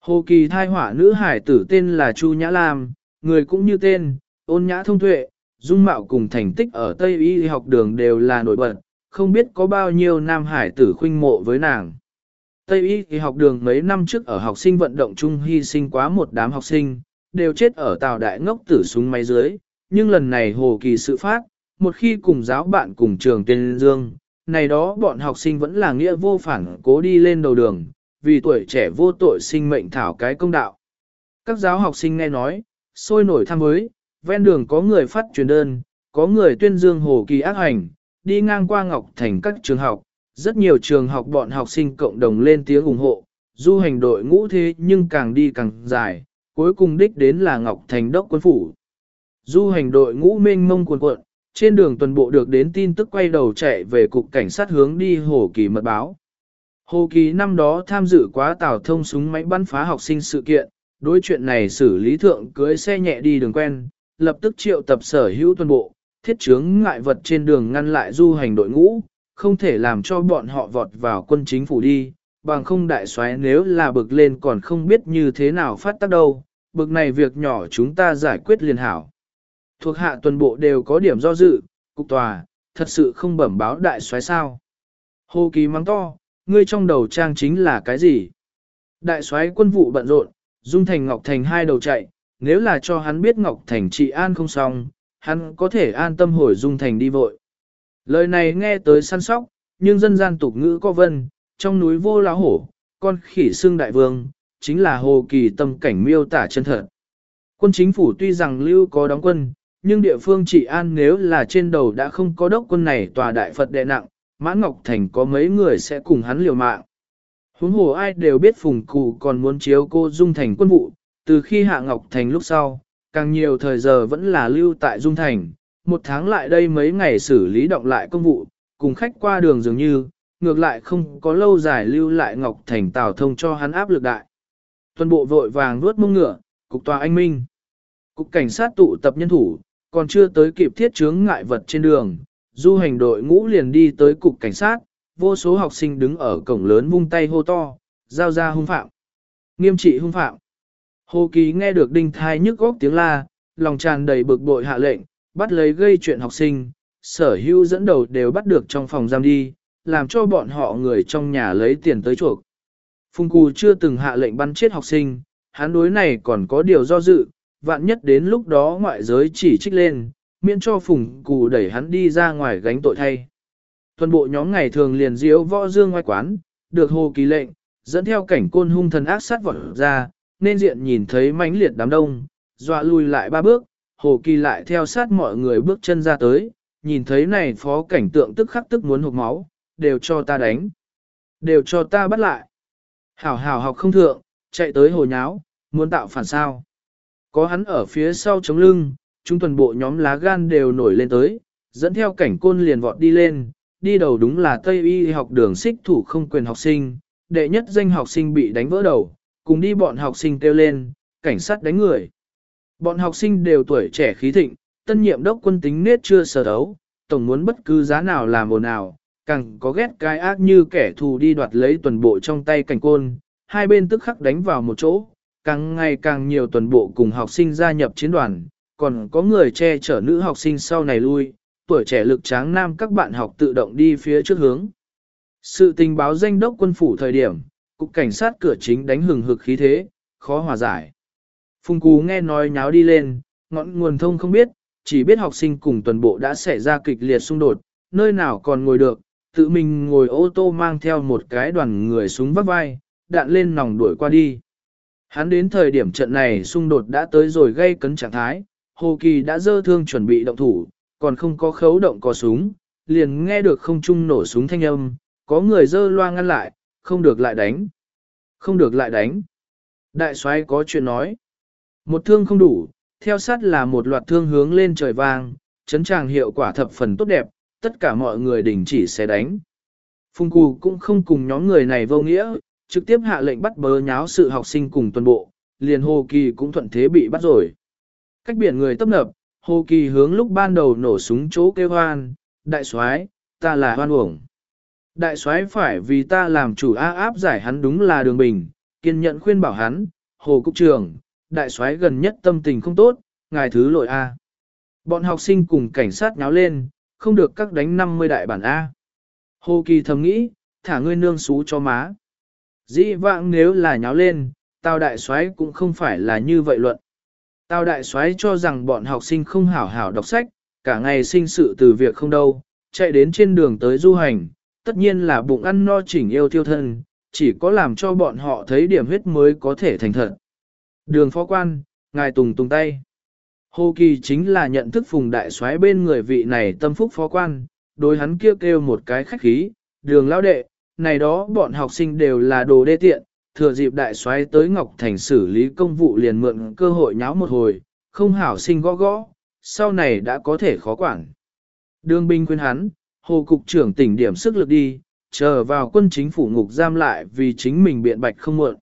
Hồ Kỳ thai hỏa nữ hải tử tên là Chu Nhã Lam, người cũng như tên, ôn nhã thông tuệ, dung mạo cùng thành tích ở Tây Y học đường đều là nổi bật, không biết có bao nhiêu nam hải tử khuynh mộ với nàng. Tây Y thì học đường mấy năm trước ở học sinh vận động chung hy sinh quá một đám học sinh, đều chết ở tàu đại ngốc tử súng máy dưới, nhưng lần này hồ kỳ sự phát, một khi cùng giáo bạn cùng trường tên dương, này đó bọn học sinh vẫn là nghĩa vô phản cố đi lên đầu đường, vì tuổi trẻ vô tội sinh mệnh thảo cái công đạo. Các giáo học sinh nghe nói, sôi nổi tham với, ven đường có người phát truyền đơn, có người tuyên dương hồ kỳ ác hành, đi ngang qua Ngọc Thành các trường học, rất nhiều trường học bọn học sinh cộng đồng lên tiếng ủng hộ, du hành đội ngũ thế nhưng càng đi càng dài, cuối cùng đích đến là Ngọc Thành đốc quân phủ. Du hành đội ngũ mênh mông cuồn cuộn, trên đường tuần bộ được đến tin tức quay đầu chạy về cục cảnh sát hướng đi Hồ Kỳ mật báo. Hồ Kỳ năm đó tham dự quá tảo thông súng máy bắn phá học sinh sự kiện, đối chuyện này xử lý thượng cưới xe nhẹ đi đường quen, lập tức triệu tập sở hữu tuần bộ, thiết chướng ngại vật trên đường ngăn lại du hành đội ngũ, không thể làm cho bọn họ vọt vào quân chính phủ đi, bằng không đại xoáy nếu là bực lên còn không biết như thế nào phát tác đâu, bực này việc nhỏ chúng ta giải quyết liền hảo. Thuộc hạ tuần bộ đều có điểm do dự, cục tòa, thật sự không bẩm báo đại xoáy sao. hô kỳ mắng to, ngươi trong đầu trang chính là cái gì? Đại soái quân vụ bận rộn, Dung Thành Ngọc Thành hai đầu chạy, nếu là cho hắn biết Ngọc Thành trị an không xong, hắn có thể an tâm hồi Dung Thành đi vội. Lời này nghe tới săn sóc, nhưng dân gian tục ngữ có vân, trong núi vô lá hổ, con khỉ xương đại vương, chính là hồ kỳ tâm cảnh miêu tả chân thật. Quân chính phủ tuy rằng lưu có đóng quân, nhưng địa phương trị an nếu là trên đầu đã không có đốc quân này tòa đại Phật đệ nặng, Mã Ngọc Thành có mấy người sẽ cùng hắn liều mạng. Huống hồ ai đều biết Phùng Cụ còn muốn chiếu cô Dung Thành quân vụ, từ khi Hạ Ngọc Thành lúc sau, càng nhiều thời giờ vẫn là lưu tại Dung Thành, một tháng lại đây mấy ngày xử lý động lại công vụ, cùng khách qua đường dường như, ngược lại không có lâu dài lưu lại Ngọc Thành tào thông cho hắn áp lực đại. Tuần bộ vội vàng nuốt mông ngựa, cục tòa anh minh. Cục cảnh sát tụ tập nhân thủ, còn chưa tới kịp thiết chướng ngại vật trên đường, du hành đội ngũ liền đi tới cục cảnh sát, vô số học sinh đứng ở cổng lớn vung tay hô to, giao ra hung phạm. Nghiêm trị hung phạm. Hồ Kỳ nghe được đinh thai nhức góc tiếng la, lòng tràn đầy bực bội hạ lệnh, bắt lấy gây chuyện học sinh, sở hữu dẫn đầu đều bắt được trong phòng giam đi, làm cho bọn họ người trong nhà lấy tiền tới chuộc. Phùng Cù chưa từng hạ lệnh bắn chết học sinh, hắn đối này còn có điều do dự, vạn nhất đến lúc đó ngoại giới chỉ trích lên, miễn cho Phùng Cù đẩy hắn đi ra ngoài gánh tội thay. Thuần bộ nhóm ngày thường liền diễu võ dương ngoài quán, được hồ kỳ lệnh, dẫn theo cảnh côn hung thần ác sát vọt ra, nên diện nhìn thấy mãnh liệt đám đông, dọa lùi lại ba bước, hồ kỳ lại theo sát mọi người bước chân ra tới, nhìn thấy này phó cảnh tượng tức khắc tức muốn hụt máu, đều cho ta đánh, đều cho ta bắt lại. Hảo hảo học không thượng, chạy tới hồ nháo, muốn tạo phản sao. Có hắn ở phía sau chống lưng, chúng toàn bộ nhóm lá gan đều nổi lên tới, dẫn theo cảnh côn liền vọt đi lên, đi đầu đúng là Tây Y học đường xích thủ không quyền học sinh, đệ nhất danh học sinh bị đánh vỡ đầu, cùng đi bọn học sinh kêu lên, cảnh sát đánh người. Bọn học sinh đều tuổi trẻ khí thịnh, tân nhiệm đốc quân tính nết chưa sở đấu, tổng muốn bất cứ giá nào làm ồn nào, càng có ghét cái ác như kẻ thù đi đoạt lấy tuần bộ trong tay cảnh côn, hai bên tức khắc đánh vào một chỗ, càng ngày càng nhiều tuần bộ cùng học sinh gia nhập chiến đoàn, còn có người che chở nữ học sinh sau này lui, tuổi trẻ lực tráng nam các bạn học tự động đi phía trước hướng. Sự tình báo danh đốc quân phủ thời điểm, cục cảnh sát cửa chính đánh hừng hực khí thế, khó hòa giải. Phùng Cú nghe nói nháo đi lên, ngọn nguồn thông không biết, chỉ biết học sinh cùng tuần bộ đã xảy ra kịch liệt xung đột, nơi nào còn ngồi được, tự mình ngồi ô tô mang theo một cái đoàn người súng vắt vai, đạn lên nòng đuổi qua đi. Hắn đến thời điểm trận này xung đột đã tới rồi gây cấn trạng thái, Hồ Kỳ đã dơ thương chuẩn bị động thủ, còn không có khấu động có súng, liền nghe được không trung nổ súng thanh âm, có người dơ loa ngăn lại, không được lại đánh. Không được lại đánh. Đại soái có chuyện nói. Một thương không đủ, theo sát là một loạt thương hướng lên trời vang, chấn tràng hiệu quả thập phần tốt đẹp, tất cả mọi người đình chỉ sẽ đánh. Phung Cù cũng không cùng nhóm người này vô nghĩa, trực tiếp hạ lệnh bắt bớ nháo sự học sinh cùng tuần bộ, liền Hồ Kỳ cũng thuận thế bị bắt rồi. Cách biển người tấp nập, Hồ Kỳ hướng lúc ban đầu nổ súng chỗ kêu hoan, đại soái, ta là hoan uổng. Đại soái phải vì ta làm chủ a áp giải hắn đúng là đường bình, kiên nhẫn khuyên bảo hắn, Hồ Cục Trường, đại soái gần nhất tâm tình không tốt, ngài thứ lỗi A. Bọn học sinh cùng cảnh sát nháo lên, không được các đánh 50 đại bản A. Hồ Kỳ thầm nghĩ, thả ngươi nương xú cho má. Dĩ vãng nếu là nháo lên, tao Đại soái cũng không phải là như vậy luận. Tao Đại soái cho rằng bọn học sinh không hảo hảo đọc sách, cả ngày sinh sự từ việc không đâu, chạy đến trên đường tới du hành, tất nhiên là bụng ăn no chỉnh yêu thiêu thân, chỉ có làm cho bọn họ thấy điểm huyết mới có thể thành thật. Đường phó quan, ngài tùng tùng tay. Hồ Kỳ chính là nhận thức phùng đại soái bên người vị này tâm phúc phó quan, đối hắn kêu kêu một cái khách khí, đường lao đệ, này đó bọn học sinh đều là đồ đê tiện, thừa dịp đại soái tới Ngọc Thành xử lý công vụ liền mượn cơ hội nháo một hồi, không hảo sinh gõ gõ, sau này đã có thể khó quản. Đường binh khuyên hắn, hồ cục trưởng tỉnh điểm sức lực đi, chờ vào quân chính phủ ngục giam lại vì chính mình biện bạch không muộn.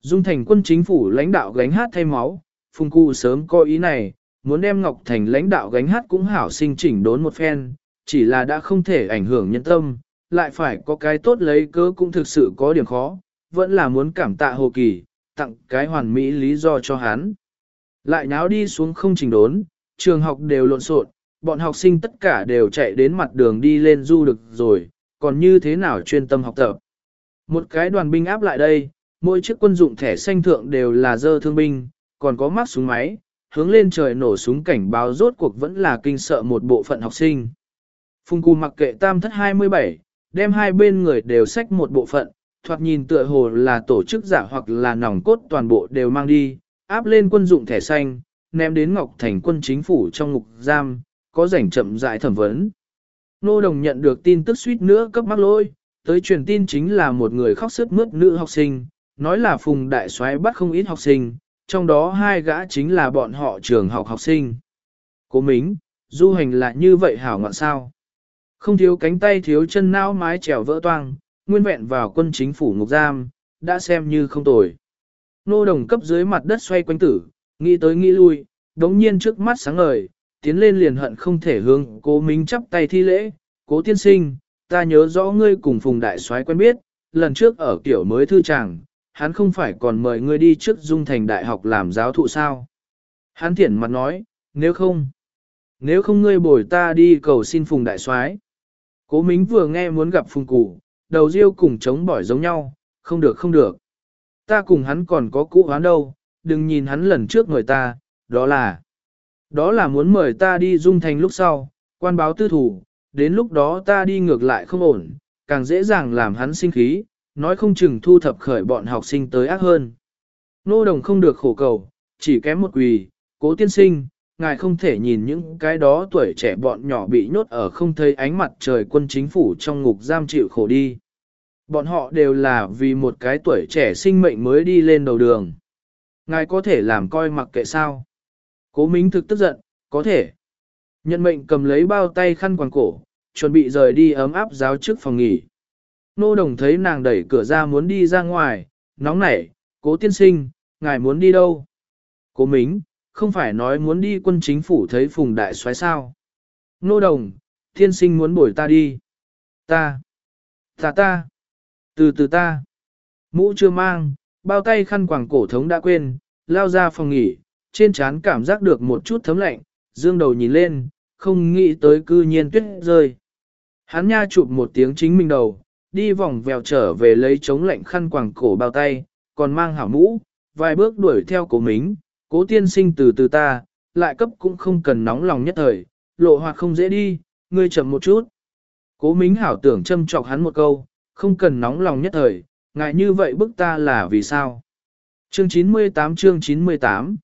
Dung thành quân chính phủ lãnh đạo gánh hát thay máu, phùng cụ sớm có ý này, muốn đem Ngọc Thành lãnh đạo gánh hát cũng hảo sinh chỉnh đốn một phen, chỉ là đã không thể ảnh hưởng nhân tâm, lại phải có cái tốt lấy cớ cũng thực sự có điểm khó, vẫn là muốn cảm tạ Hồ Kỳ, tặng cái hoàn mỹ lý do cho hắn. Lại nháo đi xuống không chỉnh đốn, trường học đều lộn xộn, bọn học sinh tất cả đều chạy đến mặt đường đi lên du được rồi, còn như thế nào chuyên tâm học tập. Một cái đoàn binh áp lại đây, mỗi chiếc quân dụng thẻ xanh thượng đều là dơ thương binh, còn có mắt súng máy, hướng lên trời nổ súng cảnh báo rốt cuộc vẫn là kinh sợ một bộ phận học sinh. Phùng Cù mặc kệ tam thất 27, đem hai bên người đều xách một bộ phận, thoạt nhìn tựa hồ là tổ chức giả hoặc là nòng cốt toàn bộ đều mang đi, áp lên quân dụng thẻ xanh, ném đến Ngọc Thành quân chính phủ trong ngục giam, có rảnh chậm dại thẩm vấn. Nô Đồng nhận được tin tức suýt nữa cấp mắc lôi, tới truyền tin chính là một người khóc sức mướt nữ học sinh, nói là Phùng Đại soái bắt không ít học sinh, trong đó hai gã chính là bọn họ trường học học sinh. Cố Mính, du hành là như vậy hảo ngọn sao. Không thiếu cánh tay thiếu chân não mái trèo vỡ toang, nguyên vẹn vào quân chính phủ ngục giam, đã xem như không tồi. Nô đồng cấp dưới mặt đất xoay quanh tử, nghĩ tới nghĩ lui, đống nhiên trước mắt sáng ngời, tiến lên liền hận không thể hướng cố minh chắp tay thi lễ, cố tiên sinh, ta nhớ rõ ngươi cùng phùng đại soái quen biết, lần trước ở kiểu mới thư tràng, hắn không phải còn mời ngươi đi trước dung thành đại học làm giáo thụ sao. Hắn thiển mặt nói, nếu không, nếu không ngươi bồi ta đi cầu xin phùng đại soái. Cố Mính vừa nghe muốn gặp phùng cụ, đầu riêu cùng chống bỏi giống nhau, không được không được. Ta cùng hắn còn có cũ hắn đâu, đừng nhìn hắn lần trước mời ta, đó là, đó là muốn mời ta đi dung thành lúc sau, quan báo tư thủ, đến lúc đó ta đi ngược lại không ổn, càng dễ dàng làm hắn sinh khí, nói không chừng thu thập khởi bọn học sinh tới ác hơn. Nô đồng không được khổ cầu, chỉ kém một quỳ, cố tiên sinh, ngài không thể nhìn những cái đó tuổi trẻ bọn nhỏ bị nhốt ở không thấy ánh mặt trời quân chính phủ trong ngục giam chịu khổ đi. Bọn họ đều là vì một cái tuổi trẻ sinh mệnh mới đi lên đầu đường. Ngài có thể làm coi mặc kệ sao. Cố Mính thực tức giận, có thể. Nhận mệnh cầm lấy bao tay khăn quàng cổ, chuẩn bị rời đi ấm áp giáo trước phòng nghỉ. Nô đồng thấy nàng đẩy cửa ra muốn đi ra ngoài, nóng nảy, cố tiên sinh, ngài muốn đi đâu? Cố Mính, không phải nói muốn đi quân chính phủ thấy phùng đại soái sao. Nô đồng, tiên sinh muốn bổi ta đi. Ta, ta ta, từ từ ta. Mũ chưa mang, bao tay khăn quàng cổ thống đã quên, lao ra phòng nghỉ, trên trán cảm giác được một chút thấm lạnh, dương đầu nhìn lên, không nghĩ tới cư nhiên tuyết rơi. Hắn nha chụp một tiếng chính mình đầu, đi vòng vèo trở về lấy chống lạnh khăn quàng cổ bao tay, còn mang hảo mũ, vài bước đuổi theo cố mính, cố tiên sinh từ từ ta, lại cấp cũng không cần nóng lòng nhất thời, lộ hoạt không dễ đi, ngươi chậm một chút. Cố mính hảo tưởng châm trọc hắn một câu, không cần nóng lòng nhất thời, ngại như vậy bức ta là vì sao? Chương 98 chương 98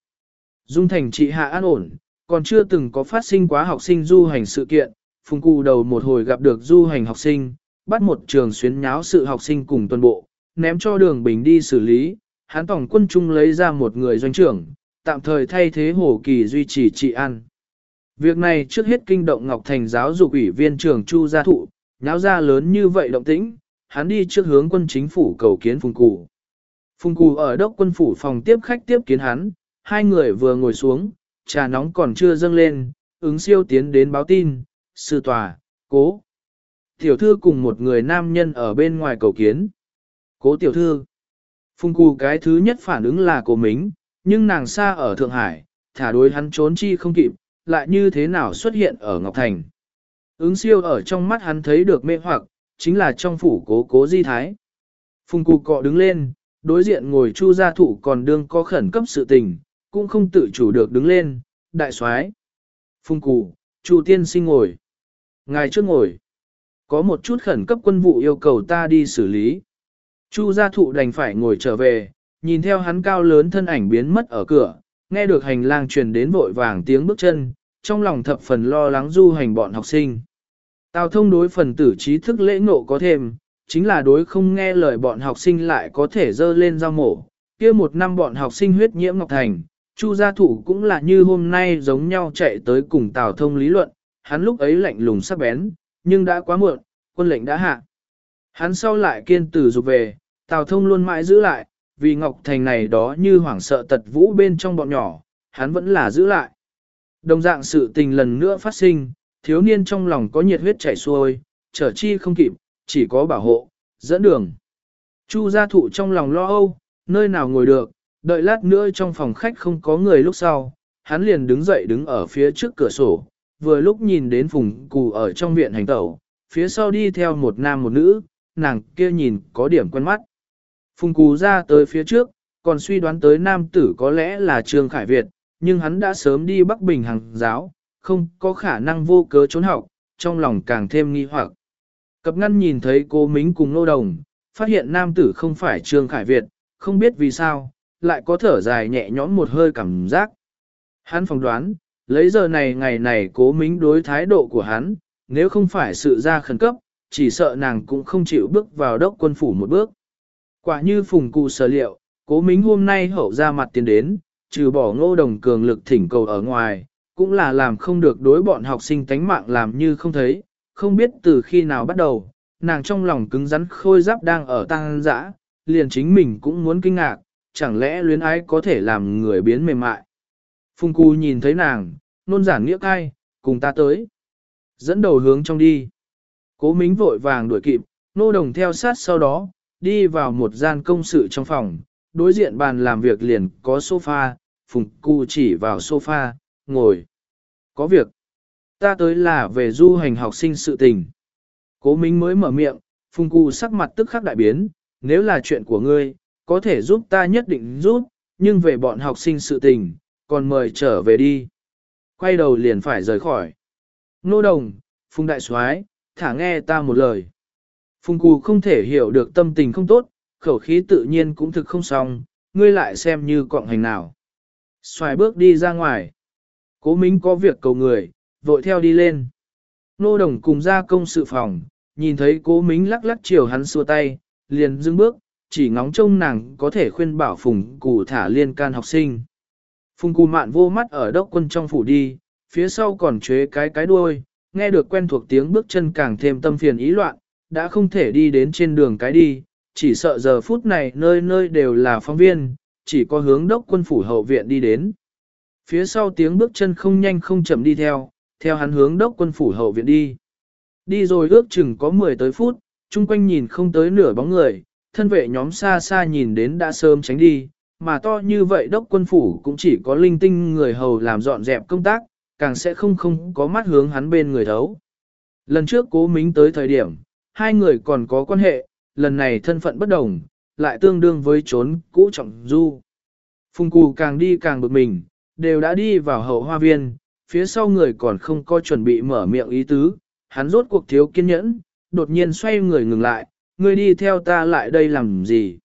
Dung thành trị hạ an ổn, còn chưa từng có phát sinh quá học sinh du hành sự kiện, phùng cụ đầu một hồi gặp được du hành học sinh, bắt một trường xuyến nháo sự học sinh cùng tuần bộ, ném cho đường bình đi xử lý, Hán tổng quân trung lấy ra một người doanh trưởng, tạm thời thay thế Hồ Kỳ duy trì trị an. Việc này trước hết kinh động Ngọc Thành giáo dục ủy viên trưởng Chu Gia Thụ, nháo ra lớn như vậy động tĩnh, hắn đi trước hướng quân chính phủ cầu kiến Phùng Cù. Phùng Cù ở đốc quân phủ phòng tiếp khách tiếp kiến hắn, hai người vừa ngồi xuống, trà nóng còn chưa dâng lên, ứng siêu tiến đến báo tin, sư tòa, cố. Tiểu thư cùng một người nam nhân ở bên ngoài cầu kiến. Cố tiểu thư. Phùng cù cái thứ nhất phản ứng là của mình, nhưng nàng xa ở Thượng Hải, thả đối hắn trốn chi không kịp, lại như thế nào xuất hiện ở Ngọc Thành. Ứng siêu ở trong mắt hắn thấy được mê hoặc, chính là trong phủ cố cố di thái. Phùng cù cọ đứng lên, đối diện ngồi chu gia thụ còn đương có khẩn cấp sự tình, cũng không tự chủ được đứng lên, đại soái. phung cụ, chu tiên sinh ngồi. Ngài trước ngồi. Có một chút khẩn cấp quân vụ yêu cầu ta đi xử lý. Chu gia thụ đành phải ngồi trở về, nhìn theo hắn cao lớn thân ảnh biến mất ở cửa, nghe được hành lang truyền đến vội vàng tiếng bước chân, trong lòng thập phần lo lắng du hành bọn học sinh. Tào thông đối phần tử trí thức lễ ngộ có thêm, chính là đối không nghe lời bọn học sinh lại có thể dơ lên giao mổ. kia một năm bọn học sinh huyết nhiễm Ngọc Thành, Chu gia thủ cũng là như hôm nay giống nhau chạy tới cùng Tào thông lý luận, hắn lúc ấy lạnh lùng sắc bén, nhưng đã quá muộn, quân lệnh đã hạ. Hắn sau lại kiên tử dục về, Tào thông luôn mãi giữ lại, vì Ngọc Thành này đó như hoảng sợ tật vũ bên trong bọn nhỏ, hắn vẫn là giữ lại. Đồng dạng sự tình lần nữa phát sinh, thiếu niên trong lòng có nhiệt huyết chảy xuôi, trở chi không kịp, chỉ có bảo hộ, dẫn đường. Chu gia thụ trong lòng lo âu, nơi nào ngồi được, đợi lát nữa trong phòng khách không có người lúc sau, hắn liền đứng dậy đứng ở phía trước cửa sổ, vừa lúc nhìn đến phùng cù ở trong viện hành tẩu, phía sau đi theo một nam một nữ, nàng kia nhìn có điểm quen mắt. Phùng cù ra tới phía trước, còn suy đoán tới nam tử có lẽ là Trương Khải Việt, nhưng hắn đã sớm đi Bắc Bình hàng giáo, không có khả năng vô cớ trốn học, trong lòng càng thêm nghi hoặc. Cập ngăn nhìn thấy cô Mính cùng nô đồng, phát hiện nam tử không phải Trương Khải Việt, không biết vì sao, lại có thở dài nhẹ nhõm một hơi cảm giác. Hắn phỏng đoán, lấy giờ này ngày này cố mính đối thái độ của hắn, nếu không phải sự ra khẩn cấp, chỉ sợ nàng cũng không chịu bước vào đốc quân phủ một bước. Quả như phùng cụ sở liệu, cố mính hôm nay hậu ra mặt tiến đến, trừ bỏ ngô đồng cường lực thỉnh cầu ở ngoài, cũng là làm không được đối bọn học sinh tánh mạng làm như không thấy, không biết từ khi nào bắt đầu, nàng trong lòng cứng rắn khôi giáp đang ở tăng dã, liền chính mình cũng muốn kinh ngạc, chẳng lẽ luyến ái có thể làm người biến mềm mại. Phùng Cù nhìn thấy nàng, nôn giản nghĩa cai, cùng ta tới. Dẫn đầu hướng trong đi. Cố Mính vội vàng đuổi kịp, nô đồng theo sát sau đó, đi vào một gian công sự trong phòng, đối diện bàn làm việc liền có sofa, Phùng Cù chỉ vào sofa, ngồi. Có việc. Ta tới là về du hành học sinh sự tình. Cố Minh mới mở miệng, Phùng Cù sắc mặt tức khắc đại biến, nếu là chuyện của ngươi, có thể giúp ta nhất định giúp, nhưng về bọn học sinh sự tình, còn mời trở về đi. Quay đầu liền phải rời khỏi. Nô đồng, Phùng Đại soái thả nghe ta một lời. Phùng Cù không thể hiểu được tâm tình không tốt, khẩu khí tự nhiên cũng thực không xong, ngươi lại xem như cọng hành nào. Xoài bước đi ra ngoài. Cố Minh có việc cầu người, vội theo đi lên. Nô đồng cùng ra công sự phòng, nhìn thấy cố Minh lắc lắc chiều hắn xua tay, liền dưng bước, chỉ ngóng trông nàng có thể khuyên bảo phùng Cù thả liên can học sinh. Phùng Cù mạn vô mắt ở đốc quân trong phủ đi, phía sau còn chế cái cái đuôi, nghe được quen thuộc tiếng bước chân càng thêm tâm phiền ý loạn, đã không thể đi đến trên đường cái đi, chỉ sợ giờ phút này nơi nơi đều là phóng viên, chỉ có hướng đốc quân phủ hậu viện đi đến. Phía sau tiếng bước chân không nhanh không chậm đi theo, theo hắn hướng đốc quân phủ hậu viện đi. Đi rồi ước chừng có 10 tới phút, chung quanh nhìn không tới nửa bóng người, thân vệ nhóm xa xa nhìn đến đã sớm tránh đi, mà to như vậy đốc quân phủ cũng chỉ có linh tinh người hầu làm dọn dẹp công tác, càng sẽ không không có mắt hướng hắn bên người thấu. Lần trước cố mính tới thời điểm, hai người còn có quan hệ, lần này thân phận bất đồng, lại tương đương với trốn cũ trọng du. Phùng cù càng đi càng bực mình, đều đã đi vào hậu hoa viên, phía sau người còn không có chuẩn bị mở miệng ý tứ, hắn rốt cuộc thiếu kiên nhẫn, đột nhiên xoay người ngừng lại, Ngươi đi theo ta lại đây làm gì.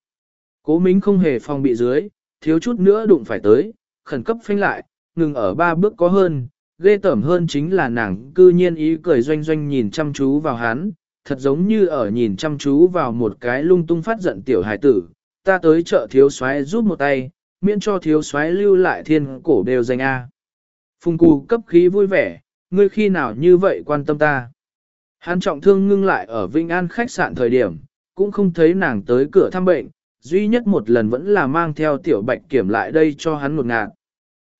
Cố Mính không hề phòng bị dưới, thiếu chút nữa đụng phải tới, khẩn cấp phanh lại, ngừng ở ba bước có hơn, ghê tởm hơn chính là nàng cư nhiên ý cười doanh doanh nhìn chăm chú vào hắn, thật giống như ở nhìn chăm chú vào một cái lung tung phát giận tiểu hải tử, ta tới chợ thiếu soái giúp một tay, miễn cho thiếu soái lưu lại thiên cổ đều danh A. Phùng cù cấp khí vui vẻ, ngươi khi nào như vậy quan tâm ta. Hắn trọng thương ngưng lại ở Vinh An khách sạn thời điểm, cũng không thấy nàng tới cửa thăm bệnh, duy nhất một lần vẫn là mang theo tiểu bạch kiểm lại đây cho hắn một ngạt.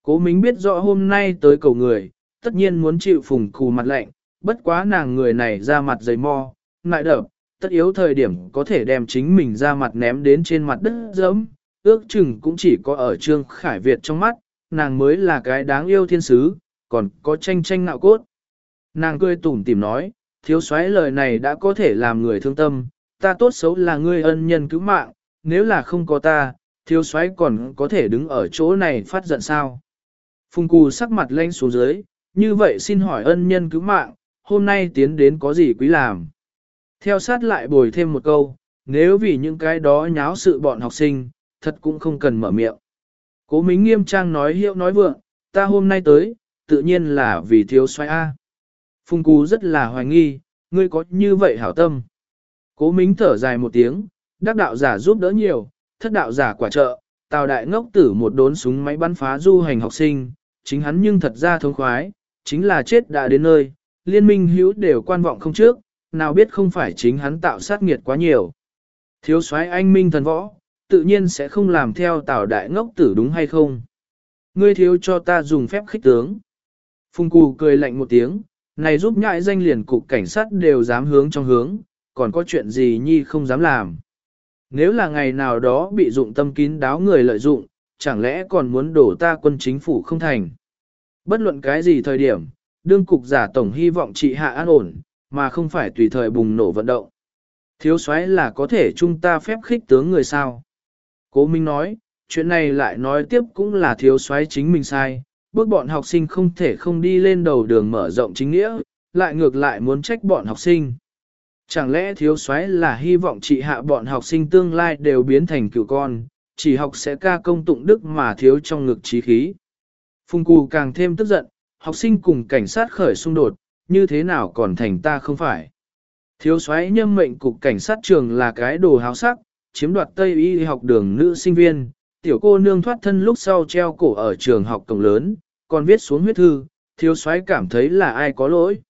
Cố Mính biết rõ hôm nay tới cầu người, tất nhiên muốn chịu phùng cù mặt lạnh, bất quá nàng người này ra mặt dày mò, ngại đập, tất yếu thời điểm có thể đem chính mình ra mặt ném đến trên mặt đất dẫm, ước chừng cũng chỉ có ở Trương Khải Việt trong mắt, nàng mới là cái đáng yêu thiên sứ, còn có tranh tranh nạo cốt. Nàng cười tủm tìm nói, thiếu soái lời này đã có thể làm người thương tâm, ta tốt xấu là ngươi ân nhân cứu mạng, nếu là không có ta, thiếu soái còn có thể đứng ở chỗ này phát giận sao. Phùng cù sắc mặt lên xuống dưới, như vậy xin hỏi ân nhân cứu mạng, hôm nay tiến đến có gì quý làm. Theo sát lại bồi thêm một câu, nếu vì những cái đó nháo sự bọn học sinh, thật cũng không cần mở miệng. Cố Mính nghiêm trang nói hiệu nói vượng, ta hôm nay tới, tự nhiên là vì thiếu xoay A. Phùng Cú rất là hoài nghi, ngươi có như vậy hảo tâm. Cố Mính thở dài một tiếng, đắc đạo giả giúp đỡ nhiều, thất đạo giả quả trợ, tào đại ngốc tử một đốn súng máy bắn phá du hành học sinh, chính hắn nhưng thật ra thống khoái, chính là chết đã đến nơi, liên minh hữu đều quan vọng không trước, nào biết không phải chính hắn tạo sát nghiệt quá nhiều. Thiếu soái anh minh thần võ, tự nhiên sẽ không làm theo tào đại ngốc tử đúng hay không. Ngươi thiếu cho ta dùng phép khích tướng. Phùng cù cười lạnh một tiếng, này giúp nhại danh liền cục cảnh sát đều dám hướng trong hướng, còn có chuyện gì nhi không dám làm. Nếu là ngày nào đó bị dụng tâm kín đáo người lợi dụng, chẳng lẽ còn muốn đổ ta quân chính phủ không thành. Bất luận cái gì thời điểm, đương cục giả tổng hy vọng trị hạ an ổn, mà không phải tùy thời bùng nổ vận động. Thiếu soái là có thể chúng ta phép khích tướng người sao. Cố Minh nói, chuyện này lại nói tiếp cũng là thiếu soái chính mình sai, bước bọn học sinh không thể không đi lên đầu đường mở rộng chính nghĩa, lại ngược lại muốn trách bọn học sinh. Chẳng lẽ thiếu soái là hy vọng trị hạ bọn học sinh tương lai đều biến thành cựu con, chỉ học sẽ ca công tụng đức mà thiếu trong ngực trí khí. Phùng Cù càng thêm tức giận, học sinh cùng cảnh sát khởi xung đột, như thế nào còn thành ta không phải. Thiếu soái nhâm mệnh cục cảnh sát trường là cái đồ háo sắc, chiếm đoạt Tây Y học đường nữ sinh viên, tiểu cô nương thoát thân lúc sau treo cổ ở trường học cổng lớn, còn viết xuống huyết thư, thiếu soái cảm thấy là ai có lỗi.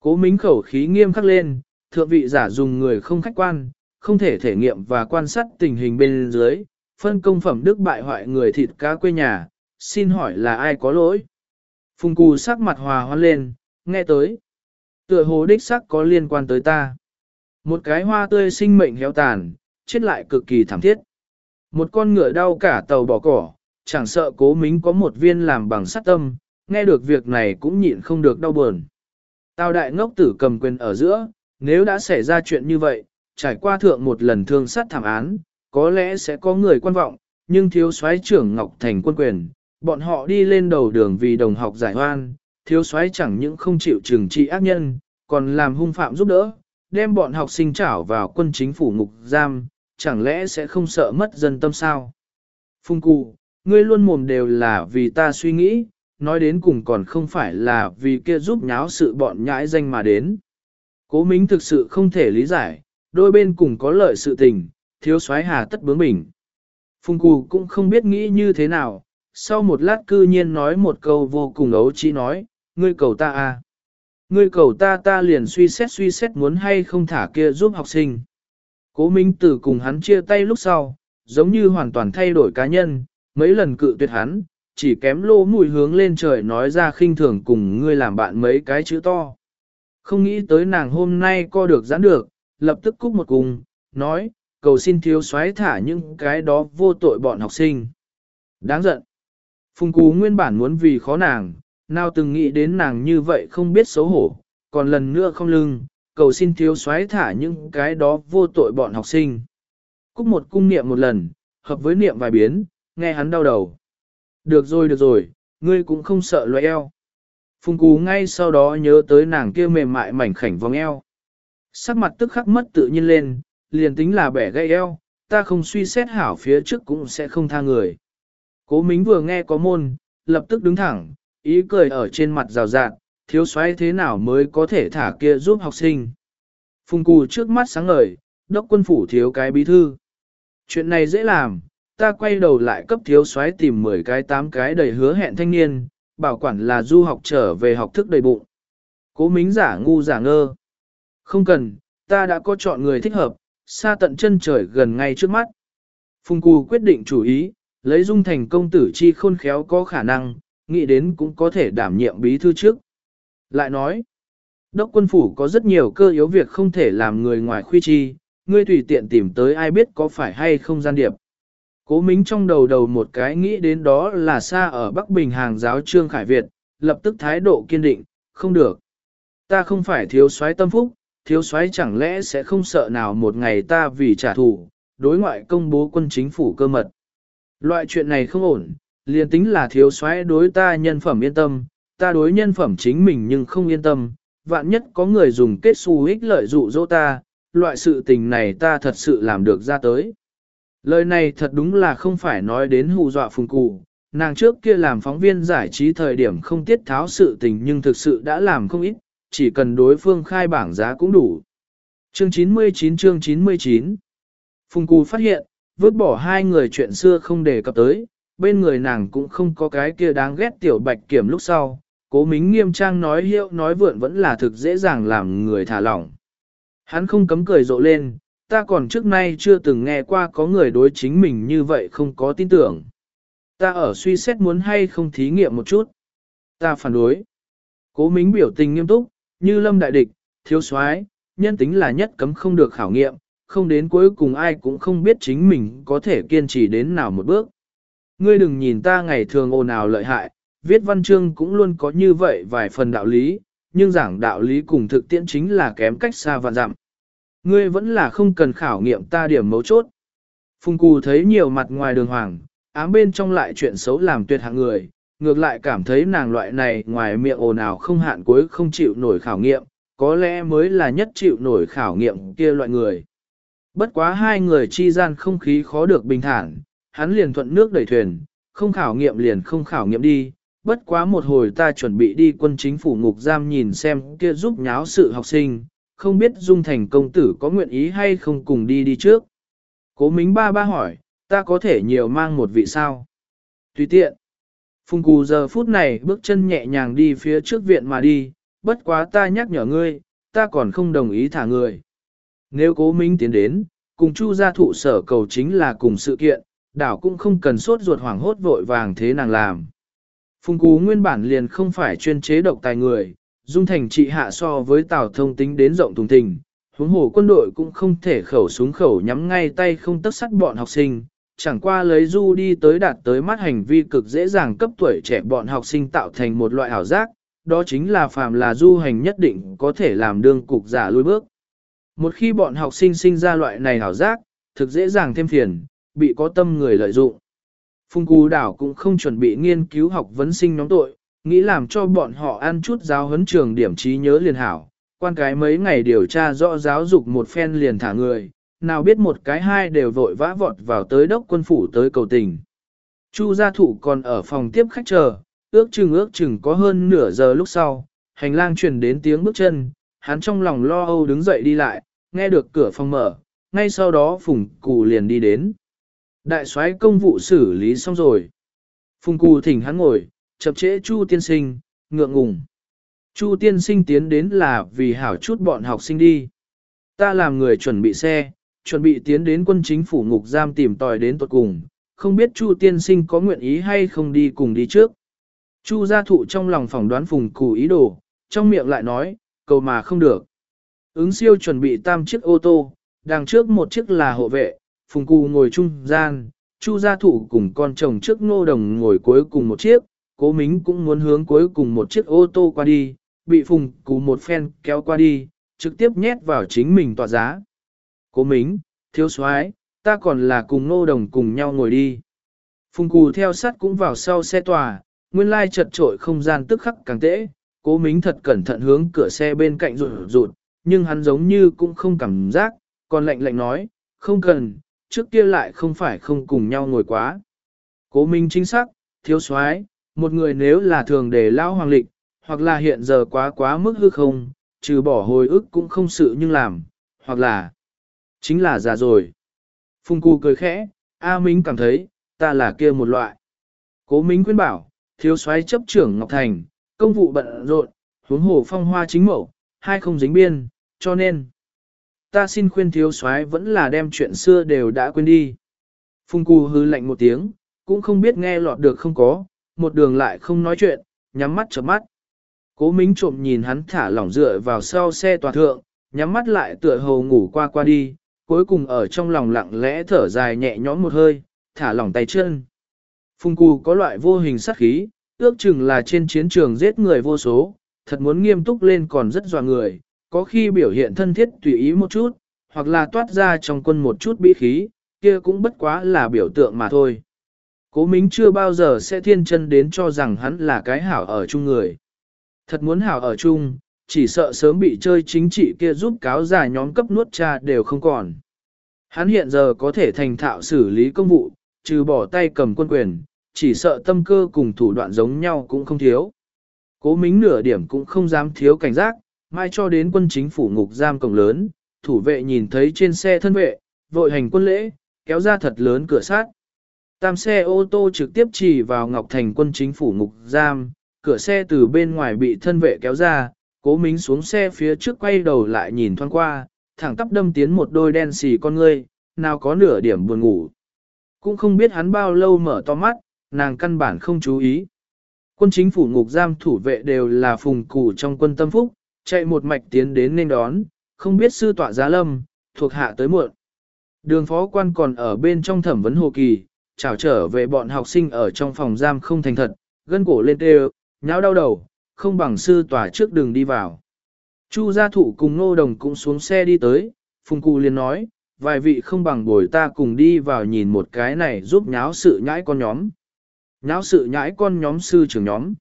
Cố mính khẩu khí nghiêm khắc lên, thượng vị giả dùng người không khách quan, không thể thể nghiệm và quan sát tình hình bên dưới, phân công phẩm đức bại hoại người thịt cá quê nhà, xin hỏi là ai có lỗi. Phùng cù sắc mặt hòa hoan lên, nghe tới. Tựa hồ đích sắc có liên quan tới ta. Một cái hoa tươi sinh mệnh héo tàn, chết lại cực kỳ thảm thiết. Một con ngựa đau cả tàu bỏ cỏ, chẳng sợ cố mính có một viên làm bằng sắt tâm, nghe được việc này cũng nhịn không được đau buồn. Tào đại ngốc tử cầm quyền ở giữa, nếu đã xảy ra chuyện như vậy, trải qua thượng một lần thương sát thảm án, có lẽ sẽ có người quan vọng, nhưng thiếu soái trưởng Ngọc Thành quân quyền, bọn họ đi lên đầu đường vì đồng học giải hoan, thiếu soái chẳng những không chịu trừng trị ác nhân, còn làm hung phạm giúp đỡ, đem bọn học sinh trảo vào quân chính phủ ngục giam, chẳng lẽ sẽ không sợ mất dân tâm sao? Phung cụ, ngươi luôn mồm đều là vì ta suy nghĩ, nói đến cùng còn không phải là vì kia giúp nháo sự bọn nhãi danh mà đến. Cố Mính thực sự không thể lý giải, đôi bên cùng có lợi sự tình, thiếu soái hà tất bướng bỉnh. Phung Cù cũng không biết nghĩ như thế nào, sau một lát cư nhiên nói một câu vô cùng ấu chỉ nói, ngươi cầu ta à. Ngươi cầu ta ta liền suy xét suy xét muốn hay không thả kia giúp học sinh. Cố Minh Tử cùng hắn chia tay lúc sau, giống như hoàn toàn thay đổi cá nhân, mấy lần cự tuyệt hắn, chỉ kém lô mùi hướng lên trời nói ra khinh thường cùng ngươi làm bạn mấy cái chữ to. Không nghĩ tới nàng hôm nay co được giãn được, lập tức cúc một cùng, nói, cầu xin thiếu soái thả những cái đó vô tội bọn học sinh. Đáng giận. Phùng Cú nguyên bản muốn vì khó nàng, nào từng nghĩ đến nàng như vậy không biết xấu hổ, còn lần nữa không lưng, cầu xin thiếu soái thả những cái đó vô tội bọn học sinh. Cúc một cung niệm một lần, hợp với niệm vài biến, nghe hắn đau đầu. Được rồi được rồi, ngươi cũng không sợ loại eo. Phùng Cú ngay sau đó nhớ tới nàng kia mềm mại mảnh khảnh vòng eo. Sắc mặt tức khắc mất tự nhiên lên, liền tính là bẻ gây eo, ta không suy xét hảo phía trước cũng sẽ không tha người. Cố Mính vừa nghe có môn, lập tức đứng thẳng, ý cười ở trên mặt rào rạt, thiếu soái thế nào mới có thể thả kia giúp học sinh. Phùng cù trước mắt sáng ngời, đốc quân phủ thiếu cái bí thư. Chuyện này dễ làm, ta quay đầu lại cấp thiếu soái tìm 10 cái 8 cái đầy hứa hẹn thanh niên, bảo quản là du học trở về học thức đầy bụng. Cố mính giả ngu giả ngơ. Không cần, ta đã có chọn người thích hợp, xa tận chân trời gần ngay trước mắt. Phùng Cù quyết định chủ ý, lấy dung thành công tử chi khôn khéo có khả năng, nghĩ đến cũng có thể đảm nhiệm bí thư trước. Lại nói, đốc quân phủ có rất nhiều cơ yếu việc không thể làm người ngoài khuy chi, ngươi tùy tiện tìm tới ai biết có phải hay không gian điệp. Cố Mính trong đầu đầu một cái nghĩ đến đó là xa ở Bắc Bình hàng giáo Trương Khải Việt, lập tức thái độ kiên định, không được. Ta không phải thiếu soái tâm phúc, thiếu soái chẳng lẽ sẽ không sợ nào một ngày ta vì trả thù, đối ngoại công bố quân chính phủ cơ mật. Loại chuyện này không ổn, liền tính là thiếu soái đối ta nhân phẩm yên tâm, ta đối nhân phẩm chính mình nhưng không yên tâm, vạn nhất có người dùng kết xu ích lợi dụ dỗ ta, loại sự tình này ta thật sự làm được ra tới. Lời này thật đúng là không phải nói đến hù dọa phùng cụ, nàng trước kia làm phóng viên giải trí thời điểm không tiết tháo sự tình nhưng thực sự đã làm không ít, chỉ cần đối phương khai bảng giá cũng đủ. Chương 99 chương 99 Phùng Cù phát hiện, vứt bỏ hai người chuyện xưa không đề cập tới, bên người nàng cũng không có cái kia đáng ghét tiểu bạch kiểm lúc sau. Cố mính nghiêm trang nói hiệu nói vượn vẫn là thực dễ dàng làm người thả lỏng. Hắn không cấm cười rộ lên, ta còn trước nay chưa từng nghe qua có người đối chính mình như vậy không có tin tưởng. Ta ở suy xét muốn hay không thí nghiệm một chút. Ta phản đối. Cố mính biểu tình nghiêm túc, như lâm đại địch, thiếu soái nhân tính là nhất cấm không được khảo nghiệm, không đến cuối cùng ai cũng không biết chính mình có thể kiên trì đến nào một bước. Ngươi đừng nhìn ta ngày thường ồn ào lợi hại, viết văn chương cũng luôn có như vậy vài phần đạo lý, nhưng giảng đạo lý cùng thực tiễn chính là kém cách xa và dặm. Ngươi vẫn là không cần khảo nghiệm ta điểm mấu chốt. Phùng Cù thấy nhiều mặt ngoài đường hoàng, ám bên trong lại chuyện xấu làm tuyệt hạng người, ngược lại cảm thấy nàng loại này ngoài miệng ồn ào không hạn cuối không chịu nổi khảo nghiệm, có lẽ mới là nhất chịu nổi khảo nghiệm kia loại người. Bất quá hai người chi gian không khí khó được bình thản, hắn liền thuận nước đẩy thuyền, không khảo nghiệm liền không khảo nghiệm đi. Bất quá một hồi ta chuẩn bị đi quân chính phủ ngục giam nhìn xem kia giúp nháo sự học sinh, không biết Dung Thành công tử có nguyện ý hay không cùng đi đi trước. Cố Mính ba ba hỏi, ta có thể nhiều mang một vị sao? Tùy tiện. Phùng Cù giờ phút này bước chân nhẹ nhàng đi phía trước viện mà đi, bất quá ta nhắc nhở ngươi, ta còn không đồng ý thả người. Nếu cố minh tiến đến, cùng chu gia thụ sở cầu chính là cùng sự kiện, đảo cũng không cần sốt ruột hoảng hốt vội vàng thế nàng làm. Phùng Cú nguyên bản liền không phải chuyên chế độc tài người, dung thành trị hạ so với Tào thông tính đến rộng thùng tình, huống hồ quân đội cũng không thể khẩu súng khẩu nhắm ngay tay không tất sắt bọn học sinh, chẳng qua lấy du đi tới đạt tới mắt hành vi cực dễ dàng cấp tuổi trẻ bọn học sinh tạo thành một loại ảo giác, đó chính là phàm là du hành nhất định có thể làm đương cục giả lui bước. Một khi bọn học sinh sinh ra loại này ảo giác, thực dễ dàng thêm phiền, bị có tâm người lợi dụng. Phung Cú Đảo cũng không chuẩn bị nghiên cứu học vấn sinh nhóm tội, nghĩ làm cho bọn họ ăn chút giáo huấn trường điểm trí nhớ liền hảo. Quan cái mấy ngày điều tra rõ giáo dục một phen liền thả người, nào biết một cái hai đều vội vã vọt vào tới đốc quân phủ tới cầu tình. Chu gia thủ còn ở phòng tiếp khách chờ, ước chừng ước chừng có hơn nửa giờ lúc sau, hành lang truyền đến tiếng bước chân, hắn trong lòng lo âu đứng dậy đi lại, nghe được cửa phòng mở, ngay sau đó Phùng Cù liền đi đến. Đại soái công vụ xử lý xong rồi. Phùng Cù thỉnh hắn ngồi, chậm trễ Chu tiên sinh, ngượng ngùng. Chu tiên sinh tiến đến là vì hảo chút bọn học sinh đi. Ta làm người chuẩn bị xe, chuẩn bị tiến đến quân chính phủ ngục giam tìm tòi đến tuật cùng, không biết Chu tiên sinh có nguyện ý hay không đi cùng đi trước. Chu gia thụ trong lòng phỏng đoán Phùng Cù ý đồ, trong miệng lại nói, cầu mà không được. Ứng siêu chuẩn bị tam chiếc ô tô, đằng trước một chiếc là hộ vệ, phùng cù ngồi trung gian, chu gia Thụ cùng con chồng trước nô đồng ngồi cuối cùng một chiếc, cố mính cũng muốn hướng cuối cùng một chiếc ô tô qua đi, bị phùng cù một phen kéo qua đi, trực tiếp nhét vào chính mình tòa giá. Cố mính, thiếu soái ta còn là cùng nô đồng cùng nhau ngồi đi. Phùng cù theo sát cũng vào sau xe tòa, nguyên lai chật trội không gian tức khắc càng tễ, cố mính thật cẩn thận hướng cửa xe bên cạnh rụt rụt, nhưng hắn giống như cũng không cảm giác, còn lạnh lạnh nói, không cần, trước kia lại không phải không cùng nhau ngồi quá. Cố Minh chính xác, thiếu soái, Một người nếu là thường để lao hoàng lịch, hoặc là hiện giờ quá quá mức hư không, trừ bỏ hồi ức cũng không sự nhưng làm, hoặc là chính là già rồi. Phùng Cù cười khẽ, A Minh cảm thấy, ta là kia một loại. Cố Minh khuyên bảo, thiếu soái chấp trưởng Ngọc Thành, công vụ bận rộn, huống hồ phong hoa chính mẫu, hai không dính biên, cho nên ta xin khuyên thiếu soái vẫn là đem chuyện xưa đều đã quên đi. Phùng Cù hư lạnh một tiếng, cũng không biết nghe lọt được không có, một đường lại không nói chuyện, nhắm mắt chớp mắt. Cố Mính trộm nhìn hắn thả lỏng dựa vào sau xe tòa thượng, nhắm mắt lại tựa hồ ngủ qua qua đi, cuối cùng ở trong lòng lặng lẽ thở dài nhẹ nhõm một hơi, thả lỏng tay chân. Phùng Cù có loại vô hình sát khí, ước chừng là trên chiến trường giết người vô số, thật muốn nghiêm túc lên còn rất dọa người, có khi biểu hiện thân thiết tùy ý một chút, hoặc là toát ra trong quân một chút bí khí, kia cũng bất quá là biểu tượng mà thôi. Cố Mính chưa bao giờ sẽ thiên chân đến cho rằng hắn là cái hảo ở chung người. Thật muốn hảo ở chung, chỉ sợ sớm bị chơi chính trị kia giúp cáo giả nhóm cấp nuốt cha đều không còn. Hắn hiện giờ có thể thành thạo xử lý công vụ, trừ bỏ tay cầm quân quyền, chỉ sợ tâm cơ cùng thủ đoạn giống nhau cũng không thiếu. Cố mính nửa điểm cũng không dám thiếu cảnh giác, mai cho đến quân chính phủ ngục giam cổng lớn, thủ vệ nhìn thấy trên xe thân vệ, vội hành quân lễ, kéo ra thật lớn cửa sát. Tam xe ô tô trực tiếp chỉ vào Ngọc Thành quân chính phủ ngục giam, cửa xe từ bên ngoài bị thân vệ kéo ra, cố mính xuống xe phía trước quay đầu lại nhìn thoáng qua, thẳng tắp đâm tiến một đôi đen xì con ngươi, nào có nửa điểm buồn ngủ. Cũng không biết hắn bao lâu mở to mắt, nàng căn bản không chú ý. Quân chính phủ ngục giam thủ vệ đều là phùng củ trong quân tâm phúc, chạy một mạch tiến đến nên đón, không biết sư tọa giá lâm, thuộc hạ tới muộn. Đường phó quan còn ở bên trong thẩm vấn hồ kỳ, chào trở về bọn học sinh ở trong phòng giam không thành thật, gân cổ lên tê nháo đau đầu, không bằng sư tòa trước đường đi vào. Chu gia thụ cùng nô đồng cũng xuống xe đi tới, phùng cụ liền nói, vài vị không bằng bồi ta cùng đi vào nhìn một cái này giúp nháo sự nhãi con nhóm. Nháo sự nhãi con nhóm sư trưởng nhóm.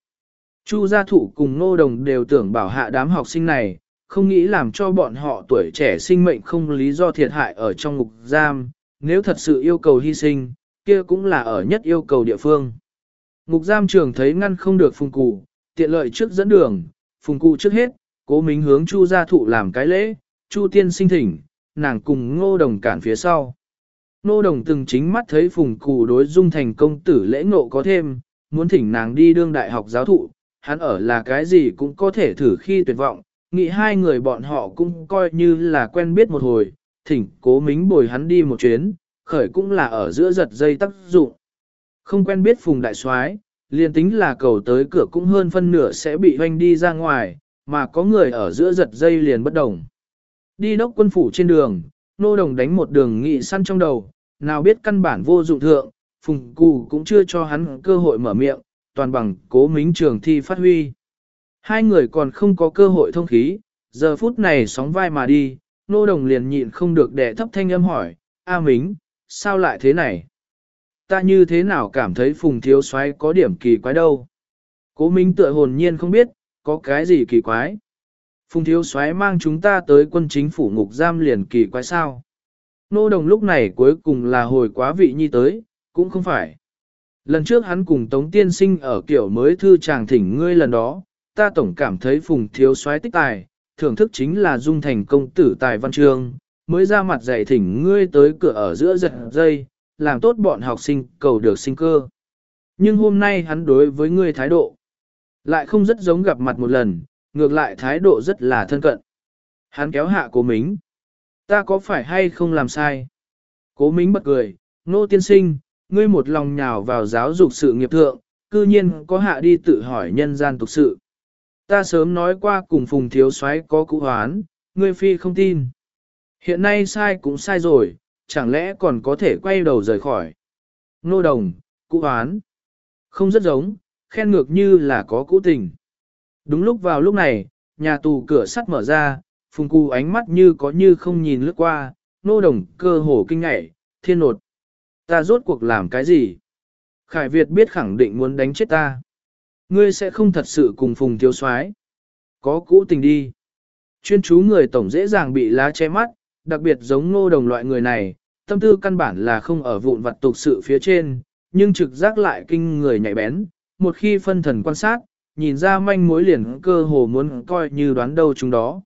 Chu gia thụ cùng nô đồng đều tưởng bảo hạ đám học sinh này, không nghĩ làm cho bọn họ tuổi trẻ sinh mệnh không lý do thiệt hại ở trong ngục giam, nếu thật sự yêu cầu hy sinh, kia cũng là ở nhất yêu cầu địa phương. Ngục giam trường thấy ngăn không được phùng cụ, tiện lợi trước dẫn đường, phùng cụ trước hết, cố mính hướng chu gia thụ làm cái lễ, chu tiên sinh thỉnh, nàng cùng ngô đồng cản phía sau. Ngô đồng từng chính mắt thấy phùng cụ đối dung thành công tử lễ ngộ có thêm, muốn thỉnh nàng đi đương đại học giáo thụ, hắn ở là cái gì cũng có thể thử khi tuyệt vọng, nghĩ hai người bọn họ cũng coi như là quen biết một hồi, thỉnh cố mính bồi hắn đi một chuyến, khởi cũng là ở giữa giật dây tác dụng. Không quen biết phùng đại soái liền tính là cầu tới cửa cũng hơn phân nửa sẽ bị hoanh đi ra ngoài, mà có người ở giữa giật dây liền bất đồng. Đi đốc quân phủ trên đường, nô đồng đánh một đường nghị săn trong đầu, nào biết căn bản vô dụng thượng, phùng cù cũng chưa cho hắn cơ hội mở miệng, toàn bằng cố mính trường thi phát huy. Hai người còn không có cơ hội thông khí, giờ phút này sóng vai mà đi, nô đồng liền nhịn không được đẻ thấp thanh âm hỏi, A Mính, sao lại thế này? Ta như thế nào cảm thấy phùng thiếu soái có điểm kỳ quái đâu? Cố Minh tựa hồn nhiên không biết, có cái gì kỳ quái? Phùng thiếu soái mang chúng ta tới quân chính phủ ngục giam liền kỳ quái sao? Nô đồng lúc này cuối cùng là hồi quá vị nhi tới, cũng không phải. Lần trước hắn cùng Tống Tiên Sinh ở kiểu mới thư chàng thỉnh ngươi lần đó, ta tổng cảm thấy phùng thiếu soái tích tài, thưởng thức chính là dung thành công tử tài văn chương, mới ra mặt dạy thỉnh ngươi tới cửa ở giữa giật dây, làm tốt bọn học sinh cầu được sinh cơ. Nhưng hôm nay hắn đối với ngươi thái độ, lại không rất giống gặp mặt một lần, ngược lại thái độ rất là thân cận. Hắn kéo hạ cố mính. Ta có phải hay không làm sai? Cố mính bật cười, nô tiên sinh, ngươi một lòng nhào vào giáo dục sự nghiệp thượng, cư nhiên có hạ đi tự hỏi nhân gian tục sự. Ta sớm nói qua cùng phùng thiếu soái có cụ hoán, ngươi phi không tin. Hiện nay sai cũng sai rồi, chẳng lẽ còn có thể quay đầu rời khỏi. Nô đồng, cụ hoán. Không rất giống, khen ngược như là có cũ tình. Đúng lúc vào lúc này, nhà tù cửa sắt mở ra, phùng cụ ánh mắt như có như không nhìn lướt qua, nô đồng cơ hồ kinh ngại, thiên nột. Ta rốt cuộc làm cái gì? Khải Việt biết khẳng định muốn đánh chết ta. Ngươi sẽ không thật sự cùng phùng thiếu soái Có cũ tình đi. Chuyên chú người tổng dễ dàng bị lá che mắt, đặc biệt giống ngô đồng loại người này, tâm tư căn bản là không ở vụn vặt tục sự phía trên, nhưng trực giác lại kinh người nhạy bén, một khi phân thần quan sát, nhìn ra manh mối liền cơ hồ muốn coi như đoán đâu chúng đó.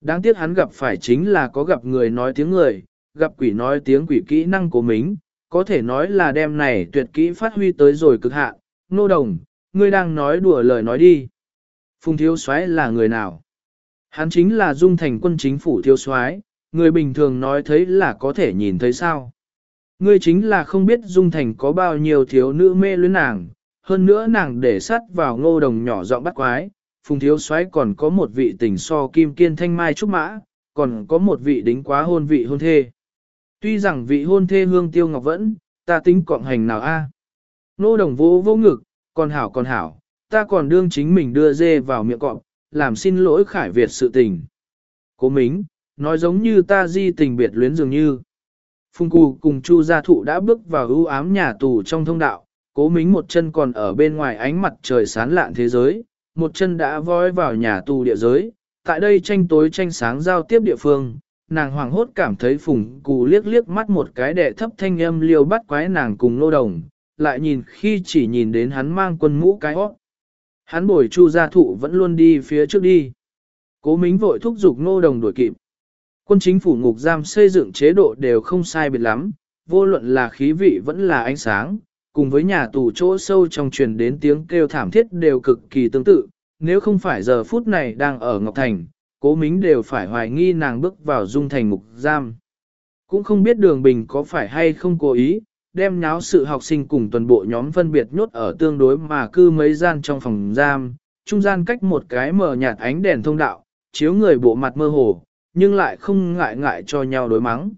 Đáng tiếc hắn gặp phải chính là có gặp người nói tiếng người, gặp quỷ nói tiếng quỷ kỹ năng của mình, có thể nói là đem này tuyệt kỹ phát huy tới rồi cực hạn. Nô đồng, ngươi đang nói đùa lời nói đi. Phùng thiếu soái là người nào? Hắn chính là dung thành quân chính phủ thiếu soái, người bình thường nói thấy là có thể nhìn thấy sao. Ngươi chính là không biết dung thành có bao nhiêu thiếu nữ mê luyến nàng, hơn nữa nàng để sắt vào ngô đồng nhỏ giọng bắt quái, phùng thiếu soái còn có một vị tình so kim kiên thanh mai trúc mã, còn có một vị đính quá hôn vị hôn thê. Tuy rằng vị hôn thê hương tiêu ngọc vẫn, ta tính cộng hành nào a? Nô đồng vô vô ngực, còn hảo còn hảo, ta còn đương chính mình đưa dê vào miệng cọp, làm xin lỗi khải Việt sự tình. Cố mính, nói giống như ta di tình biệt luyến dường như. Phùng Cù cùng Chu gia thụ đã bước vào ưu ám nhà tù trong thông đạo, cố mính một chân còn ở bên ngoài ánh mặt trời sán lạn thế giới, một chân đã voi vào nhà tù địa giới, tại đây tranh tối tranh sáng giao tiếp địa phương, nàng hoàng hốt cảm thấy Phùng Cù liếc liếc mắt một cái đệ thấp thanh âm liêu bắt quái nàng cùng lô đồng, lại nhìn khi chỉ nhìn đến hắn mang quân mũ cái hót. Hắn bồi chu gia thụ vẫn luôn đi phía trước đi. Cố mính vội thúc giục nô đồng đuổi kịp. Quân chính phủ ngục giam xây dựng chế độ đều không sai biệt lắm, vô luận là khí vị vẫn là ánh sáng, cùng với nhà tù chỗ sâu trong truyền đến tiếng kêu thảm thiết đều cực kỳ tương tự, nếu không phải giờ phút này đang ở Ngọc Thành, cố mính đều phải hoài nghi nàng bước vào dung thành ngục giam. Cũng không biết đường bình có phải hay không cố ý, đem nháo sự học sinh cùng toàn bộ nhóm phân biệt nhốt ở tương đối mà cư mấy gian trong phòng giam, trung gian cách một cái mở nhạt ánh đèn thông đạo, chiếu người bộ mặt mơ hồ, nhưng lại không ngại ngại cho nhau đối mắng.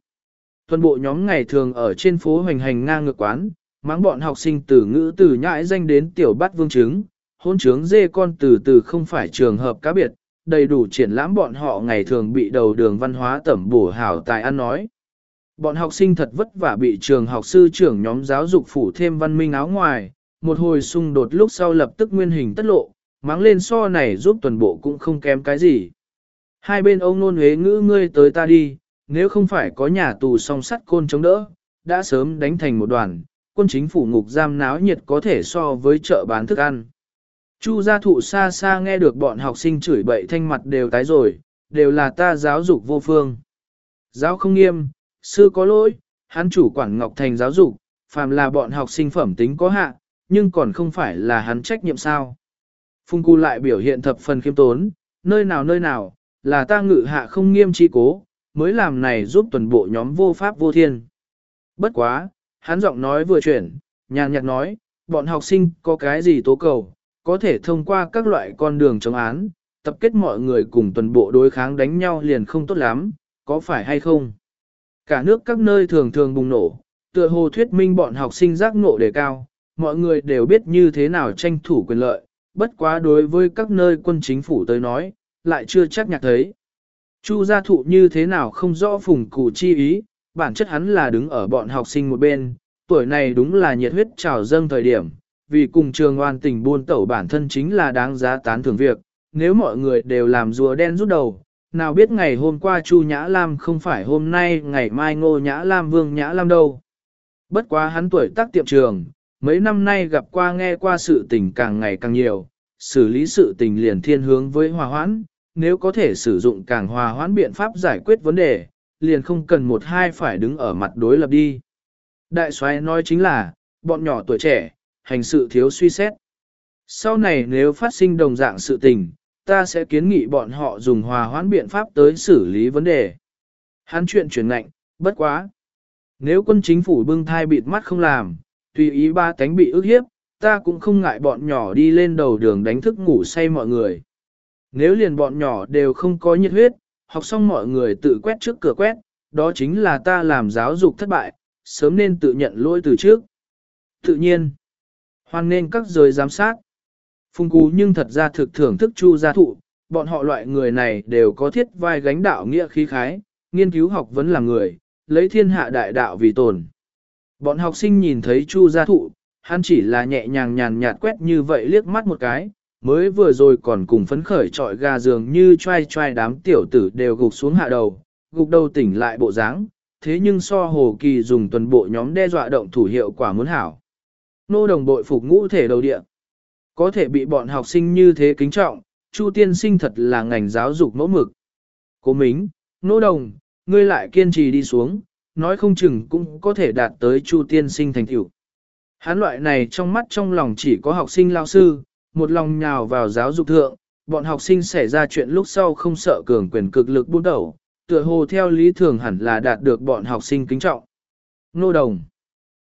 Toàn bộ nhóm ngày thường ở trên phố hoành hành ngang ngược quán, mắng bọn học sinh từ ngữ từ nhãi danh đến tiểu bắt vương chứng, hôn trướng dê con từ từ không phải trường hợp cá biệt, đầy đủ triển lãm bọn họ ngày thường bị đầu đường văn hóa tẩm bổ hảo tài ăn nói. Bọn học sinh thật vất vả bị trường học sư trưởng nhóm giáo dục phủ thêm văn minh áo ngoài, một hồi xung đột lúc sau lập tức nguyên hình tất lộ, mắng lên so này giúp toàn bộ cũng không kém cái gì. Hai bên ông nôn huế ngữ ngươi tới ta đi, nếu không phải có nhà tù song sắt côn chống đỡ, đã sớm đánh thành một đoàn, quân chính phủ ngục giam náo nhiệt có thể so với chợ bán thức ăn. Chu gia thụ xa xa nghe được bọn học sinh chửi bậy thanh mặt đều tái rồi, đều là ta giáo dục vô phương. Giáo không nghiêm, sư có lỗi, hắn chủ quản Ngọc Thành giáo dục, phàm là bọn học sinh phẩm tính có hạ, nhưng còn không phải là hắn trách nhiệm sao. Phung Cú lại biểu hiện thập phần khiêm tốn, nơi nào nơi nào, là ta ngự hạ không nghiêm chi cố, mới làm này giúp tuần bộ nhóm vô pháp vô thiên. Bất quá, hắn giọng nói vừa chuyển, nhàn nhạt nói, bọn học sinh có cái gì tố cầu, có thể thông qua các loại con đường chống án, tập kết mọi người cùng tuần bộ đối kháng đánh nhau liền không tốt lắm, có phải hay không? Cả nước các nơi thường thường bùng nổ, tựa hồ thuyết minh bọn học sinh giác ngộ đề cao, mọi người đều biết như thế nào tranh thủ quyền lợi, bất quá đối với các nơi quân chính phủ tới nói, lại chưa chắc nhạc thấy. Chu gia thụ như thế nào không rõ phùng cụ chi ý, bản chất hắn là đứng ở bọn học sinh một bên, tuổi này đúng là nhiệt huyết trào dâng thời điểm, vì cùng trường oan tình buôn tẩu bản thân chính là đáng giá tán thưởng việc, nếu mọi người đều làm rùa đen rút đầu, nào biết ngày hôm qua Chu Nhã Lam không phải hôm nay ngày mai Ngô Nhã Lam Vương Nhã Lam đâu. Bất quá hắn tuổi tác tiệm trường, mấy năm nay gặp qua nghe qua sự tình càng ngày càng nhiều, xử lý sự tình liền thiên hướng với hòa hoãn, nếu có thể sử dụng càng hòa hoãn biện pháp giải quyết vấn đề, liền không cần một hai phải đứng ở mặt đối lập đi. Đại soái nói chính là, bọn nhỏ tuổi trẻ, hành sự thiếu suy xét. Sau này nếu phát sinh đồng dạng sự tình, ta sẽ kiến nghị bọn họ dùng hòa hoãn biện pháp tới xử lý vấn đề. Hắn chuyện chuyển nạnh, bất quá. Nếu quân chính phủ bưng thai bịt mắt không làm, tùy ý ba tánh bị ức hiếp, ta cũng không ngại bọn nhỏ đi lên đầu đường đánh thức ngủ say mọi người. Nếu liền bọn nhỏ đều không có nhiệt huyết, học xong mọi người tự quét trước cửa quét, đó chính là ta làm giáo dục thất bại, sớm nên tự nhận lỗi từ trước. Tự nhiên, hoan nên các giới giám sát. Phùng Cú nhưng thật ra thực thưởng thức chu gia thụ, bọn họ loại người này đều có thiết vai gánh đạo nghĩa khí khái, nghiên cứu học vấn là người, lấy thiên hạ đại đạo vì tồn. Bọn học sinh nhìn thấy chu gia thụ, hắn chỉ là nhẹ nhàng nhàn nhạt quét như vậy liếc mắt một cái, mới vừa rồi còn cùng phấn khởi trọi gà giường như trai trai đám tiểu tử đều gục xuống hạ đầu, gục đầu tỉnh lại bộ dáng, thế nhưng so hồ kỳ dùng tuần bộ nhóm đe dọa động thủ hiệu quả muốn hảo. Nô đồng bội phục ngũ thể đầu địa. Có thể bị bọn học sinh như thế kính trọng, Chu tiên sinh thật là ngành giáo dục mẫu mực. Cố Mính, Nô Đồng, ngươi lại kiên trì đi xuống, nói không chừng cũng có thể đạt tới Chu tiên sinh thành tựu. Hán loại này trong mắt trong lòng chỉ có học sinh lao sư, một lòng nhào vào giáo dục thượng, bọn học sinh xảy ra chuyện lúc sau không sợ cường quyền cực lực buôn đầu, tựa hồ theo lý thường hẳn là đạt được bọn học sinh kính trọng. Nô Đồng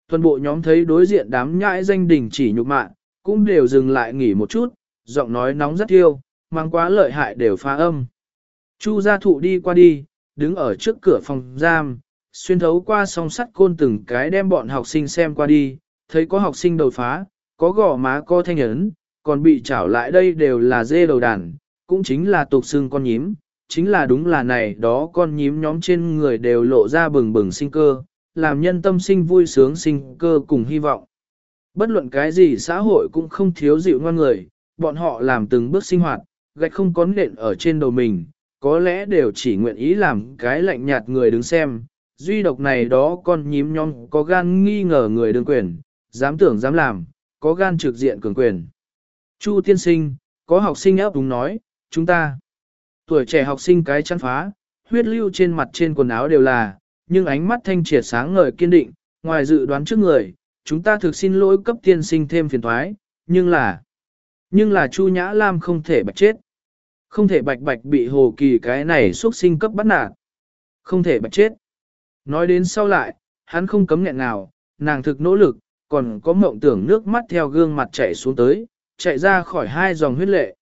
Toàn bộ nhóm thấy đối diện đám nhãi danh đình chỉ nhục mạ, cũng đều dừng lại nghỉ một chút, giọng nói nóng rất thiêu, mang quá lợi hại đều phá âm. Chu gia thụ đi qua đi, đứng ở trước cửa phòng giam, xuyên thấu qua song sắt côn từng cái đem bọn học sinh xem qua đi, thấy có học sinh đầu phá, có gò má co thanh ấn, còn bị trảo lại đây đều là dê đầu đàn, cũng chính là tục xương con nhím, chính là đúng là này đó con nhím nhóm trên người đều lộ ra bừng bừng sinh cơ, làm nhân tâm sinh vui sướng sinh cơ cùng hy vọng. Bất luận cái gì xã hội cũng không thiếu dịu ngoan người, bọn họ làm từng bước sinh hoạt, gạch không có nện ở trên đầu mình, có lẽ đều chỉ nguyện ý làm cái lạnh nhạt người đứng xem. Duy độc này đó con nhím nhong có gan nghi ngờ người đương quyền, dám tưởng dám làm, có gan trực diện cường quyền. Chu tiên sinh, có học sinh ép đúng nói, chúng ta. Tuổi trẻ học sinh cái chăn phá, huyết lưu trên mặt trên quần áo đều là, nhưng ánh mắt thanh triệt sáng ngời kiên định, ngoài dự đoán trước người, chúng ta thực xin lỗi cấp tiên sinh thêm phiền thoái, nhưng là, nhưng là Chu Nhã Lam không thể bạch chết. Không thể bạch bạch bị hồ kỳ cái này xuất sinh cấp bắt nạt. Không thể bạch chết. Nói đến sau lại, hắn không cấm nghẹn nào, nàng thực nỗ lực, còn có mộng tưởng nước mắt theo gương mặt chảy xuống tới, chạy ra khỏi hai dòng huyết lệ.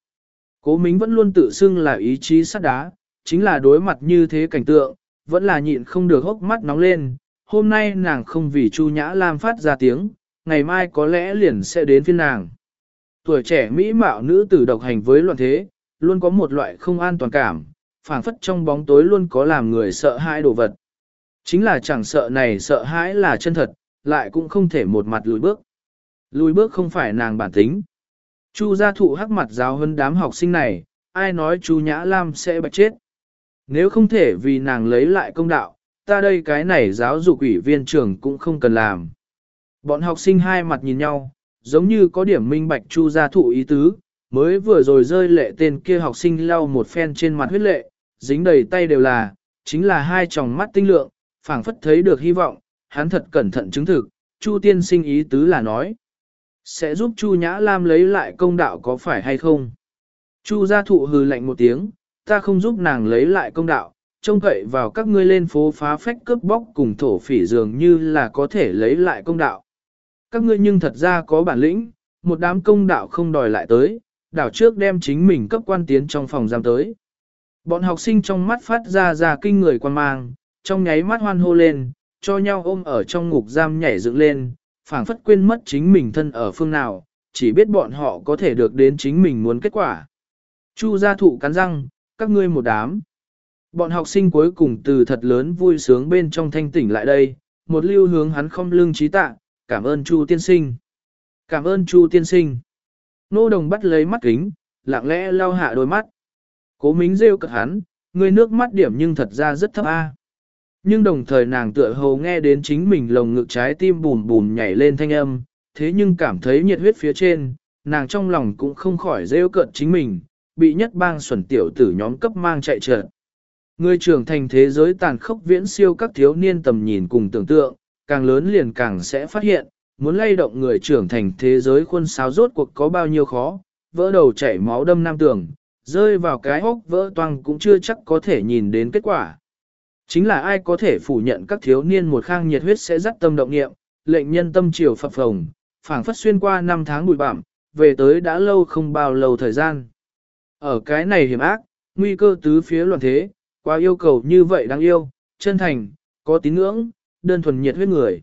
Cố Mính vẫn luôn tự xưng là ý chí sắt đá, chính là đối mặt như thế cảnh tượng, vẫn là nhịn không được hốc mắt nóng lên. Hôm nay nàng không vì Chu Nhã Lam phát ra tiếng, ngày mai có lẽ liền sẽ đến phiên nàng. Tuổi trẻ mỹ mạo nữ tử độc hành với loạn thế, luôn có một loại không an toàn cảm, phảng phất trong bóng tối luôn có làm người sợ hãi đồ vật. Chính là chẳng sợ này sợ hãi là chân thật, lại cũng không thể một mặt lùi bước. Lùi bước không phải nàng bản tính. Chu gia thụ hắc mặt giáo hơn đám học sinh này, ai nói chu Nhã Lam sẽ bạch chết. Nếu không thể vì nàng lấy lại công đạo, ta đây cái này giáo dục ủy viên trưởng cũng không cần làm. Bọn học sinh hai mặt nhìn nhau, giống như có điểm minh bạch chu gia thụ ý tứ, mới vừa rồi rơi lệ tên kia học sinh lau một phen trên mặt huyết lệ, dính đầy tay đều là, chính là hai tròng mắt tinh lượng, phảng phất thấy được hy vọng, hắn thật cẩn thận chứng thực, chu tiên sinh ý tứ là nói. Sẽ giúp chu nhã lam lấy lại công đạo có phải hay không? Chu gia thụ hừ lạnh một tiếng, ta không giúp nàng lấy lại công đạo, trông cậy vào các ngươi lên phố phá phách cướp bóc cùng thổ phỉ dường như là có thể lấy lại công đạo. Các ngươi nhưng thật ra có bản lĩnh, một đám công đạo không đòi lại tới, đảo trước đem chính mình cấp quan tiến trong phòng giam tới. Bọn học sinh trong mắt phát ra ra kinh người quan mang, trong nháy mắt hoan hô lên, cho nhau ôm ở trong ngục giam nhảy dựng lên, phảng phất quên mất chính mình thân ở phương nào, chỉ biết bọn họ có thể được đến chính mình muốn kết quả. Chu gia thụ cắn răng, các ngươi một đám. Bọn học sinh cuối cùng từ thật lớn vui sướng bên trong thanh tỉnh lại đây, một lưu hướng hắn không lưng trí tạ, cảm ơn Chu tiên sinh. Cảm ơn Chu tiên sinh. Nô đồng bắt lấy mắt kính, lặng lẽ lau hạ đôi mắt. Cố mính rêu cực hắn, người nước mắt điểm nhưng thật ra rất thấp a. Nhưng đồng thời nàng tựa hồ nghe đến chính mình lồng ngực trái tim bùn bùn nhảy lên thanh âm, thế nhưng cảm thấy nhiệt huyết phía trên, nàng trong lòng cũng không khỏi rêu cợt chính mình, bị nhất bang xuẩn tiểu tử nhóm cấp mang chạy trợn. Người trưởng thành thế giới tàn khốc viễn siêu các thiếu niên tầm nhìn cùng tưởng tượng, càng lớn liền càng sẽ phát hiện, muốn lay động người trưởng thành thế giới khuôn sáo rốt cuộc có bao nhiêu khó, vỡ đầu chảy máu đâm nam tường, rơi vào cái hốc vỡ toang cũng chưa chắc có thể nhìn đến kết quả. Chính là ai có thể phủ nhận các thiếu niên một khang nhiệt huyết sẽ dắt tâm động nghiệm, lệnh nhân tâm triều phập phồng, phảng phất xuyên qua năm tháng bụi bặm, về tới đã lâu không bao lâu thời gian. Ở cái này hiểm ác, nguy cơ tứ phía loạn thế, qua yêu cầu như vậy đáng yêu, chân thành, có tín ngưỡng, đơn thuần nhiệt huyết người.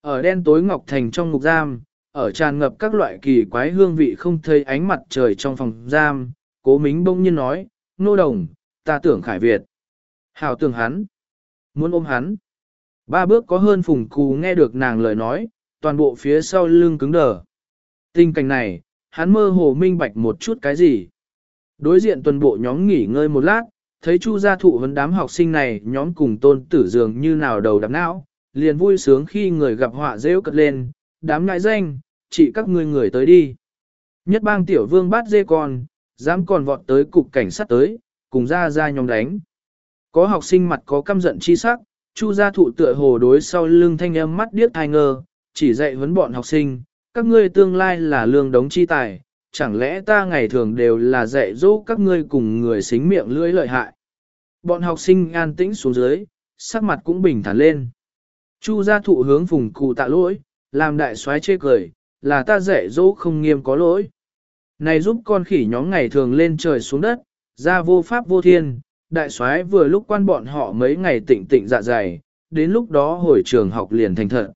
Ở đen tối ngọc thành trong ngục giam, ở tràn ngập các loại kỳ quái hương vị không thấy ánh mặt trời trong phòng giam, cố mính bỗng nhiên nói, nô đồng, ta tưởng khải Việt. Hào tưởng hắn, muốn ôm hắn. Ba bước có hơn phùng cù nghe được nàng lời nói, toàn bộ phía sau lưng cứng đờ. Tình cảnh này, hắn mơ hồ minh bạch một chút cái gì. Đối diện tuần bộ nhóm nghỉ ngơi một lát, thấy chu gia thụ vấn đám học sinh này nhóm cùng tôn tử dường như nào đầu đập não, liền vui sướng khi người gặp họa rêu cất lên, đám ngại danh, chỉ các ngươi người tới đi. Nhất bang tiểu vương bát dê con, dám còn vọt tới cục cảnh sát tới, cùng ra ra nhóm đánh. Có học sinh mặt có căm giận chi sắc, chu gia thụ tựa hồ đối sau lưng thanh âm mắt điếc ai ngơ, chỉ dạy vấn bọn học sinh, các ngươi tương lai là lương đống chi tài, chẳng lẽ ta ngày thường đều là dạy dỗ các ngươi cùng người xính miệng lưỡi lợi hại. Bọn học sinh an tĩnh xuống dưới, sắc mặt cũng bình thản lên. Chu gia thụ hướng phùng cụ tạ lỗi, làm đại soái chê cười, là ta dạy dỗ không nghiêm có lỗi. Này giúp con khỉ nhóm ngày thường lên trời xuống đất, ra vô pháp vô thiên, đại soái vừa lúc quan bọn họ mấy ngày tịnh tịnh dạ dày, đến lúc đó hồi trường học liền thành thật.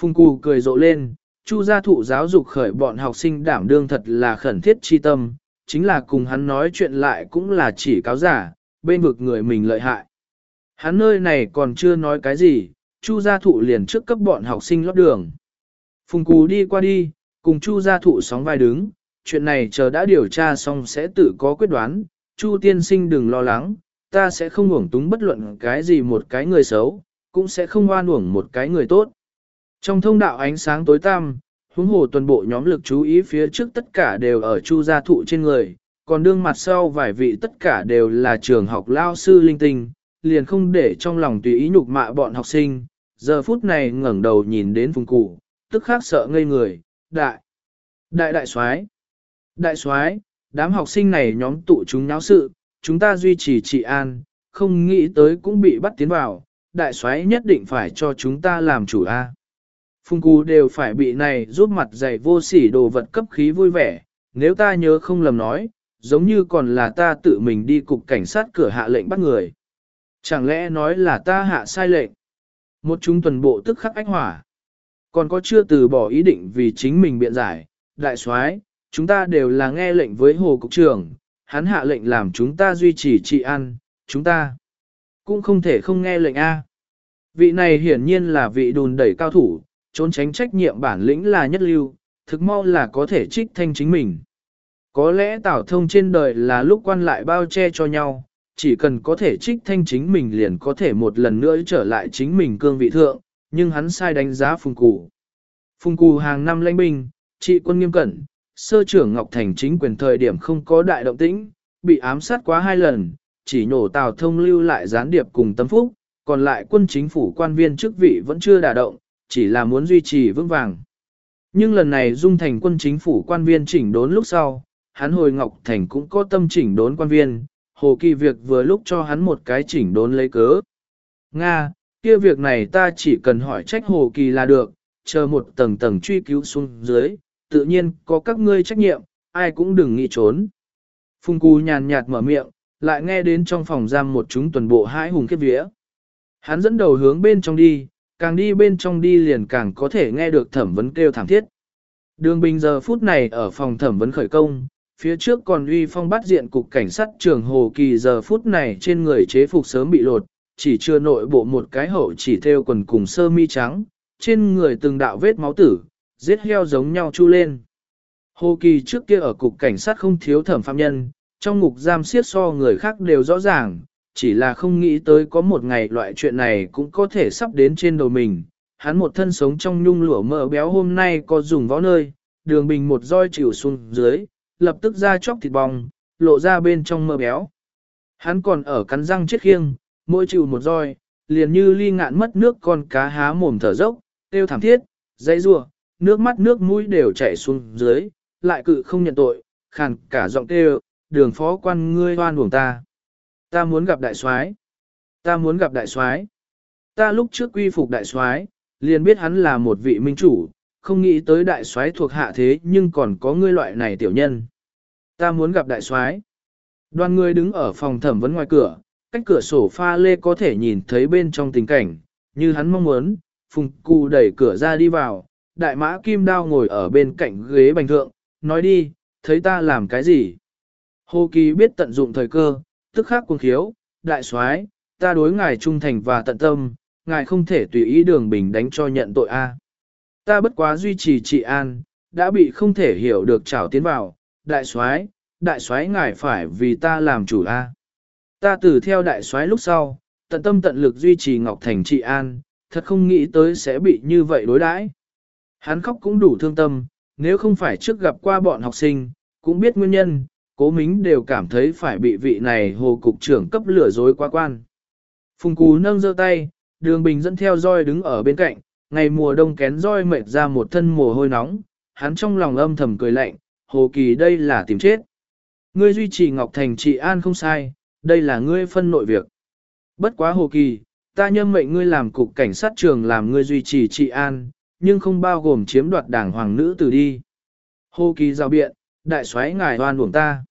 Phùng Cù cười rộ lên, Chu gia thụ giáo dục khởi bọn học sinh đảm đương thật là khẩn thiết chi tâm, chính là cùng hắn nói chuyện lại cũng là chỉ cáo giả, bên vực người mình lợi hại. Hắn nơi này còn chưa nói cái gì, Chu gia thụ liền trước cấp bọn học sinh lót đường. Phùng Cú đi qua đi, cùng Chu gia thụ sóng vai đứng, chuyện này chờ đã điều tra xong sẽ tự có quyết đoán, Chu tiên sinh đừng lo lắng, ta sẽ không uổng túng bất luận cái gì một cái người xấu, cũng sẽ không oan uổng một cái người tốt. Trong thông đạo ánh sáng tối tăm, huống hồ toàn bộ nhóm lực chú ý phía trước tất cả đều ở chu gia thụ trên người, còn đương mặt sau vài vị tất cả đều là trường học lao sư linh tinh, liền không để trong lòng tùy ý nhục mạ bọn học sinh, giờ phút này ngẩng đầu nhìn đến phùng cụ, tức khác sợ ngây người, đại, đại đại soái đại soái đám học sinh này nhóm tụ chúng nháo sự, chúng ta duy trì trị an, không nghĩ tới cũng bị bắt tiến vào, đại soái nhất định phải cho chúng ta làm chủ A. Phùng Cú đều phải bị này giúp mặt dày vô sỉ đồ vật cấp khí vui vẻ, nếu ta nhớ không lầm nói, giống như còn là ta tự mình đi cục cảnh sát cửa hạ lệnh bắt người. Chẳng lẽ nói là ta hạ sai lệnh? Một chúng tuần bộ tức khắc ánh hỏa. Còn có chưa từ bỏ ý định vì chính mình biện giải, đại soái, chúng ta đều là nghe lệnh với Hồ Cục trưởng, hắn hạ lệnh làm chúng ta duy trì trị an, chúng ta cũng không thể không nghe lệnh A. Vị này hiển nhiên là vị đùn đẩy cao thủ, trốn tránh trách nhiệm bản lĩnh là nhất lưu, thực mau là có thể trích thanh chính mình. Có lẽ tảo thông trên đời là lúc quan lại bao che cho nhau, chỉ cần có thể trích thanh chính mình liền có thể một lần nữa trở lại chính mình cương vị thượng, nhưng hắn sai đánh giá phùng cụ. Phùng cụ hàng năm lãnh binh, trị quân nghiêm cẩn, sơ trưởng Ngọc Thành chính quyền thời điểm không có đại động tĩnh, bị ám sát quá hai lần, chỉ nổ tào thông lưu lại gián điệp cùng tâm phúc, còn lại quân chính phủ quan viên chức vị vẫn chưa đả động, chỉ là muốn duy trì vững vàng. Nhưng lần này dung thành quân chính phủ quan viên chỉnh đốn lúc sau, hắn hồi Ngọc Thành cũng có tâm chỉnh đốn quan viên, hồ kỳ việc vừa lúc cho hắn một cái chỉnh đốn lấy cớ. Nga, kia việc này ta chỉ cần hỏi trách hồ kỳ là được, chờ một tầng tầng truy cứu xuống dưới, tự nhiên có các ngươi trách nhiệm, ai cũng đừng nghĩ trốn. phung Cú nhàn nhạt mở miệng, lại nghe đến trong phòng giam một chúng tuần bộ hãi hùng kết vía. Hắn dẫn đầu hướng bên trong đi, càng đi bên trong đi liền càng có thể nghe được thẩm vấn kêu thảm thiết. Đường Bình giờ phút này ở phòng thẩm vấn khởi công, phía trước còn uy phong bắt diện cục cảnh sát trường Hồ Kỳ giờ phút này trên người chế phục sớm bị lột, chỉ chưa nội bộ một cái hậu chỉ theo quần cùng sơ mi trắng, trên người từng đạo vết máu tử, giết heo giống nhau chu lên. Hồ Kỳ trước kia ở cục cảnh sát không thiếu thẩm phạm nhân, trong ngục giam siết so người khác đều rõ ràng, chỉ là không nghĩ tới có một ngày loại chuyện này cũng có thể sắp đến trên đầu mình. Hắn một thân sống trong nhung lửa mỡ béo hôm nay có dùng võ nơi, đường bình một roi chịu xuống dưới, lập tức ra chóc thịt bong, lộ ra bên trong mỡ béo. Hắn còn ở cắn răng chết khiêng, mỗi chịu một roi, liền như ly ngạn mất nước con cá há mồm thở dốc, tiêu thảm thiết, dây rua, nước mắt nước mũi đều chảy xuống dưới, lại cự không nhận tội, khàn cả giọng kêu, đường phó quan ngươi hoan uổng ta. Ta muốn gặp đại soái, ta muốn gặp đại soái. Ta lúc trước quy phục đại soái, liền biết hắn là một vị minh chủ, không nghĩ tới đại soái thuộc hạ thế nhưng còn có ngươi loại này tiểu nhân. Ta muốn gặp đại soái. Đoàn người đứng ở phòng thẩm vấn ngoài cửa, cách cửa sổ pha lê có thể nhìn thấy bên trong tình cảnh, như hắn mong muốn, phùng cụ đẩy cửa ra đi vào, đại mã kim đao ngồi ở bên cạnh ghế bành thượng, nói đi, thấy ta làm cái gì? Hồ Kỳ biết tận dụng thời cơ, tức khắc cuồng khiếu, đại soái, ta đối ngài trung thành và tận tâm, ngài không thể tùy ý đường bình đánh cho nhận tội a. Ta bất quá duy trì trị an, đã bị không thể hiểu được trảo tiến vào, đại soái, đại soái ngài phải vì ta làm chủ a. Ta từ theo đại soái lúc sau, tận tâm tận lực duy trì Ngọc Thành trị an, thật không nghĩ tới sẽ bị như vậy đối đãi. Hắn khóc cũng đủ thương tâm, nếu không phải trước gặp qua bọn học sinh, cũng biết nguyên nhân, cố mính đều cảm thấy phải bị vị này hồ cục trưởng cấp lửa dối quá quan. Phùng Cú nâng giơ tay, đường bình dẫn theo roi đứng ở bên cạnh, ngày mùa đông kén roi mệt ra một thân mồ hôi nóng, hắn trong lòng âm thầm cười lạnh, hồ kỳ đây là tìm chết. Ngươi duy trì Ngọc Thành trị an không sai, đây là ngươi phân nội việc. Bất quá hồ kỳ, ta nhâm mệnh ngươi làm cục cảnh sát trường làm ngươi duy trì trị an, nhưng không bao gồm chiếm đoạt đảng hoàng nữ từ đi. Hồ kỳ giao biện, đại soái ngài hoan uổng ta.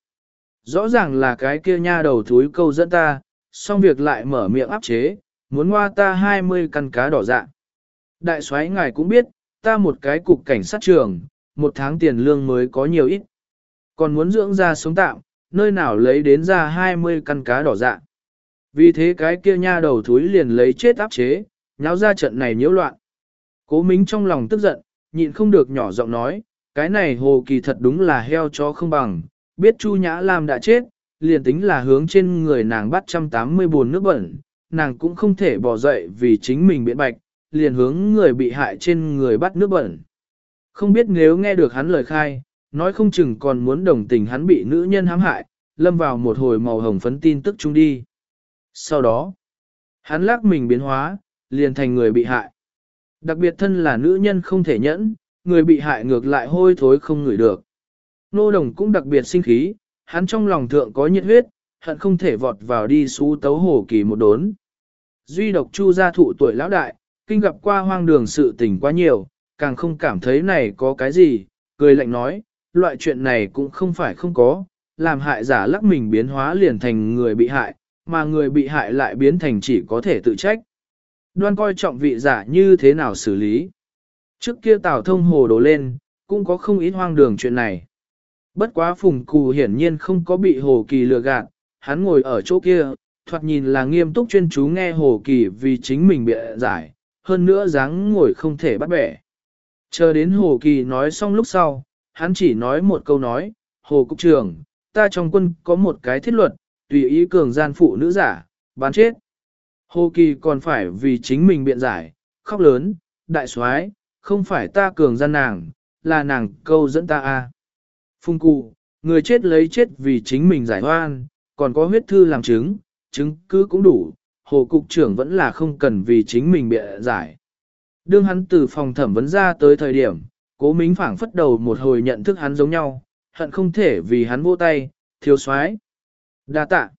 Rõ ràng là cái kia nha đầu thúi câu dẫn ta, xong việc lại mở miệng áp chế, muốn hoa ta 20 căn cá đỏ dạ. Đại soái ngài cũng biết, ta một cái cục cảnh sát trường, một tháng tiền lương mới có nhiều ít. Còn muốn dưỡng ra sống tạm, nơi nào lấy đến ra 20 căn cá đỏ dạ. Vì thế cái kia nha đầu thúi liền lấy chết áp chế, nháo ra trận này nhiễu loạn. Cố Mính trong lòng tức giận, nhịn không được nhỏ giọng nói, cái này hồ kỳ thật đúng là heo chó không bằng, biết Chu Nhã Lam đã chết, liền tính là hướng trên người nàng bắt 180 buồn nước bẩn, nàng cũng không thể bỏ dậy vì chính mình biện bạch, liền hướng người bị hại trên người bắt nước bẩn. Không biết nếu nghe được hắn lời khai, nói không chừng còn muốn đồng tình hắn bị nữ nhân hãm hại, lâm vào một hồi màu hồng phấn tin tức chung đi. Sau đó, hắn lắc mình biến hóa, liền thành người bị hại. Đặc biệt thân là nữ nhân không thể nhẫn, người bị hại ngược lại hôi thối không ngửi được. Nô đồng cũng đặc biệt sinh khí, hắn trong lòng thượng có nhiệt huyết, hận không thể vọt vào đi xú tấu hổ kỳ một đốn. Duy độc chu gia thụ tuổi lão đại, kinh gặp qua hoang đường sự tình quá nhiều, càng không cảm thấy này có cái gì, cười lạnh nói, loại chuyện này cũng không phải không có, làm hại giả lắc mình biến hóa liền thành người bị hại, mà người bị hại lại biến thành chỉ có thể tự trách. Đoan coi trọng vị giả như thế nào xử lý. Trước kia Tào Thông hồ đổ lên, cũng có không ít hoang đường chuyện này. Bất quá phùng cù hiển nhiên không có bị hồ kỳ lừa gạt, hắn ngồi ở chỗ kia, thoạt nhìn là nghiêm túc chuyên chú nghe hồ kỳ vì chính mình bị giải, hơn nữa dáng ngồi không thể bắt bẻ. Chờ đến hồ kỳ nói xong lúc sau, hắn chỉ nói một câu nói, hồ cục trưởng, ta trong quân có một cái thiết luật, tùy ý cường gian phụ nữ giả, bán chết. Hồ kỳ còn phải vì chính mình biện giải, khóc lớn, đại soái, không phải ta cường gian nàng, là nàng câu dẫn ta a. Phung cụ, người chết lấy chết vì chính mình giải oan, còn có huyết thư làm chứng, chứng cứ cũng đủ, hồ cục trưởng vẫn là không cần vì chính mình bịa giải. Đương hắn từ phòng thẩm vấn ra tới thời điểm, cố mính phảng phất đầu một hồi nhận thức hắn giống nhau, hận không thể vì hắn vô tay, thiếu soái đa tạ.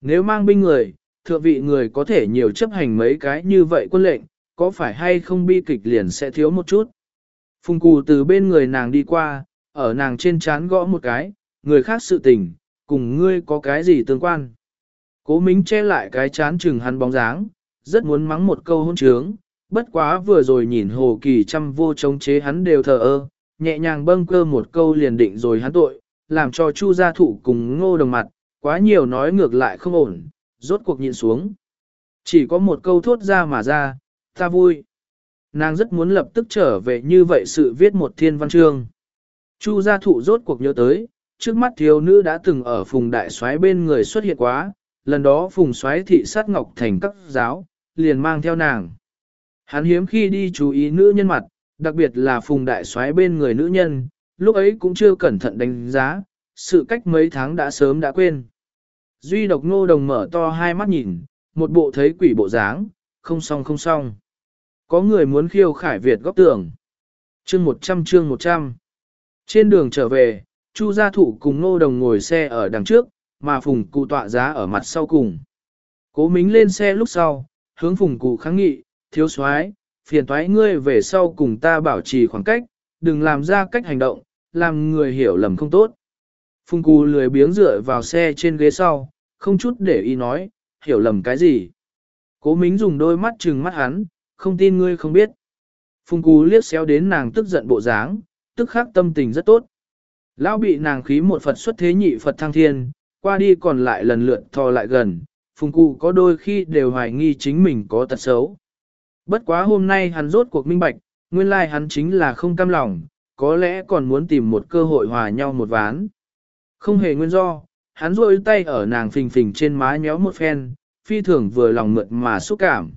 Nếu mang binh người, thượng vị người có thể nhiều chấp hành mấy cái như vậy quân lệnh, có phải hay không bi kịch liền sẽ thiếu một chút. Phùng cù từ bên người nàng đi qua, ở nàng trên chán gõ một cái, người khác sự tình, cùng ngươi có cái gì tương quan. Cố Mính che lại cái chán chừng hắn bóng dáng, rất muốn mắng một câu hôn trướng, bất quá vừa rồi nhìn hồ kỳ trăm vô chống chế hắn đều thờ ơ, nhẹ nhàng bâng cơ một câu liền định rồi hắn tội, làm cho chu gia thụ cùng ngô đồng mặt, quá nhiều nói ngược lại không ổn, rốt cuộc nhịn xuống. Chỉ có một câu thốt ra mà ra, ta vui. Nàng rất muốn lập tức trở về như vậy sự viết một thiên văn chương. Chu gia thụ rốt cuộc nhớ tới, trước mắt thiếu nữ đã từng ở phùng đại soái bên người xuất hiện quá, lần đó phùng soái thị sát ngọc thành các giáo, liền mang theo nàng. Hắn hiếm khi đi chú ý nữ nhân mặt, đặc biệt là phùng đại soái bên người nữ nhân, lúc ấy cũng chưa cẩn thận đánh giá, sự cách mấy tháng đã sớm đã quên. Duy độc ngô đồng mở to hai mắt nhìn, một bộ thấy quỷ bộ dáng, không xong không xong. Có người muốn khiêu khải Việt góc tường. Chương 100 chương 100. Trên đường trở về, Chu gia Thụ cùng Nô đồng ngồi xe ở đằng trước, mà phùng cụ tọa giá ở mặt sau cùng. Cố mính lên xe lúc sau, hướng phùng cụ kháng nghị, thiếu soái phiền toái ngươi về sau cùng ta bảo trì khoảng cách, đừng làm ra cách hành động, làm người hiểu lầm không tốt. Phùng cụ lười biếng dựa vào xe trên ghế sau, không chút để ý nói, hiểu lầm cái gì. Cố mính dùng đôi mắt trừng mắt hắn, không tin ngươi không biết. Phùng Cú liếc xéo đến nàng tức giận bộ dáng, tức khắc tâm tình rất tốt. Lão bị nàng khí một Phật xuất thế nhị Phật thăng thiên, qua đi còn lại lần lượt thò lại gần, phùng Cú có đôi khi đều hoài nghi chính mình có tật xấu. Bất quá hôm nay hắn rốt cuộc minh bạch, nguyên lai hắn chính là không cam lòng, có lẽ còn muốn tìm một cơ hội hòa nhau một ván. Không hề nguyên do, hắn rôi tay ở nàng phình phình trên má nhéo một phen, phi thường vừa lòng mượt mà xúc cảm.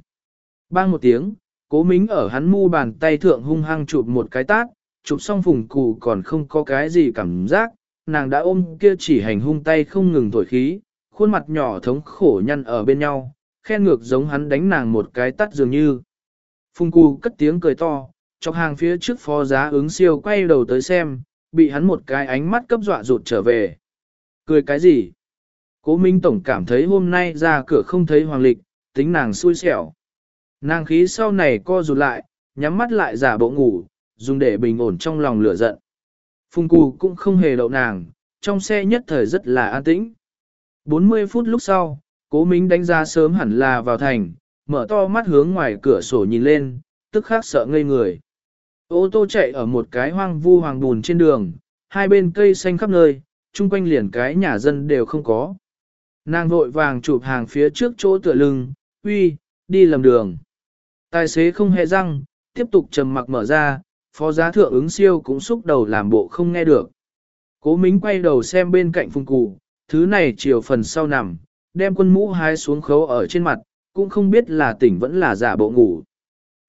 Bang một tiếng, cố mính ở hắn mu bàn tay thượng hung hăng chụp một cái tát, chụp xong phùng cụ còn không có cái gì cảm giác, nàng đã ôm kia chỉ hành hung tay không ngừng thổi khí, khuôn mặt nhỏ thống khổ nhăn ở bên nhau, khen ngược giống hắn đánh nàng một cái tắt dường như. Phùng cụ cất tiếng cười to, chọc hàng phía trước phó giá ứng siêu quay đầu tới xem, bị hắn một cái ánh mắt cấp dọa rụt trở về. Cười cái gì? Cố Minh Tổng cảm thấy hôm nay ra cửa không thấy hoàng lịch, tính nàng xui xẻo. Nàng khí sau này co rụt lại, nhắm mắt lại giả bộ ngủ, dùng để bình ổn trong lòng lửa giận. Phùng Cù cũng không hề đậu nàng, trong xe nhất thời rất là an tĩnh. 40 phút lúc sau, cố Minh đánh giá sớm hẳn là vào thành, mở to mắt hướng ngoài cửa sổ nhìn lên, tức khắc sợ ngây người. Ô tô chạy ở một cái hoang vu hoàng bùn trên đường, hai bên cây xanh khắp nơi, chung quanh liền cái nhà dân đều không có. Nàng vội vàng chụp hàng phía trước chỗ tựa lưng, uy, đi lầm đường. Tài xế không hề răng, tiếp tục trầm mặc mở ra, phó giá thượng ứng siêu cũng xúc đầu làm bộ không nghe được. Cố Mính quay đầu xem bên cạnh phùng cụ, thứ này chiều phần sau nằm, đem quân mũ hái xuống khấu ở trên mặt, cũng không biết là tỉnh vẫn là giả bộ ngủ.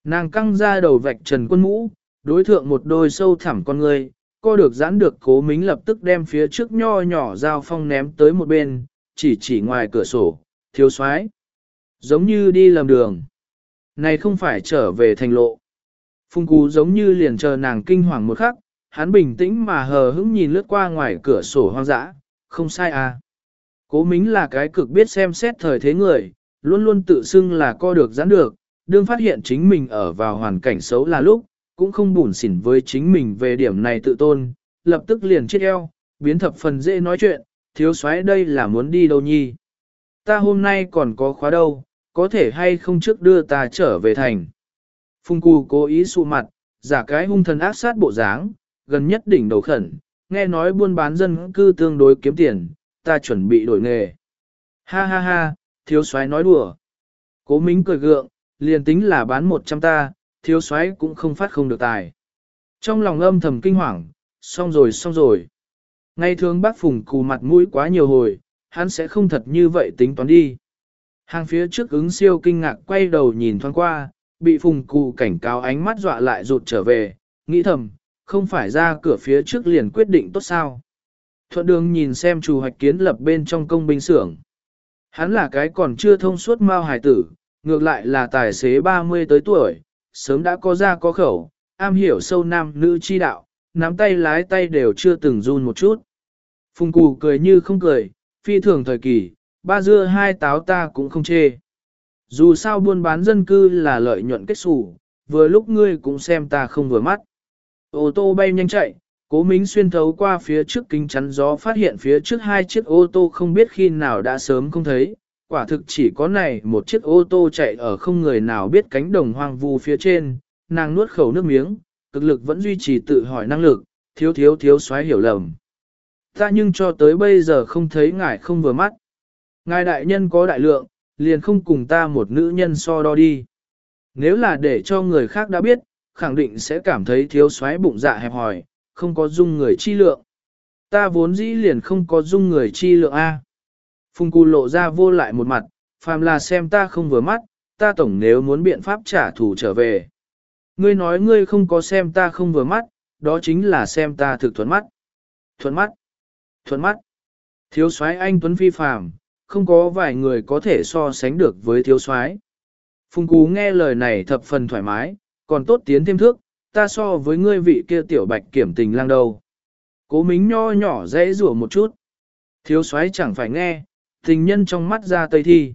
Nàng căng ra đầu vạch trần quân mũ, đối thượng một đôi sâu thẳm con người, co được giãn được cố mính lập tức đem phía trước nho nhỏ dao phong ném tới một bên, chỉ chỉ ngoài cửa sổ, thiếu soái Giống như đi lầm đường. Này không phải trở về thành lộ. Phùng cú giống như liền chờ nàng kinh hoàng một khắc, hắn bình tĩnh mà hờ hững nhìn lướt qua ngoài cửa sổ hoang dã, không sai à. Cố mính là cái cực biết xem xét thời thế người, luôn luôn tự xưng là co được giãn được, đương phát hiện chính mình ở vào hoàn cảnh xấu là lúc, cũng không buồn xỉn với chính mình về điểm này tự tôn, lập tức liền chết eo, biến thập phần dễ nói chuyện, thiếu soái đây là muốn đi đâu nhi. Ta hôm nay còn có khóa đâu, có thể hay không trước đưa ta trở về thành. Phung cù cố ý sụ mặt, giả cái hung thần ác sát bộ dáng, gần nhất đỉnh đầu khẩn, nghe nói buôn bán dân cư tương đối kiếm tiền, ta chuẩn bị đổi nghề. Ha ha ha, thiếu soái nói đùa. Cố Mính cười gượng, liền tính là bán 100 ta, thiếu soái cũng không phát không được tài. Trong lòng âm thầm kinh hoàng, xong rồi xong rồi. Ngay thường bác Phùng cù mặt mũi quá nhiều hồi, hắn sẽ không thật như vậy tính toán đi. Hàng phía trước ứng siêu kinh ngạc quay đầu nhìn thoáng qua, bị Phùng Cụ cảnh cáo ánh mắt dọa lại rụt trở về, nghĩ thầm, không phải ra cửa phía trước liền quyết định tốt sao. Thuận đường nhìn xem chủ hoạch kiến lập bên trong công binh xưởng. Hắn là cái còn chưa thông suốt mao hài tử, ngược lại là tài xế 30 tới tuổi, sớm đã có ra có khẩu, am hiểu sâu nam nữ chi đạo, nắm tay lái tay đều chưa từng run một chút. Phùng Cụ cười như không cười, phi thường thời kỳ, ba dưa hai táo ta cũng không chê. Dù sao buôn bán dân cư là lợi nhuận kết xù, vừa lúc ngươi cũng xem ta không vừa mắt. Ô tô bay nhanh chạy, cố mính xuyên thấu qua phía trước kính chắn gió phát hiện phía trước hai chiếc ô tô không biết khi nào đã sớm không thấy. Quả thực chỉ có này một chiếc ô tô chạy ở không người nào biết cánh đồng hoang vu phía trên, nàng nuốt khẩu nước miếng, cực lực vẫn duy trì tự hỏi năng lực, thiếu thiếu thiếu xoáy hiểu lầm. Ta nhưng cho tới bây giờ không thấy ngài không vừa mắt. Ngài đại nhân có đại lượng, liền không cùng ta một nữ nhân so đo đi. Nếu là để cho người khác đã biết, khẳng định sẽ cảm thấy thiếu xoáy bụng dạ hẹp hòi, không có dung người chi lượng. Ta vốn dĩ liền không có dung người chi lượng A. Phùng Cù lộ ra vô lại một mặt, phàm là xem ta không vừa mắt, ta tổng nếu muốn biện pháp trả thù trở về. Ngươi nói ngươi không có xem ta không vừa mắt, đó chính là xem ta thực thuận mắt. Thuận mắt. Thuận mắt. Thiếu soái anh Tuấn Phi phàm, không có vài người có thể so sánh được với thiếu soái. Phùng Cú nghe lời này thập phần thoải mái, còn tốt tiến thêm thước, ta so với ngươi vị kia tiểu bạch kiểm tình lang đầu. Cố mính nho nhỏ dễ rủa một chút. Thiếu soái chẳng phải nghe, tình nhân trong mắt ra tây thi.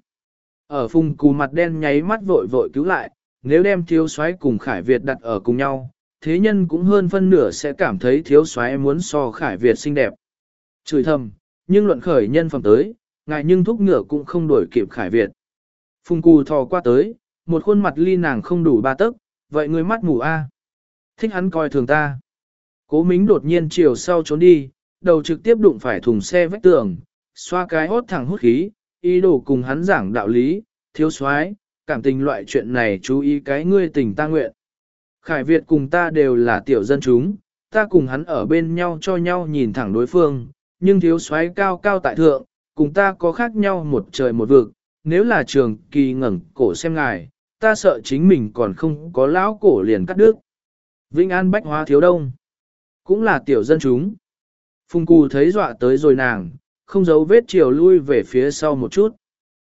Ở phùng cù mặt đen nháy mắt vội vội cứu lại, nếu đem thiếu soái cùng Khải Việt đặt ở cùng nhau, thế nhân cũng hơn phân nửa sẽ cảm thấy thiếu soái muốn so Khải Việt xinh đẹp. Chửi thầm, nhưng luận khởi nhân phẩm tới, ngài nhưng thúc ngựa cũng không đổi kịp Khải Việt. Phùng cù thò qua tới, một khuôn mặt ly nàng không đủ ba tấc, vậy người mắt mù a Thích hắn coi thường ta. Cố Mính đột nhiên chiều sau trốn đi, đầu trực tiếp đụng phải thùng xe vách tường, xoa cái hốt thẳng hút khí, ý đồ cùng hắn giảng đạo lý, thiếu soái cảm tình loại chuyện này chú ý cái ngươi tình ta nguyện. Khải Việt cùng ta đều là tiểu dân chúng, ta cùng hắn ở bên nhau cho nhau nhìn thẳng đối phương, nhưng thiếu soái cao cao tại thượng, cùng ta có khác nhau một trời một vực, nếu là trường kỳ ngẩng cổ xem ngài, ta sợ chính mình còn không có lão cổ liền cắt đứt. Vĩnh An Bách Hóa Thiếu Đông Cũng là tiểu dân chúng. Phùng cù thấy dọa tới rồi nàng, không giấu vết chiều lui về phía sau một chút.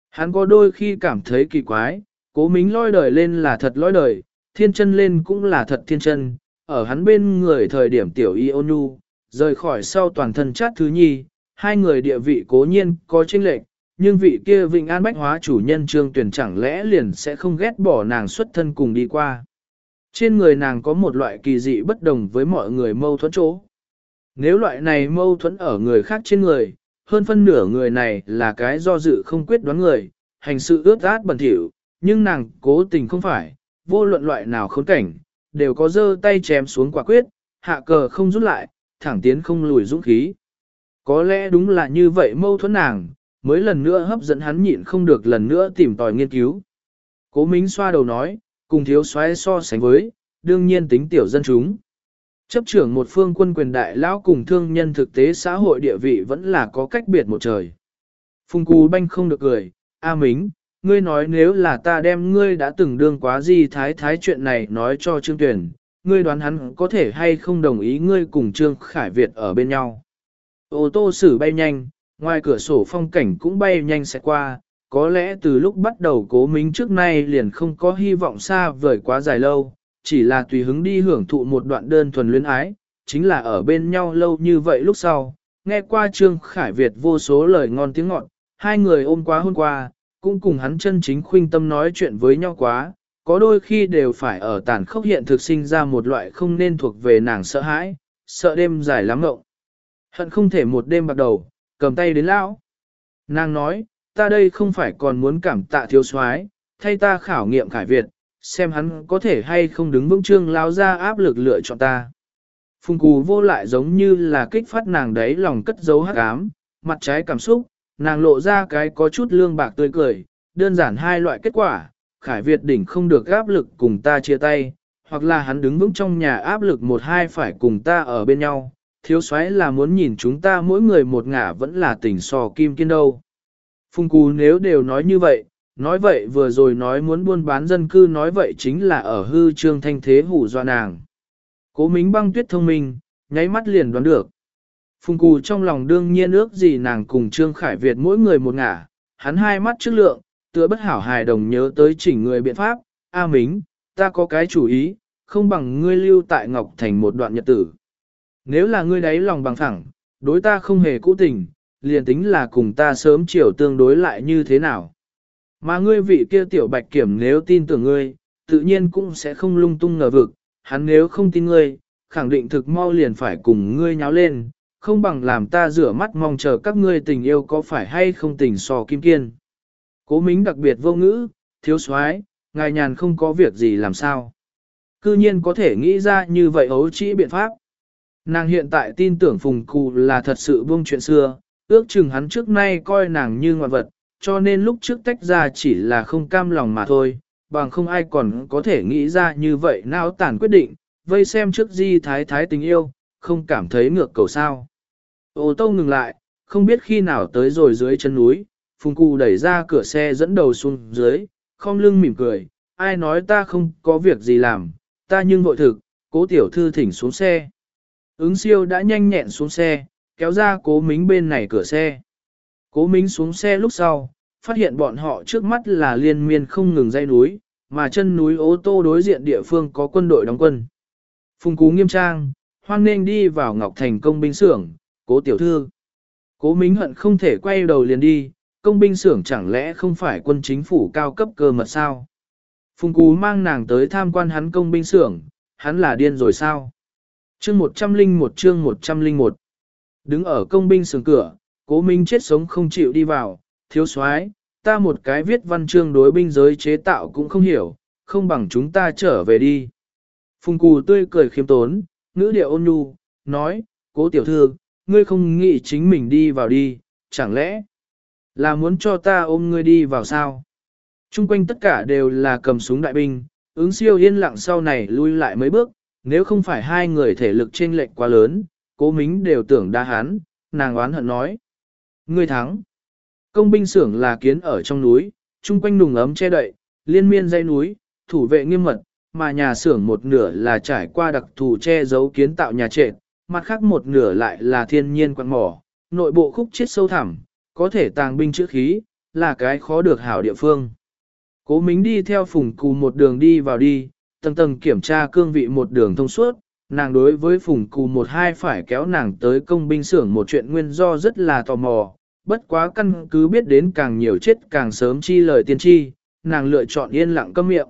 Hắn có đôi khi cảm thấy kỳ quái, cố mính lôi đời lên là thật lôi đời, thiên chân lên cũng là thật thiên chân, ở hắn bên người thời điểm tiểu y ôn nhu, rời khỏi sau toàn thân chát thứ nhi, hai người địa vị cố nhiên có chênh lệch, nhưng vị kia Vịnh An Bách Hóa chủ nhân Trương Tuyển chẳng lẽ liền sẽ không ghét bỏ nàng xuất thân cùng đi qua. Trên người nàng có một loại kỳ dị bất đồng với mọi người mâu thuẫn chỗ. Nếu loại này mâu thuẫn ở người khác trên người, hơn phân nửa người này là cái do dự không quyết đoán người, hành sự ướt át bẩn thỉu, nhưng nàng cố tình không phải, vô luận loại nào khốn cảnh, đều có dơ tay chém xuống quả quyết, hạ cờ không rút lại, thẳng tiến không lùi dũng khí. Có lẽ đúng là như vậy mâu thuẫn nàng, mới lần nữa hấp dẫn hắn nhịn không được lần nữa tìm tòi nghiên cứu. Cố Mính xoa đầu nói, cùng thiếu soái so sánh với, đương nhiên tính tiểu dân chúng. Chấp trưởng một phương quân quyền đại lão cùng thương nhân thực tế xã hội địa vị vẫn là có cách biệt một trời. Phùng Cú Banh không được cười, A Mính, ngươi nói nếu là ta đem ngươi đã từng đương quá gì thái thái chuyện này nói cho Trương Tuyển, ngươi đoán hắn có thể hay không đồng ý ngươi cùng Trương Khải Việt ở bên nhau. Ô tô xử bay nhanh, ngoài cửa sổ phong cảnh cũng bay nhanh sẽ qua, có lẽ từ lúc bắt đầu cố minh trước nay liền không có hy vọng xa vời quá dài lâu, chỉ là tùy hứng đi hưởng thụ một đoạn đơn thuần luyến ái, chính là ở bên nhau lâu như vậy lúc sau, nghe qua Trương Khải Việt vô số lời ngon tiếng ngọt, hai người ôm quá hôn qua, cũng cùng hắn chân chính khuynh tâm nói chuyện với nhau quá, có đôi khi đều phải ở tàn khốc hiện thực sinh ra một loại không nên thuộc về nàng sợ hãi, sợ đêm dài lắm ngộng. Hận không thể một đêm bắt đầu, cầm tay đến lão. Nàng nói, ta đây không phải còn muốn cảm tạ thiếu soái, thay ta khảo nghiệm khải Việt, xem hắn có thể hay không đứng vững trương lao ra áp lực lựa chọn ta. Phùng cù vô lại giống như là kích phát nàng đấy lòng cất giấu hắc ám, mặt trái cảm xúc, nàng lộ ra cái có chút lương bạc tươi cười, đơn giản hai loại kết quả, Khải Việt đỉnh không được áp lực cùng ta chia tay, hoặc là hắn đứng vững trong nhà áp lực một hai phải cùng ta ở bên nhau, thiếu soái là muốn nhìn chúng ta mỗi người một ngả vẫn là tình sò kim kiên đâu. Phùng cù nếu đều nói như vậy, nói vậy vừa rồi nói muốn buôn bán dân cư nói vậy chính là ở hư trương thanh thế hủ doa nàng. Cố mính băng tuyết thông minh, nháy mắt liền đoán được. Phùng Cù trong lòng đương nhiên ước gì nàng cùng Trương Khải Việt mỗi người một ngả, hắn hai mắt trước lượng, tựa bất hảo hài đồng nhớ tới chỉnh người biện pháp, A Mính, ta có cái chủ ý, không bằng ngươi lưu tại Ngọc Thành một đoạn nhật tử. Nếu là ngươi đáy lòng bằng thẳng, đối ta không hề cũ tình, liền tính là cùng ta sớm chiều tương đối lại như thế nào. Mà ngươi vị kia tiểu bạch kiểm nếu tin tưởng ngươi, tự nhiên cũng sẽ không lung tung ngờ vực, hắn nếu không tin ngươi, khẳng định thực mau liền phải cùng ngươi nháo lên, không bằng làm ta rửa mắt mong chờ các ngươi tình yêu có phải hay không tình so kim kiên. Cố mính đặc biệt vô ngữ, thiếu soái ngài nhàn không có việc gì làm sao. Cư nhiên có thể nghĩ ra như vậy ấu trĩ biện pháp. Nàng hiện tại tin tưởng Phùng Cù là thật sự buông chuyện xưa, ước chừng hắn trước nay coi nàng như ngoại vật, cho nên lúc trước tách ra chỉ là không cam lòng mà thôi, bằng không ai còn có thể nghĩ ra như vậy não tàn quyết định, vây xem trước di thái thái tình yêu, không cảm thấy ngược cầu sao. Ô tô ngừng lại, không biết khi nào tới rồi dưới chân núi, Phùng Cù đẩy ra cửa xe dẫn đầu xuống dưới, không lưng mỉm cười, ai nói ta không có việc gì làm, ta nhưng vội thực, cố tiểu thư thỉnh xuống xe. Ứng siêu đã nhanh nhẹn xuống xe, kéo ra cố mính bên này cửa xe. Cố mính xuống xe lúc sau, phát hiện bọn họ trước mắt là liên miên không ngừng dây núi, mà chân núi ô tô đối diện địa phương có quân đội đóng quân. Phùng Cú nghiêm trang, hoan nên đi vào Ngọc Thành công binh xưởng, cố tiểu thư. Cố Mính hận không thể quay đầu liền đi, công binh xưởng chẳng lẽ không phải quân chính phủ cao cấp cơ mật sao? Phùng Cú mang nàng tới tham quan hắn công binh xưởng, hắn là điên rồi sao? Chương 101 chương 101 Đứng ở công binh sườn cửa, cố Minh chết sống không chịu đi vào, thiếu soái ta một cái viết văn chương đối binh giới chế tạo cũng không hiểu, không bằng chúng ta trở về đi. Phùng Cù tươi cười khiêm tốn, ngữ điệu ôn nhu, nói, cố tiểu thư, ngươi không nghĩ chính mình đi vào đi, chẳng lẽ là muốn cho ta ôm ngươi đi vào sao? Trung quanh tất cả đều là cầm súng đại binh, ứng siêu yên lặng sau này lui lại mấy bước, nếu không phải hai người thể lực chênh lệch quá lớn, cố mính đều tưởng đa hán, nàng oán hận nói. Ngươi thắng. Công binh xưởng là kiến ở trong núi, chung quanh nùng ấm che đậy, liên miên dây núi, thủ vệ nghiêm mật, mà nhà xưởng một nửa là trải qua đặc thù che giấu kiến tạo nhà trệt, mặt khác một nửa lại là thiên nhiên quặng mỏ, nội bộ khúc chết sâu thẳm, có thể tàng binh chữ khí, là cái khó được hảo địa phương. Cố Mính đi theo phùng cù một đường đi vào đi, tầng tầng kiểm tra cương vị một đường thông suốt, nàng đối với phùng cù một hai phải kéo nàng tới công binh xưởng một chuyện nguyên do rất là tò mò, bất quá căn cứ biết đến càng nhiều chết càng sớm chi lời tiên tri, nàng lựa chọn yên lặng câm miệng.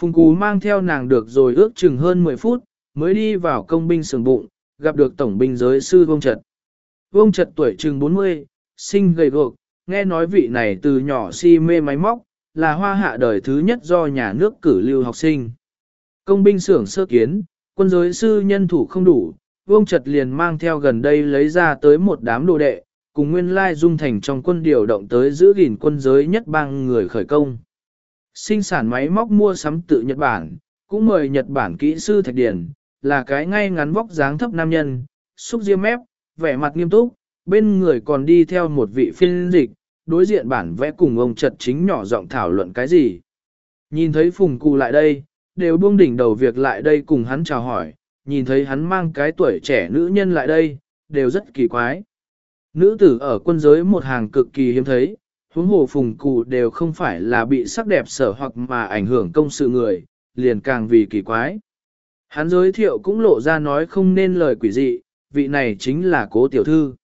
Phùng cù mang theo nàng được rồi ước chừng hơn 10 phút, mới đi vào công binh xưởng bụng, gặp được tổng binh giới sư vông trật. Vông trật tuổi chừng 40, sinh gầy gộc, nghe nói vị này từ nhỏ si mê máy móc, là hoa hạ đời thứ nhất do nhà nước cử lưu học sinh. Công binh xưởng sơ kiến, quân giới sư nhân thủ không đủ, Vương Trật liền mang theo gần đây lấy ra tới một đám đồ đệ, cùng nguyên lai dung thành trong quân điều động tới giữ gìn quân giới nhất bang người khởi công. Sinh sản máy móc mua sắm tự Nhật Bản, cũng mời Nhật Bản kỹ sư Thạch Điển, là cái ngay ngắn vóc dáng thấp nam nhân, xúc riêng mép, vẻ mặt nghiêm túc, bên người còn đi theo một vị phiên dịch, đối diện bản vẽ cùng ông Trật chính nhỏ giọng thảo luận cái gì. Nhìn thấy Phùng Cụ lại đây, đều buông đỉnh đầu việc lại đây cùng hắn chào hỏi, nhìn thấy hắn mang cái tuổi trẻ nữ nhân lại đây, đều rất kỳ quái. Nữ tử ở quân giới một hàng cực kỳ hiếm thấy, huống hồ Phùng Cụ đều không phải là bị sắc đẹp sở hoặc mà ảnh hưởng công sự người, liền càng vì kỳ quái. Hắn giới thiệu cũng lộ ra nói không nên lời quỷ dị, vị này chính là cố tiểu thư.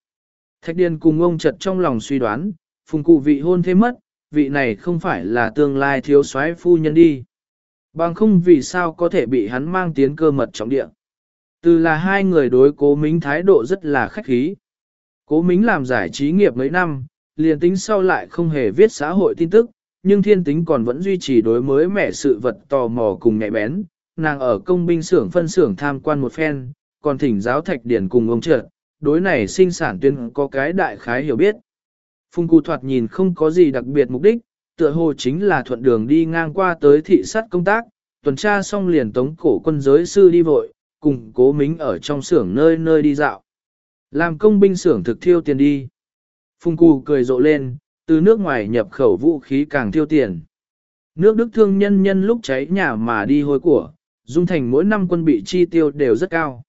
Thạch Điền cùng ông chật trong lòng suy đoán, phùng cụ vị hôn thế mất, vị này không phải là tương lai thiếu soái phu nhân đi. Bằng không vì sao có thể bị hắn mang tiến cơ mật trọng địa. Từ là hai người đối cố mính thái độ rất là khách khí. Cố mính làm giải trí nghiệp mấy năm, liền tính sau lại không hề viết xã hội tin tức, nhưng thiên tính còn vẫn duy trì đối mới mẻ sự vật tò mò cùng nhạy bén. Nàng ở công binh xưởng phân xưởng tham quan một phen, còn thỉnh giáo thạch điển cùng ông trợ, đối này sinh sản tuyên có cái đại khái hiểu biết. Phùng cù thoạt nhìn không có gì đặc biệt mục đích, tựa hồ chính là thuận đường đi ngang qua tới thị sát công tác, tuần tra xong liền tống cổ quân giới sư đi vội, cùng cố mính ở trong xưởng nơi nơi đi dạo. Làm công binh xưởng thực thiêu tiền đi. Phùng Cù cười rộ lên, từ nước ngoài nhập khẩu vũ khí càng thiêu tiền. Nước Đức thương nhân nhân lúc cháy nhà mà đi hôi của, dung thành mỗi năm quân bị chi tiêu đều rất cao.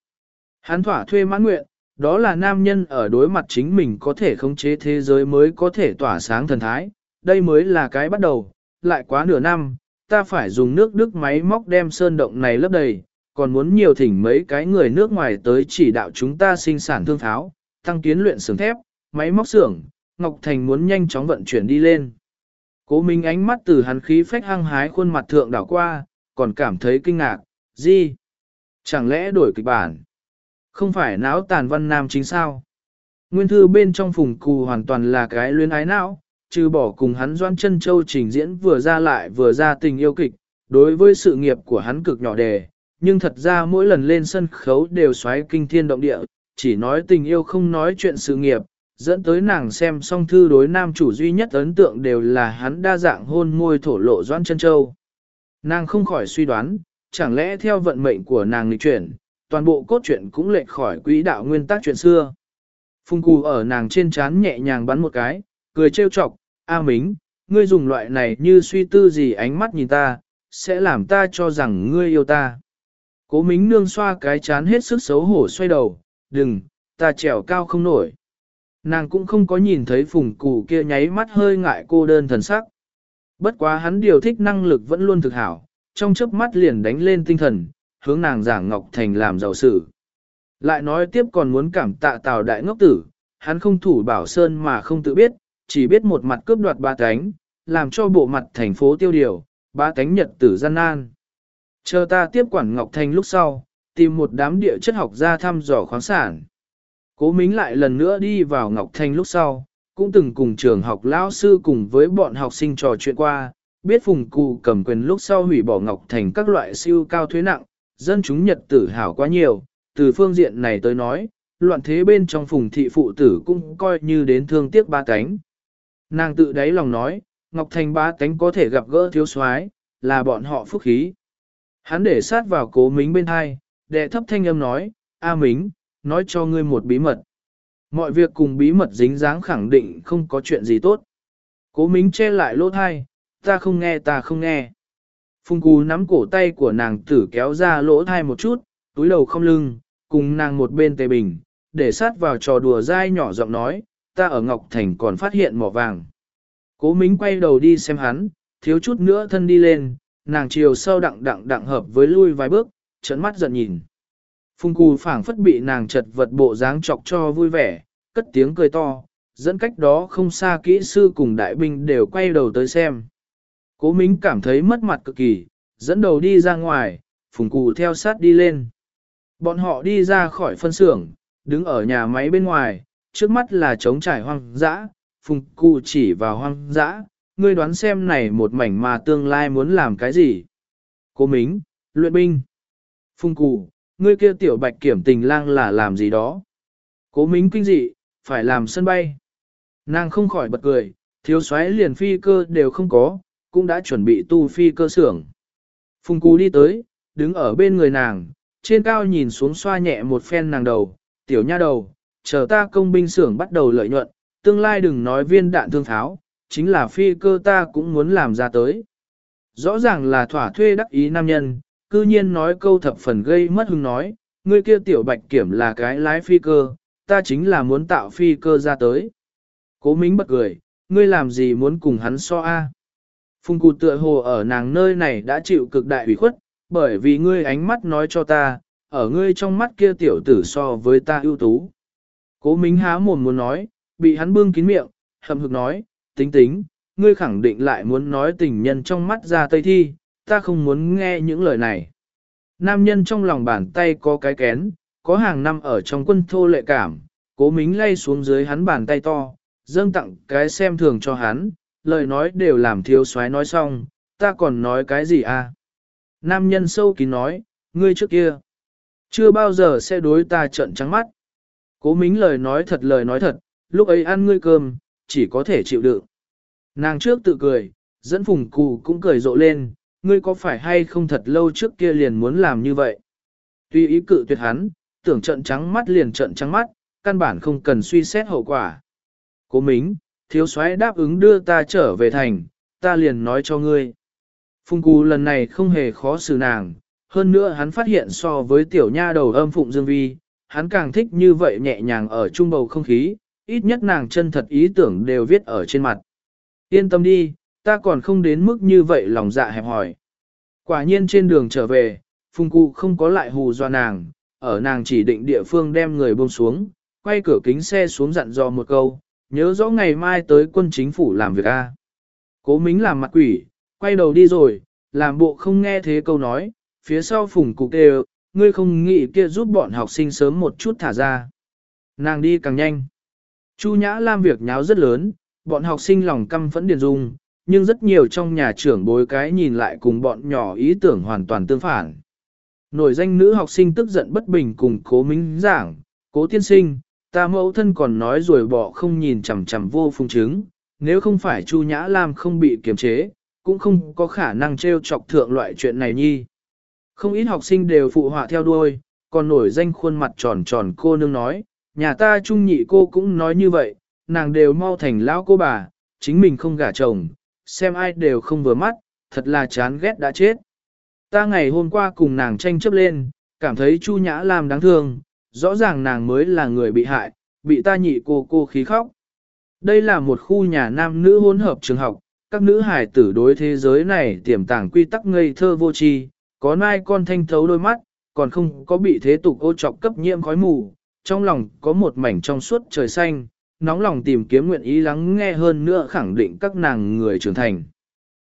Hán thỏa thuê mãn nguyện, đó là nam nhân ở đối mặt chính mình có thể khống chế thế giới mới có thể tỏa sáng thần thái, đây mới là cái bắt đầu, lại quá nửa năm, ta phải dùng nước đức máy móc đem sơn động này lấp đầy, còn muốn nhiều thỉnh mấy cái người nước ngoài tới chỉ đạo chúng ta sinh sản thương tháo, tăng kiến luyện xưởng thép, máy móc xưởng, Ngọc Thành muốn nhanh chóng vận chuyển đi lên. Cố Minh ánh mắt từ hắn khí phách hăng hái khuôn mặt thượng đảo qua, còn cảm thấy kinh ngạc, gì? Chẳng lẽ đổi kịch bản? Không phải não tàn văn nam chính sao. Nguyên thư bên trong phùng cù hoàn toàn là cái luyến ái não, trừ bỏ cùng hắn doan chân châu trình diễn vừa ra lại vừa ra tình yêu kịch, đối với sự nghiệp của hắn cực nhỏ đề, nhưng thật ra mỗi lần lên sân khấu đều xoáy kinh thiên động địa, chỉ nói tình yêu không nói chuyện sự nghiệp, dẫn tới nàng xem song thư đối nam chủ duy nhất ấn tượng đều là hắn đa dạng hôn môi thổ lộ doan chân châu. Nàng không khỏi suy đoán, chẳng lẽ theo vận mệnh của nàng lịch chuyển, toàn bộ cốt truyện cũng lệch khỏi quỹ đạo nguyên tắc chuyện xưa. Phung cù ở nàng trên trán nhẹ nhàng bắn một cái, cười trêu chọc, A Mính, ngươi dùng loại này như suy tư gì ánh mắt nhìn ta, sẽ làm ta cho rằng ngươi yêu ta. Cố Mính nương xoa cái chán hết sức xấu hổ xoay đầu, đừng, ta trèo cao không nổi. Nàng cũng không có nhìn thấy phùng cụ kia nháy mắt hơi ngại cô đơn thần sắc. Bất quá hắn điều thích năng lực vẫn luôn thực hảo, trong chớp mắt liền đánh lên tinh thần, hướng nàng giảng Ngọc Thành làm giàu sự. Lại nói tiếp còn muốn cảm tạ tào đại ngốc tử, hắn không thủ bảo sơn mà không tự biết, chỉ biết một mặt cướp đoạt ba cánh, làm cho bộ mặt thành phố tiêu điều, ba cánh nhật tử gian nan. Chờ ta tiếp quản Ngọc Thành lúc sau, tìm một đám địa chất học ra thăm dò khoáng sản. Cố Mính lại lần nữa đi vào Ngọc Thành lúc sau, cũng từng cùng trường học lão sư cùng với bọn học sinh trò chuyện qua, biết phùng cụ cầm quyền lúc sau hủy bỏ Ngọc Thành các loại siêu cao thuế nặng, dân chúng Nhật tử hảo quá nhiều, từ phương diện này tới nói, loạn thế bên trong phùng thị phụ tử cũng coi như đến thương tiếc ba cánh. Nàng tự đáy lòng nói, Ngọc Thành ba tánh có thể gặp gỡ thiếu soái là bọn họ phúc khí. Hắn để sát vào cố mính bên hai, đệ thấp thanh âm nói, A Mính, nói cho ngươi một bí mật. Mọi việc cùng bí mật dính dáng khẳng định không có chuyện gì tốt. Cố mính che lại lỗ thai, ta không nghe ta không nghe. Phùng cú nắm cổ tay của nàng tử kéo ra lỗ thai một chút, túi đầu không lưng, cùng nàng một bên tề bình, để sát vào trò đùa dai nhỏ giọng nói, ta ở Ngọc Thành còn phát hiện mỏ vàng. Cố Mính quay đầu đi xem hắn, thiếu chút nữa thân đi lên, nàng chiều sau đặng đặng đặng hợp với lui vài bước, trấn mắt giận nhìn. Phùng cù phảng phất bị nàng chật vật bộ dáng chọc cho vui vẻ, cất tiếng cười to, dẫn cách đó không xa kỹ sư cùng đại binh đều quay đầu tới xem. Cố Mính cảm thấy mất mặt cực kỳ, dẫn đầu đi ra ngoài, phùng cù theo sát đi lên. Bọn họ đi ra khỏi phân xưởng, đứng ở nhà máy bên ngoài, trước mắt là trống trải hoang dã, phùng cụ chỉ vào hoang dã, ngươi đoán xem này một mảnh mà tương lai muốn làm cái gì. Cố Mính, luyện binh. Phùng cụ, ngươi kia tiểu bạch kiểm tình lang là làm gì đó. Cố Mính kinh dị, phải làm sân bay. Nàng không khỏi bật cười, thiếu xoáy liền phi cơ đều không có, cũng đã chuẩn bị tu phi cơ xưởng. Phùng cụ đi tới, đứng ở bên người nàng, trên cao nhìn xuống xoa nhẹ một phen nàng đầu, tiểu nha đầu, chờ ta công binh xưởng bắt đầu lợi nhuận, tương lai đừng nói viên đạn thương tháo, chính là phi cơ ta cũng muốn làm ra tới. Rõ ràng là thỏa thuê đắc ý nam nhân, cư nhiên nói câu thập phần gây mất hứng nói, ngươi kia tiểu bạch kiểm là cái lái phi cơ, ta chính là muốn tạo phi cơ ra tới. Cố Mính bật cười, ngươi làm gì muốn cùng hắn so a? Phùng cụ tựa hồ ở nàng nơi này đã chịu cực đại ủy khuất, bởi vì ngươi ánh mắt nói cho ta, ở ngươi trong mắt kia tiểu tử so với ta ưu tú. Cố Mính há mồm muốn nói, bị hắn bưng kín miệng, hậm hực nói, tính tính, ngươi khẳng định lại muốn nói tình nhân trong mắt ra tây thi, ta không muốn nghe những lời này. Nam nhân trong lòng bàn tay có cái kén, có hàng năm ở trong quân thô lệ cảm, cố mính lay xuống dưới hắn bàn tay to, dâng tặng cái xem thường cho hắn, lời nói đều làm thiếu soái nói xong, ta còn nói cái gì à? Nam nhân sâu kín nói, ngươi trước kia, chưa bao giờ sẽ đối ta trận trắng mắt. Cố mính lời nói thật lời nói thật, lúc ấy ăn ngươi cơm, chỉ có thể chịu đựng. Nàng trước tự cười, dẫn phùng cù cũng cười rộ lên, ngươi có phải hay không thật lâu trước kia liền muốn làm như vậy? Tuy ý cự tuyệt hắn, tưởng trận trắng mắt liền trận trắng mắt, căn bản không cần suy xét hậu quả. Cố Mính, thiếu soái đáp ứng đưa ta trở về thành, ta liền nói cho ngươi. Phùng Cú lần này không hề khó xử nàng, hơn nữa hắn phát hiện so với tiểu nha đầu âm phụng dương vi, hắn càng thích như vậy nhẹ nhàng ở trung bầu không khí, ít nhất nàng chân thật ý tưởng đều viết ở trên mặt. Yên tâm đi, ta còn không đến mức như vậy lòng dạ hẹp hỏi. Quả nhiên trên đường trở về, Phùng Cụ không có lại hù do nàng, ở nàng chỉ định địa phương đem người buông xuống, quay cửa kính xe xuống dặn dò một câu, nhớ rõ ngày mai tới quân chính phủ làm việc a. Cố Mính làm mặt quỷ, quay đầu đi rồi, làm bộ không nghe thế câu nói, phía sau phùng cục đều, ngươi không nghĩ kia giúp bọn học sinh sớm một chút thả ra. Nàng đi càng nhanh. Chu Nhã Lam việc nháo rất lớn, bọn học sinh lòng căm phẫn điền dung, nhưng rất nhiều trong nhà trưởng bối cái nhìn lại cùng bọn nhỏ ý tưởng hoàn toàn tương phản. Nổi danh nữ học sinh tức giận bất bình cùng cố minh giảng, cố tiên sinh, ta mẫu thân còn nói rồi bỏ không nhìn chằm chằm vô phung chứng, nếu không phải Chu Nhã Lam không bị kiềm chế, cũng không có khả năng trêu chọc thượng loại chuyện này nhi. Không ít học sinh đều phụ họa theo đuôi, còn nổi danh khuôn mặt tròn tròn cô nương nói, nhà ta trung nhị cô cũng nói như vậy, nàng đều mau thành lão cô bà, chính mình không gả chồng, xem ai đều không vừa mắt, thật là chán ghét đã chết. Ta ngày hôm qua cùng nàng tranh chấp lên, cảm thấy Chu Nhã làm đáng thương, rõ ràng nàng mới là người bị hại, bị ta nhị cô cô khí khóc. Đây là một khu nhà nam nữ hỗn hợp trường học, các nữ hài tử đối thế giới này tiềm tàng quy tắc ngây thơ vô tri, có nai con thanh thấu đôi mắt, còn không có bị thế tục ô trọc cấp nhiễm khói mù, trong lòng có một mảnh trong suốt trời xanh, nóng lòng tìm kiếm nguyện ý lắng nghe hơn nữa khẳng định các nàng người trưởng thành.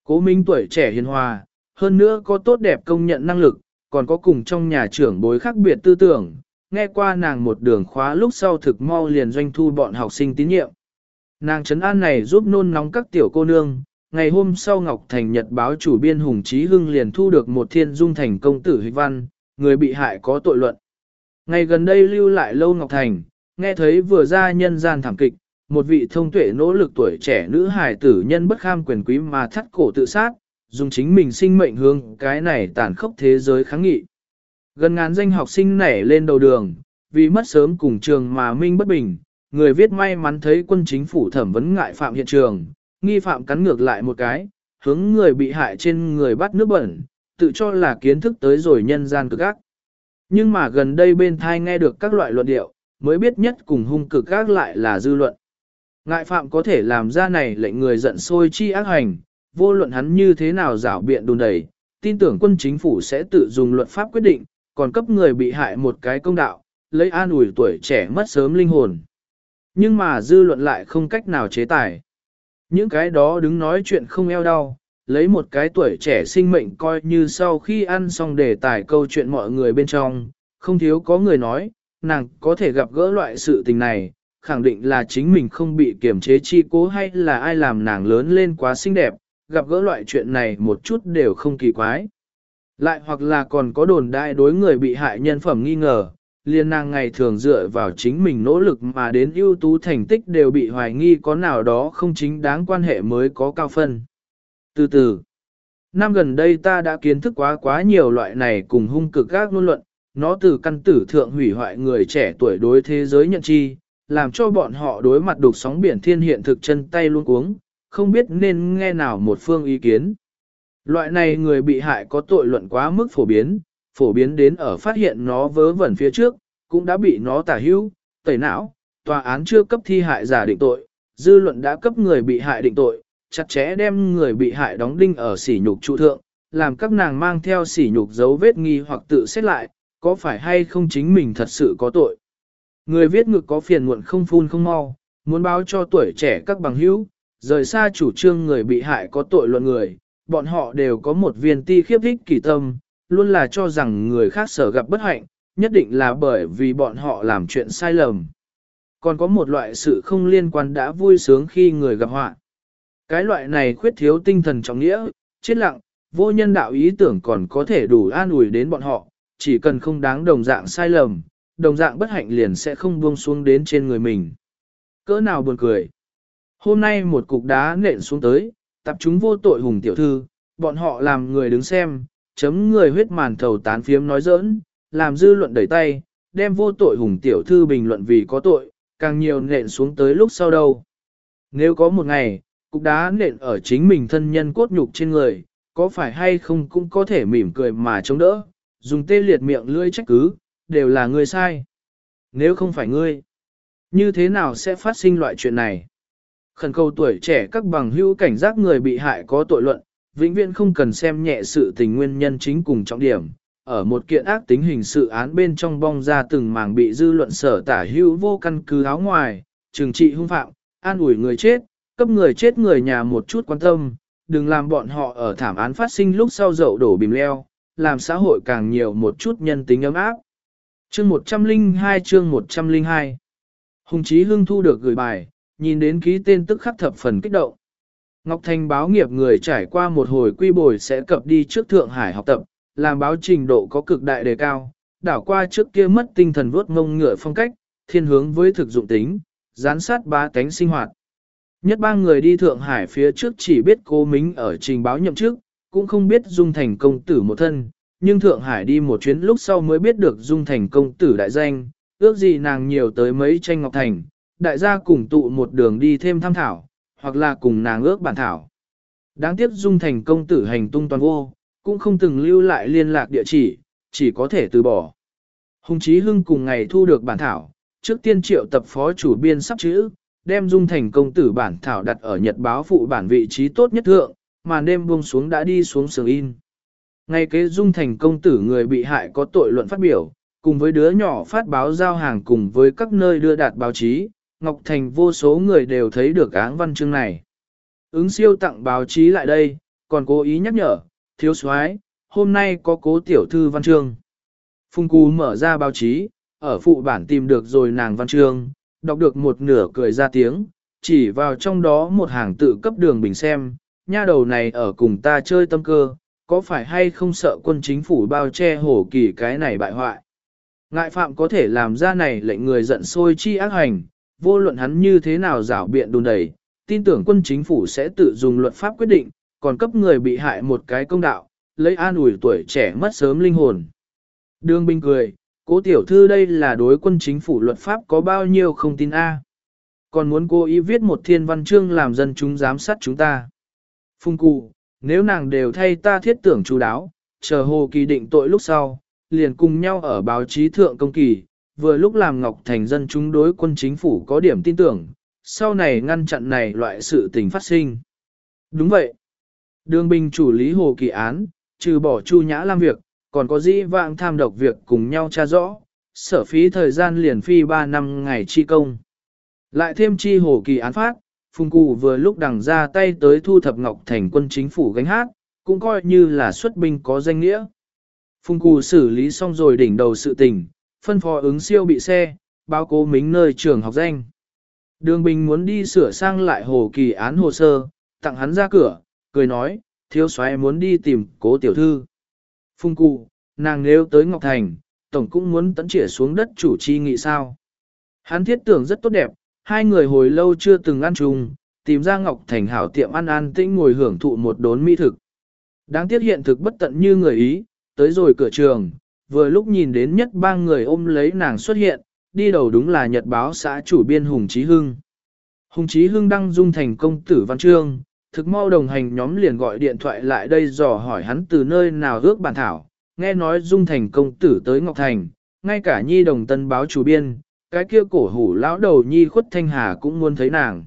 Cố Minh tuổi trẻ hiền hòa, hơn nữa có tốt đẹp công nhận năng lực, còn có cùng trong nhà trưởng bối khác biệt tư tưởng, nghe qua nàng một đường khóa lúc sau thực mau liền doanh thu bọn học sinh tín nhiệm. Nàng trấn an này giúp nôn nóng các tiểu cô nương, ngày hôm sau Ngọc Thành Nhật báo chủ biên Hùng Trí Hưng liền thu được một thiên dung thành công tử hịch văn, người bị hại có tội luận. Ngày gần đây lưu lại lâu Ngọc Thành, nghe thấy vừa ra nhân gian thảm kịch, một vị thông tuệ nỗ lực tuổi trẻ nữ hài tử nhân bất kham quyền quý mà thắt cổ tự sát, dùng chính mình sinh mệnh hướng cái này tàn khốc thế giới kháng nghị. Gần ngàn danh học sinh nảy lên đầu đường, vì mất sớm cùng trường mà minh bất bình, người viết may mắn thấy quân chính phủ thẩm vấn ngại phạm hiện trường, nghi phạm cắn ngược lại một cái, hướng người bị hại trên người bắt nước bẩn, tự cho là kiến thức tới rồi nhân gian cực ác. Nhưng mà gần đây bên thai nghe được các loại luận điệu, mới biết nhất cùng hung cực gác lại là dư luận. Ngại phạm có thể làm ra này lệnh người giận sôi chi ác hành, vô luận hắn như thế nào rảo biện đùn đầy, tin tưởng quân chính phủ sẽ tự dùng luật pháp quyết định, còn cấp người bị hại một cái công đạo, lấy an ủi tuổi trẻ mất sớm linh hồn. Nhưng mà dư luận lại không cách nào chế tài. Những cái đó đứng nói chuyện không eo đau, lấy một cái tuổi trẻ sinh mệnh coi như sau khi ăn xong để tải câu chuyện mọi người bên trong, không thiếu có người nói, nàng có thể gặp gỡ loại sự tình này, khẳng định là chính mình không bị kiểm chế chi cố hay là ai làm nàng lớn lên quá xinh đẹp, gặp gỡ loại chuyện này một chút đều không kỳ quái. Lại hoặc là còn có đồn đại đối người bị hại nhân phẩm nghi ngờ, liên nàng ngày thường dựa vào chính mình nỗ lực mà đến ưu tú thành tích đều bị hoài nghi có nào đó không chính đáng quan hệ mới có cao phân. Từ từ, năm gần đây ta đã kiến thức quá quá nhiều loại này cùng hung cực các ngôn luận, nó từ căn tử thượng hủy hoại người trẻ tuổi đối thế giới nhận chi, làm cho bọn họ đối mặt đục sóng biển thiên hiện thực chân tay luôn cuống, không biết nên nghe nào một phương ý kiến. Loại này người bị hại có tội luận quá mức phổ biến, phổ biến đến ở phát hiện nó vớ vẩn phía trước, cũng đã bị nó tả hữu, tẩy não, tòa án chưa cấp thi hại giả định tội, dư luận đã cấp người bị hại định tội, chặt chẽ đem người bị hại đóng đinh ở sỉ nhục trụ thượng, làm các nàng mang theo sỉ nhục dấu vết nghi hoặc tự xét lại, có phải hay không chính mình thật sự có tội. Người viết ngực có phiền muộn không phun không mau, muốn báo cho tuổi trẻ các bằng hữu, rời xa chủ trương người bị hại có tội luận người, bọn họ đều có một viên ti khiếp thích kỳ tâm, luôn là cho rằng người khác sở gặp bất hạnh, nhất định là bởi vì bọn họ làm chuyện sai lầm. Còn có một loại sự không liên quan đã vui sướng khi người gặp họa. Cái loại này khuyết thiếu tinh thần trọng nghĩa, chết lặng, vô nhân đạo ý tưởng còn có thể đủ an ủi đến bọn họ, chỉ cần không đáng đồng dạng sai lầm, đồng dạng bất hạnh liền sẽ không buông xuống đến trên người mình. Cỡ nào buồn cười. Hôm nay một cục đá nện xuống tới, tập chúng vô tội hùng tiểu thư, bọn họ làm người đứng xem, chấm người huyết màn thầu tán phiếm nói giỡn, làm dư luận đẩy tay, đem vô tội hùng tiểu thư bình luận vì có tội, càng nhiều nện xuống tới lúc sau đâu. Nếu có một ngày, cục đá nện ở chính mình thân nhân cốt nhục trên người, có phải hay không cũng có thể mỉm cười mà chống đỡ, dùng tê liệt miệng lưỡi trách cứ, đều là người sai. Nếu không phải ngươi, như thế nào sẽ phát sinh loại chuyện này? Khẩn cầu tuổi trẻ các bằng hữu cảnh giác người bị hại có tội luận, vĩnh viễn không cần xem nhẹ sự tình nguyên nhân chính cùng trọng điểm. Ở một kiện ác tính hình sự án bên trong bong ra từng mảng bị dư luận sở tả hữu vô căn cứ áo ngoài, trừng trị hung phạm, an ủi người chết, cấp người chết người nhà một chút quan tâm, đừng làm bọn họ ở thảm án phát sinh lúc sau dậu đổ bìm leo, làm xã hội càng nhiều một chút nhân tính ấm áp. Chương 102 chương 102 Hùng Chí Hưng thu được gửi bài, nhìn đến ký tên tức khắc thập phần kích động. Ngọc Thành báo nghiệp người trải qua một hồi quy bồi sẽ cập đi trước Thượng Hải học tập, làm báo trình độ có cực đại đề cao, đảo qua trước kia mất tinh thần vuốt ngông ngựa phong cách, thiên hướng với thực dụng tính, gián sát ba cánh sinh hoạt. Nhất ba người đi Thượng Hải phía trước chỉ biết cố Mính ở trình báo nhậm chức, cũng không biết Dung Thành công tử một thân, nhưng Thượng Hải đi một chuyến lúc sau mới biết được Dung Thành công tử đại danh, ước gì nàng nhiều tới mấy tranh Ngọc Thành, đại gia cùng tụ một đường đi thêm tham thảo, hoặc là cùng nàng ước bản thảo. Đáng tiếc Dung Thành công tử hành tung toàn vô, cũng không từng lưu lại liên lạc địa chỉ, chỉ có thể từ bỏ. Hùng Chí Hưng cùng ngày thu được bản thảo, trước tiên triệu tập phó chủ biên sắp chữ, đem Dung Thành công tử bản thảo đặt ở nhật báo phụ bản vị trí tốt nhất thượng, mà đêm buông xuống đã đi xuống sườn in. Ngay kế Dung Thành công tử người bị hại có tội luận phát biểu, cùng với đứa nhỏ phát báo giao hàng cùng với các nơi đưa đạt báo chí, Ngọc Thành vô số người đều thấy được áng văn chương này. Ứng siêu tặng báo chí lại đây, còn cố ý nhắc nhở, thiếu soái hôm nay có cố tiểu thư văn chương. Phung Cú mở ra báo chí, ở phụ bản tìm được rồi nàng văn chương, đọc được một nửa cười ra tiếng, chỉ vào trong đó một hàng tự cấp đường bình xem, nha đầu này ở cùng ta chơi tâm cơ, có phải hay không sợ quân chính phủ bao che hổ kỳ cái này bại hoại. Ngại phạm có thể làm ra này lệnh người giận sôi chi ác hành, vô luận hắn như thế nào rảo biện đùn đẩy, tin tưởng quân chính phủ sẽ tự dùng luật pháp quyết định, còn cấp người bị hại một cái công đạo, lấy an ủi tuổi trẻ mất sớm linh hồn. Đường Bình cười, cố tiểu thư đây là đối quân chính phủ luật pháp có bao nhiêu không tin A. Còn muốn cô ý viết một thiên văn chương làm dân chúng giám sát chúng ta. Phung cụ, nếu nàng đều thay ta thiết tưởng chú đáo, chờ hồ kỳ định tội lúc sau, liền cùng nhau ở báo chí thượng công kỳ, vừa lúc làm Ngọc Thành dân chúng đối quân chính phủ có điểm tin tưởng, sau này ngăn chặn này loại sự tình phát sinh. Đúng vậy. Đường Bình chủ lý hồ kỳ án, trừ bỏ Chu Nhã làm việc, còn có dĩ vãng tham độc việc cùng nhau tra rõ, sở phí thời gian liền phi 3 năm ngày chi công. Lại thêm chi hồ kỳ án phát, Phùng Cụ vừa lúc đằng ra tay tới thu thập Ngọc Thành quân chính phủ gánh hát, cũng coi như là xuất binh có danh nghĩa. Phùng Cụ xử lý xong rồi đỉnh đầu sự tình, phân phó ứng siêu bị xe, báo cố mính nơi trường học danh. Đường Bình muốn đi sửa sang lại hồ kỳ án hồ sơ, tặng hắn ra cửa, cười nói, thiếu soái muốn đi tìm cố tiểu thư. Phung Cụ, nàng nếu tới Ngọc Thành, tổng cũng muốn tấn trẻ xuống đất chủ chi nghị sao. Hắn thiết tưởng rất tốt đẹp, hai người hồi lâu chưa từng ăn chung, tìm ra Ngọc Thành hảo tiệm ăn ăn tĩnh ngồi hưởng thụ một đốn mỹ thực. Đáng tiếc hiện thực bất tận như người ý, tới rồi cửa trường, vừa lúc nhìn đến nhất ba người ôm lấy nàng xuất hiện, đi đầu đúng là nhật báo xã chủ biên Hùng Chí Hưng. Hùng Chí Hưng đăng dung thành công tử văn chương, thực mau đồng hành nhóm liền gọi điện thoại lại đây dò hỏi hắn từ nơi nào ước bản thảo, nghe nói dung thành công tử tới Ngọc Thành, ngay cả nhi đồng tân báo chủ biên, cái kia cổ hủ lão đầu nhi khuất thanh hà cũng muốn thấy nàng.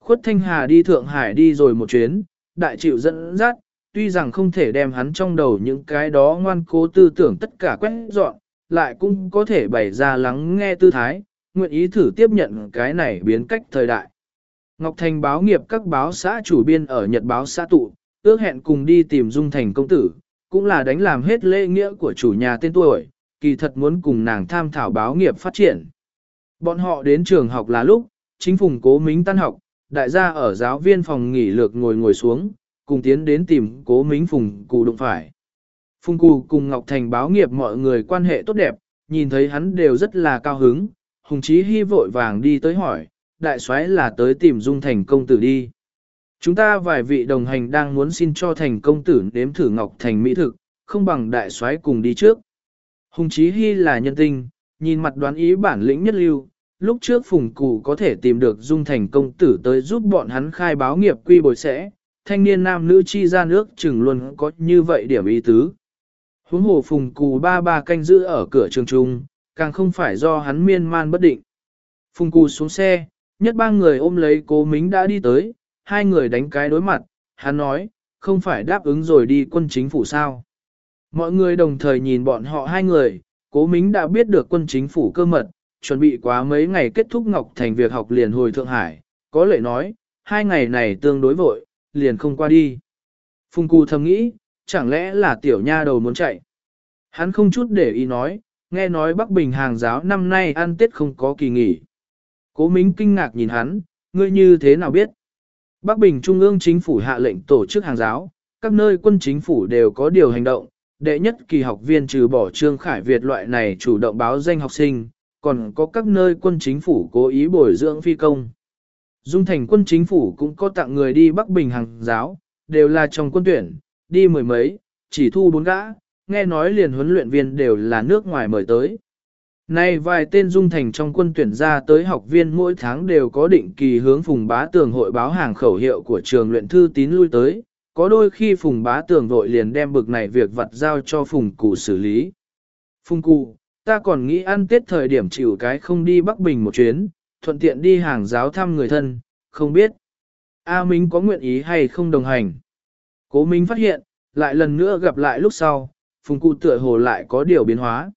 Khuất thanh hà đi Thượng Hải đi rồi một chuyến, đại chịu dẫn dắt, tuy rằng không thể đem hắn trong đầu những cái đó ngoan cố tư tưởng tất cả quét dọn, lại cũng có thể bày ra lắng nghe tư thái, nguyện ý thử tiếp nhận cái này biến cách thời đại. Ngọc Thành báo nghiệp các báo xã chủ biên ở Nhật báo xã tụ, ước hẹn cùng đi tìm Dung Thành công tử, cũng là đánh làm hết lễ nghĩa của chủ nhà tên tuổi, kỳ thật muốn cùng nàng tham thảo báo nghiệp phát triển. Bọn họ đến trường học là lúc, chính phùng cố mính tan học, đại gia ở giáo viên phòng nghỉ lược ngồi ngồi xuống, cùng tiến đến tìm cố mính phùng cụ đụng phải. Phùng cụ cùng Ngọc Thành báo nghiệp mọi người quan hệ tốt đẹp, nhìn thấy hắn đều rất là cao hứng, hùng chí hy vội vàng đi tới hỏi, đại soái là tới tìm dung thành công tử đi. Chúng ta vài vị đồng hành đang muốn xin cho thành công tử nếm thử Ngọc Thành mỹ thực, không bằng đại soái cùng đi trước. Hùng Chí Hy là nhân tinh, nhìn mặt đoán ý bản lĩnh nhất lưu, lúc trước phùng cụ có thể tìm được dung thành công tử tới giúp bọn hắn khai báo nghiệp quy bồi sẽ, thanh niên nam nữ chi ra nước chừng luôn có như vậy điểm ý tứ. Huống hồ phùng Cù ba ba canh giữ ở cửa trường trung, càng không phải do hắn miên man bất định. Phùng Cù xuống xe, nhất ba người ôm lấy cố mính đã đi tới, hai người đánh cái đối mặt, hắn nói, không phải đáp ứng rồi đi quân chính phủ sao. Mọi người đồng thời nhìn bọn họ hai người, cố mính đã biết được quân chính phủ cơ mật, chuẩn bị quá mấy ngày kết thúc Ngọc Thành việc học liền hồi Thượng Hải, có lệ nói, hai ngày này tương đối vội, liền không qua đi. Phùng Cù thầm nghĩ, chẳng lẽ là tiểu nha đầu muốn chạy. Hắn không chút để ý nói, nghe nói Bắc Bình hàng giáo năm nay ăn Tết không có kỳ nghỉ. Cố Mính kinh ngạc nhìn hắn, ngươi như thế nào biết? Bắc Bình Trung ương chính phủ hạ lệnh tổ chức hàng giáo, các nơi quân chính phủ đều có điều hành động, đệ nhất kỳ học viên trừ bỏ Trương Khải Việt loại này chủ động báo danh học sinh, còn có các nơi quân chính phủ cố ý bồi dưỡng phi công. Dung thành quân chính phủ cũng có tặng người đi Bắc Bình hàng giáo, đều là trong quân tuyển, đi mười mấy, chỉ thu bốn gã, nghe nói liền huấn luyện viên đều là nước ngoài mời tới. Nay vài tên dung thành trong quân tuyển ra tới học viên mỗi tháng đều có định kỳ hướng phùng bá tường hội báo hàng khẩu hiệu của trường luyện thư tín lui tới, có đôi khi phùng bá tường vội liền đem bực này việc vặt giao cho phùng cụ xử lý. Phùng cụ, ta còn nghĩ ăn tết thời điểm chịu cái không đi Bắc Bình một chuyến, thuận tiện đi hàng giáo thăm người thân, không biết. A Minh có nguyện ý hay không đồng hành. Cố Minh phát hiện, lại lần nữa gặp lại lúc sau, phùng cụ tựa hồ lại có điều biến hóa.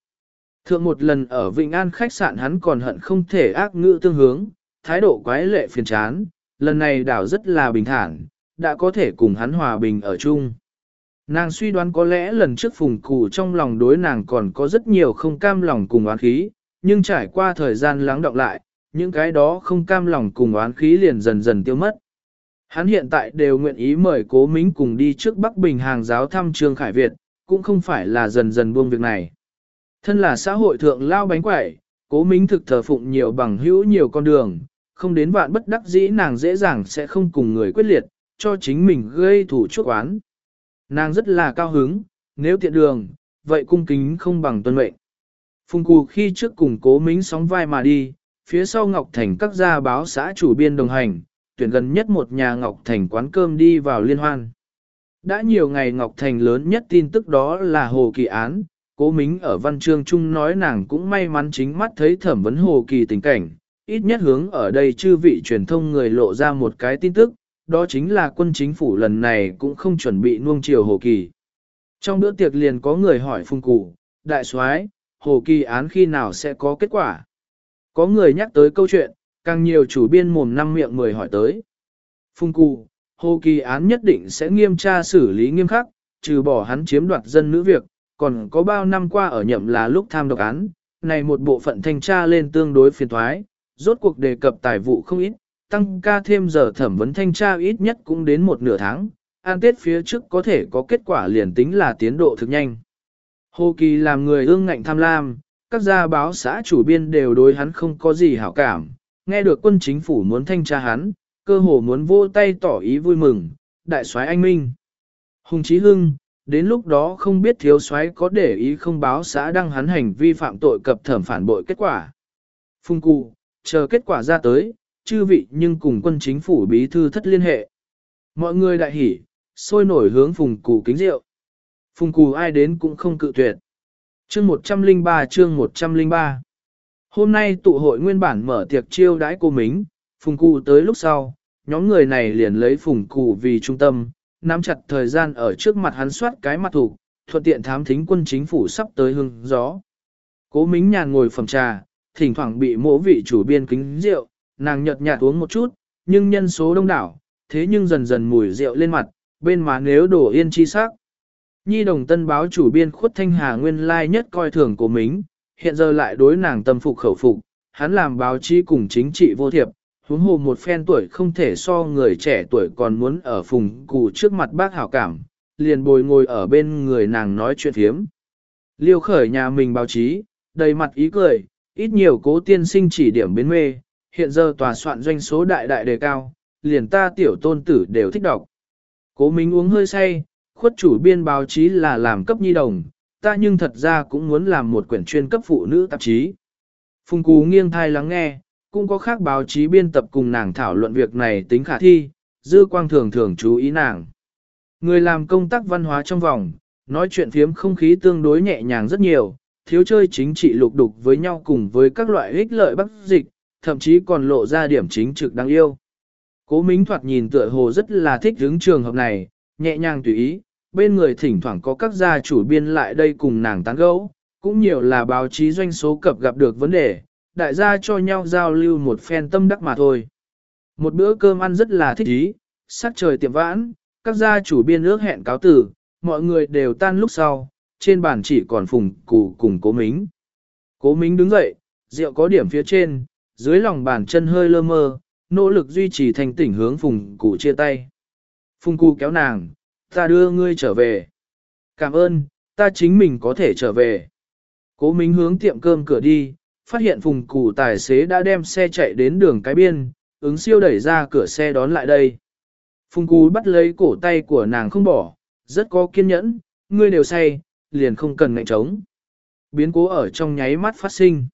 Thượng một lần ở Vịnh An khách sạn hắn còn hận không thể ác ngữ tương hướng, thái độ quái lệ phiền chán, lần này đảo rất là bình thản, đã có thể cùng hắn hòa bình ở chung. Nàng suy đoán có lẽ lần trước phùng cụ trong lòng đối nàng còn có rất nhiều không cam lòng cùng oán khí, nhưng trải qua thời gian lắng đọng lại, những cái đó không cam lòng cùng oán khí liền dần dần tiêu mất. Hắn hiện tại đều nguyện ý mời cố mính cùng đi trước Bắc Bình hàng giáo thăm Trương Khải Việt, cũng không phải là dần dần buông việc này. Thân là xã hội thượng lao bánh quẩy, cố mính thực thờ phụng nhiều bằng hữu nhiều con đường, không đến vạn bất đắc dĩ nàng dễ dàng sẽ không cùng người quyết liệt, cho chính mình gây thủ chuốc oán. Nàng rất là cao hứng, nếu tiện đường, vậy cung kính không bằng tuân mệnh. Phùng cù khi trước cùng cố mính sóng vai mà đi, phía sau Ngọc Thành các gia báo xã chủ biên đồng hành, tuyển gần nhất một nhà Ngọc Thành quán cơm đi vào liên hoan. Đã nhiều ngày Ngọc Thành lớn nhất tin tức đó là Hồ Kỳ Án, Cố Mính ở văn chương chung nói nàng cũng may mắn chính mắt thấy thẩm vấn hồ kỳ tình cảnh, ít nhất hướng ở đây chư vị truyền thông người lộ ra một cái tin tức, đó chính là quân chính phủ lần này cũng không chuẩn bị nuông chiều hồ kỳ. Trong bữa tiệc liền có người hỏi phung cụ, đại soái hồ kỳ án khi nào sẽ có kết quả. Có người nhắc tới câu chuyện, càng nhiều chủ biên mồm năm miệng mười hỏi tới. Phung Cù, hồ kỳ án nhất định sẽ nghiêm tra xử lý nghiêm khắc, trừ bỏ hắn chiếm đoạt dân nữ việc, còn có bao năm qua ở nhậm là lúc tham độc án, này một bộ phận thanh tra lên tương đối phiền thoái, rốt cuộc đề cập tài vụ không ít, tăng ca thêm giờ thẩm vấn thanh tra ít nhất cũng đến một nửa tháng, an tết phía trước có thể có kết quả liền tính là tiến độ thực nhanh. Hồ Kỳ làm người ương ngạnh tham lam, các gia báo xã chủ biên đều đối hắn không có gì hảo cảm, nghe được quân chính phủ muốn thanh tra hắn, cơ hồ muốn vô tay tỏ ý vui mừng, đại soái anh minh. Hùng Chí Hưng, đến lúc đó không biết thiếu soái có để ý không báo xã đăng hắn hành vi phạm tội cập thẩm phản bội kết quả. Phung cụ, chờ kết quả ra tới, chư vị nhưng cùng quân chính phủ bí thư thất liên hệ. Mọi người đại hỉ, sôi nổi hướng phùng cụ kính rượu. Phùng cụ ai đến cũng không cự tuyệt. Chương 103 chương 103 Hôm nay tụ hội nguyên bản mở tiệc chiêu đãi cô Mính, phùng cụ tới lúc sau, nhóm người này liền lấy phùng cụ vì trung tâm, nắm chặt thời gian ở trước mặt hắn soát cái mặt thủ, thuận tiện thám thính quân chính phủ sắp tới hương gió. Cố Mính nhàn ngồi phẩm trà, thỉnh thoảng bị mỗ vị chủ biên kính rượu, nàng nhợt nhạt uống một chút, nhưng nhân số đông đảo, thế nhưng dần dần mùi rượu lên mặt, bên má nếu đổ yên chi sắc. Nhi đồng tân báo chủ biên khuất thanh hà nguyên lai nhất coi thường của mình, hiện giờ lại đối nàng tâm phục khẩu phục, hắn làm báo chí cùng chính trị vô thiệp, huống hồ một phen tuổi không thể so người trẻ tuổi còn muốn ở phùng cụ trước mặt bác hảo cảm, liền bồi ngồi ở bên người nàng nói chuyện thiếm. Liêu khởi nhà mình báo chí, đầy mặt ý cười, ít nhiều cố tiên sinh chỉ điểm biến mê, hiện giờ tòa soạn doanh số đại đại đề cao, liền ta tiểu tôn tử đều thích đọc. Cố Minh uống hơi say, khuất chủ biên báo chí là làm cấp nhi đồng, ta nhưng thật ra cũng muốn làm một quyển chuyên cấp phụ nữ tạp chí. Phùng Cú nghiêng thai lắng nghe, cũng có khác báo chí biên tập cùng nàng thảo luận việc này tính khả thi, dư quang thường thường chú ý nàng. Người làm công tác văn hóa trong vòng, nói chuyện phiếm không khí tương đối nhẹ nhàng rất nhiều, thiếu chơi chính trị lục đục với nhau cùng với các loại ích lợi bắc dịch, thậm chí còn lộ ra điểm chính trực đáng yêu. Cố Mính thoạt nhìn tựa hồ rất là thích hướng trường hợp này, nhẹ nhàng tùy ý, bên người thỉnh thoảng có các gia chủ biên lại đây cùng nàng tán gẫu, cũng nhiều là báo chí doanh số cập gặp được vấn đề, đại gia cho nhau giao lưu một phen tâm đắc mà thôi. Một bữa cơm ăn rất là thích ý, sắc trời tiệm vãn, các gia chủ biên ước hẹn cáo tử, mọi người đều tan lúc sau, trên bàn chỉ còn phùng cụ cùng cố mính. Cố mính đứng dậy, rượu có điểm phía trên, dưới lòng bàn chân hơi lơ mơ, nỗ lực duy trì thành tỉnh hướng phùng cụ chia tay. Phùng cụ kéo nàng, ta đưa ngươi trở về. Cảm ơn, ta chính mình có thể trở về. Cố minh hướng tiệm cơm cửa đi, phát hiện phùng cụ tài xế đã đem xe chạy đến đường cái biên, ứng siêu đẩy ra cửa xe đón lại đây. Phùng cụ bắt lấy cổ tay của nàng không bỏ, rất có kiên nhẫn, ngươi đều say, liền không cần ngạnh trống. Biến cố ở trong nháy mắt phát sinh.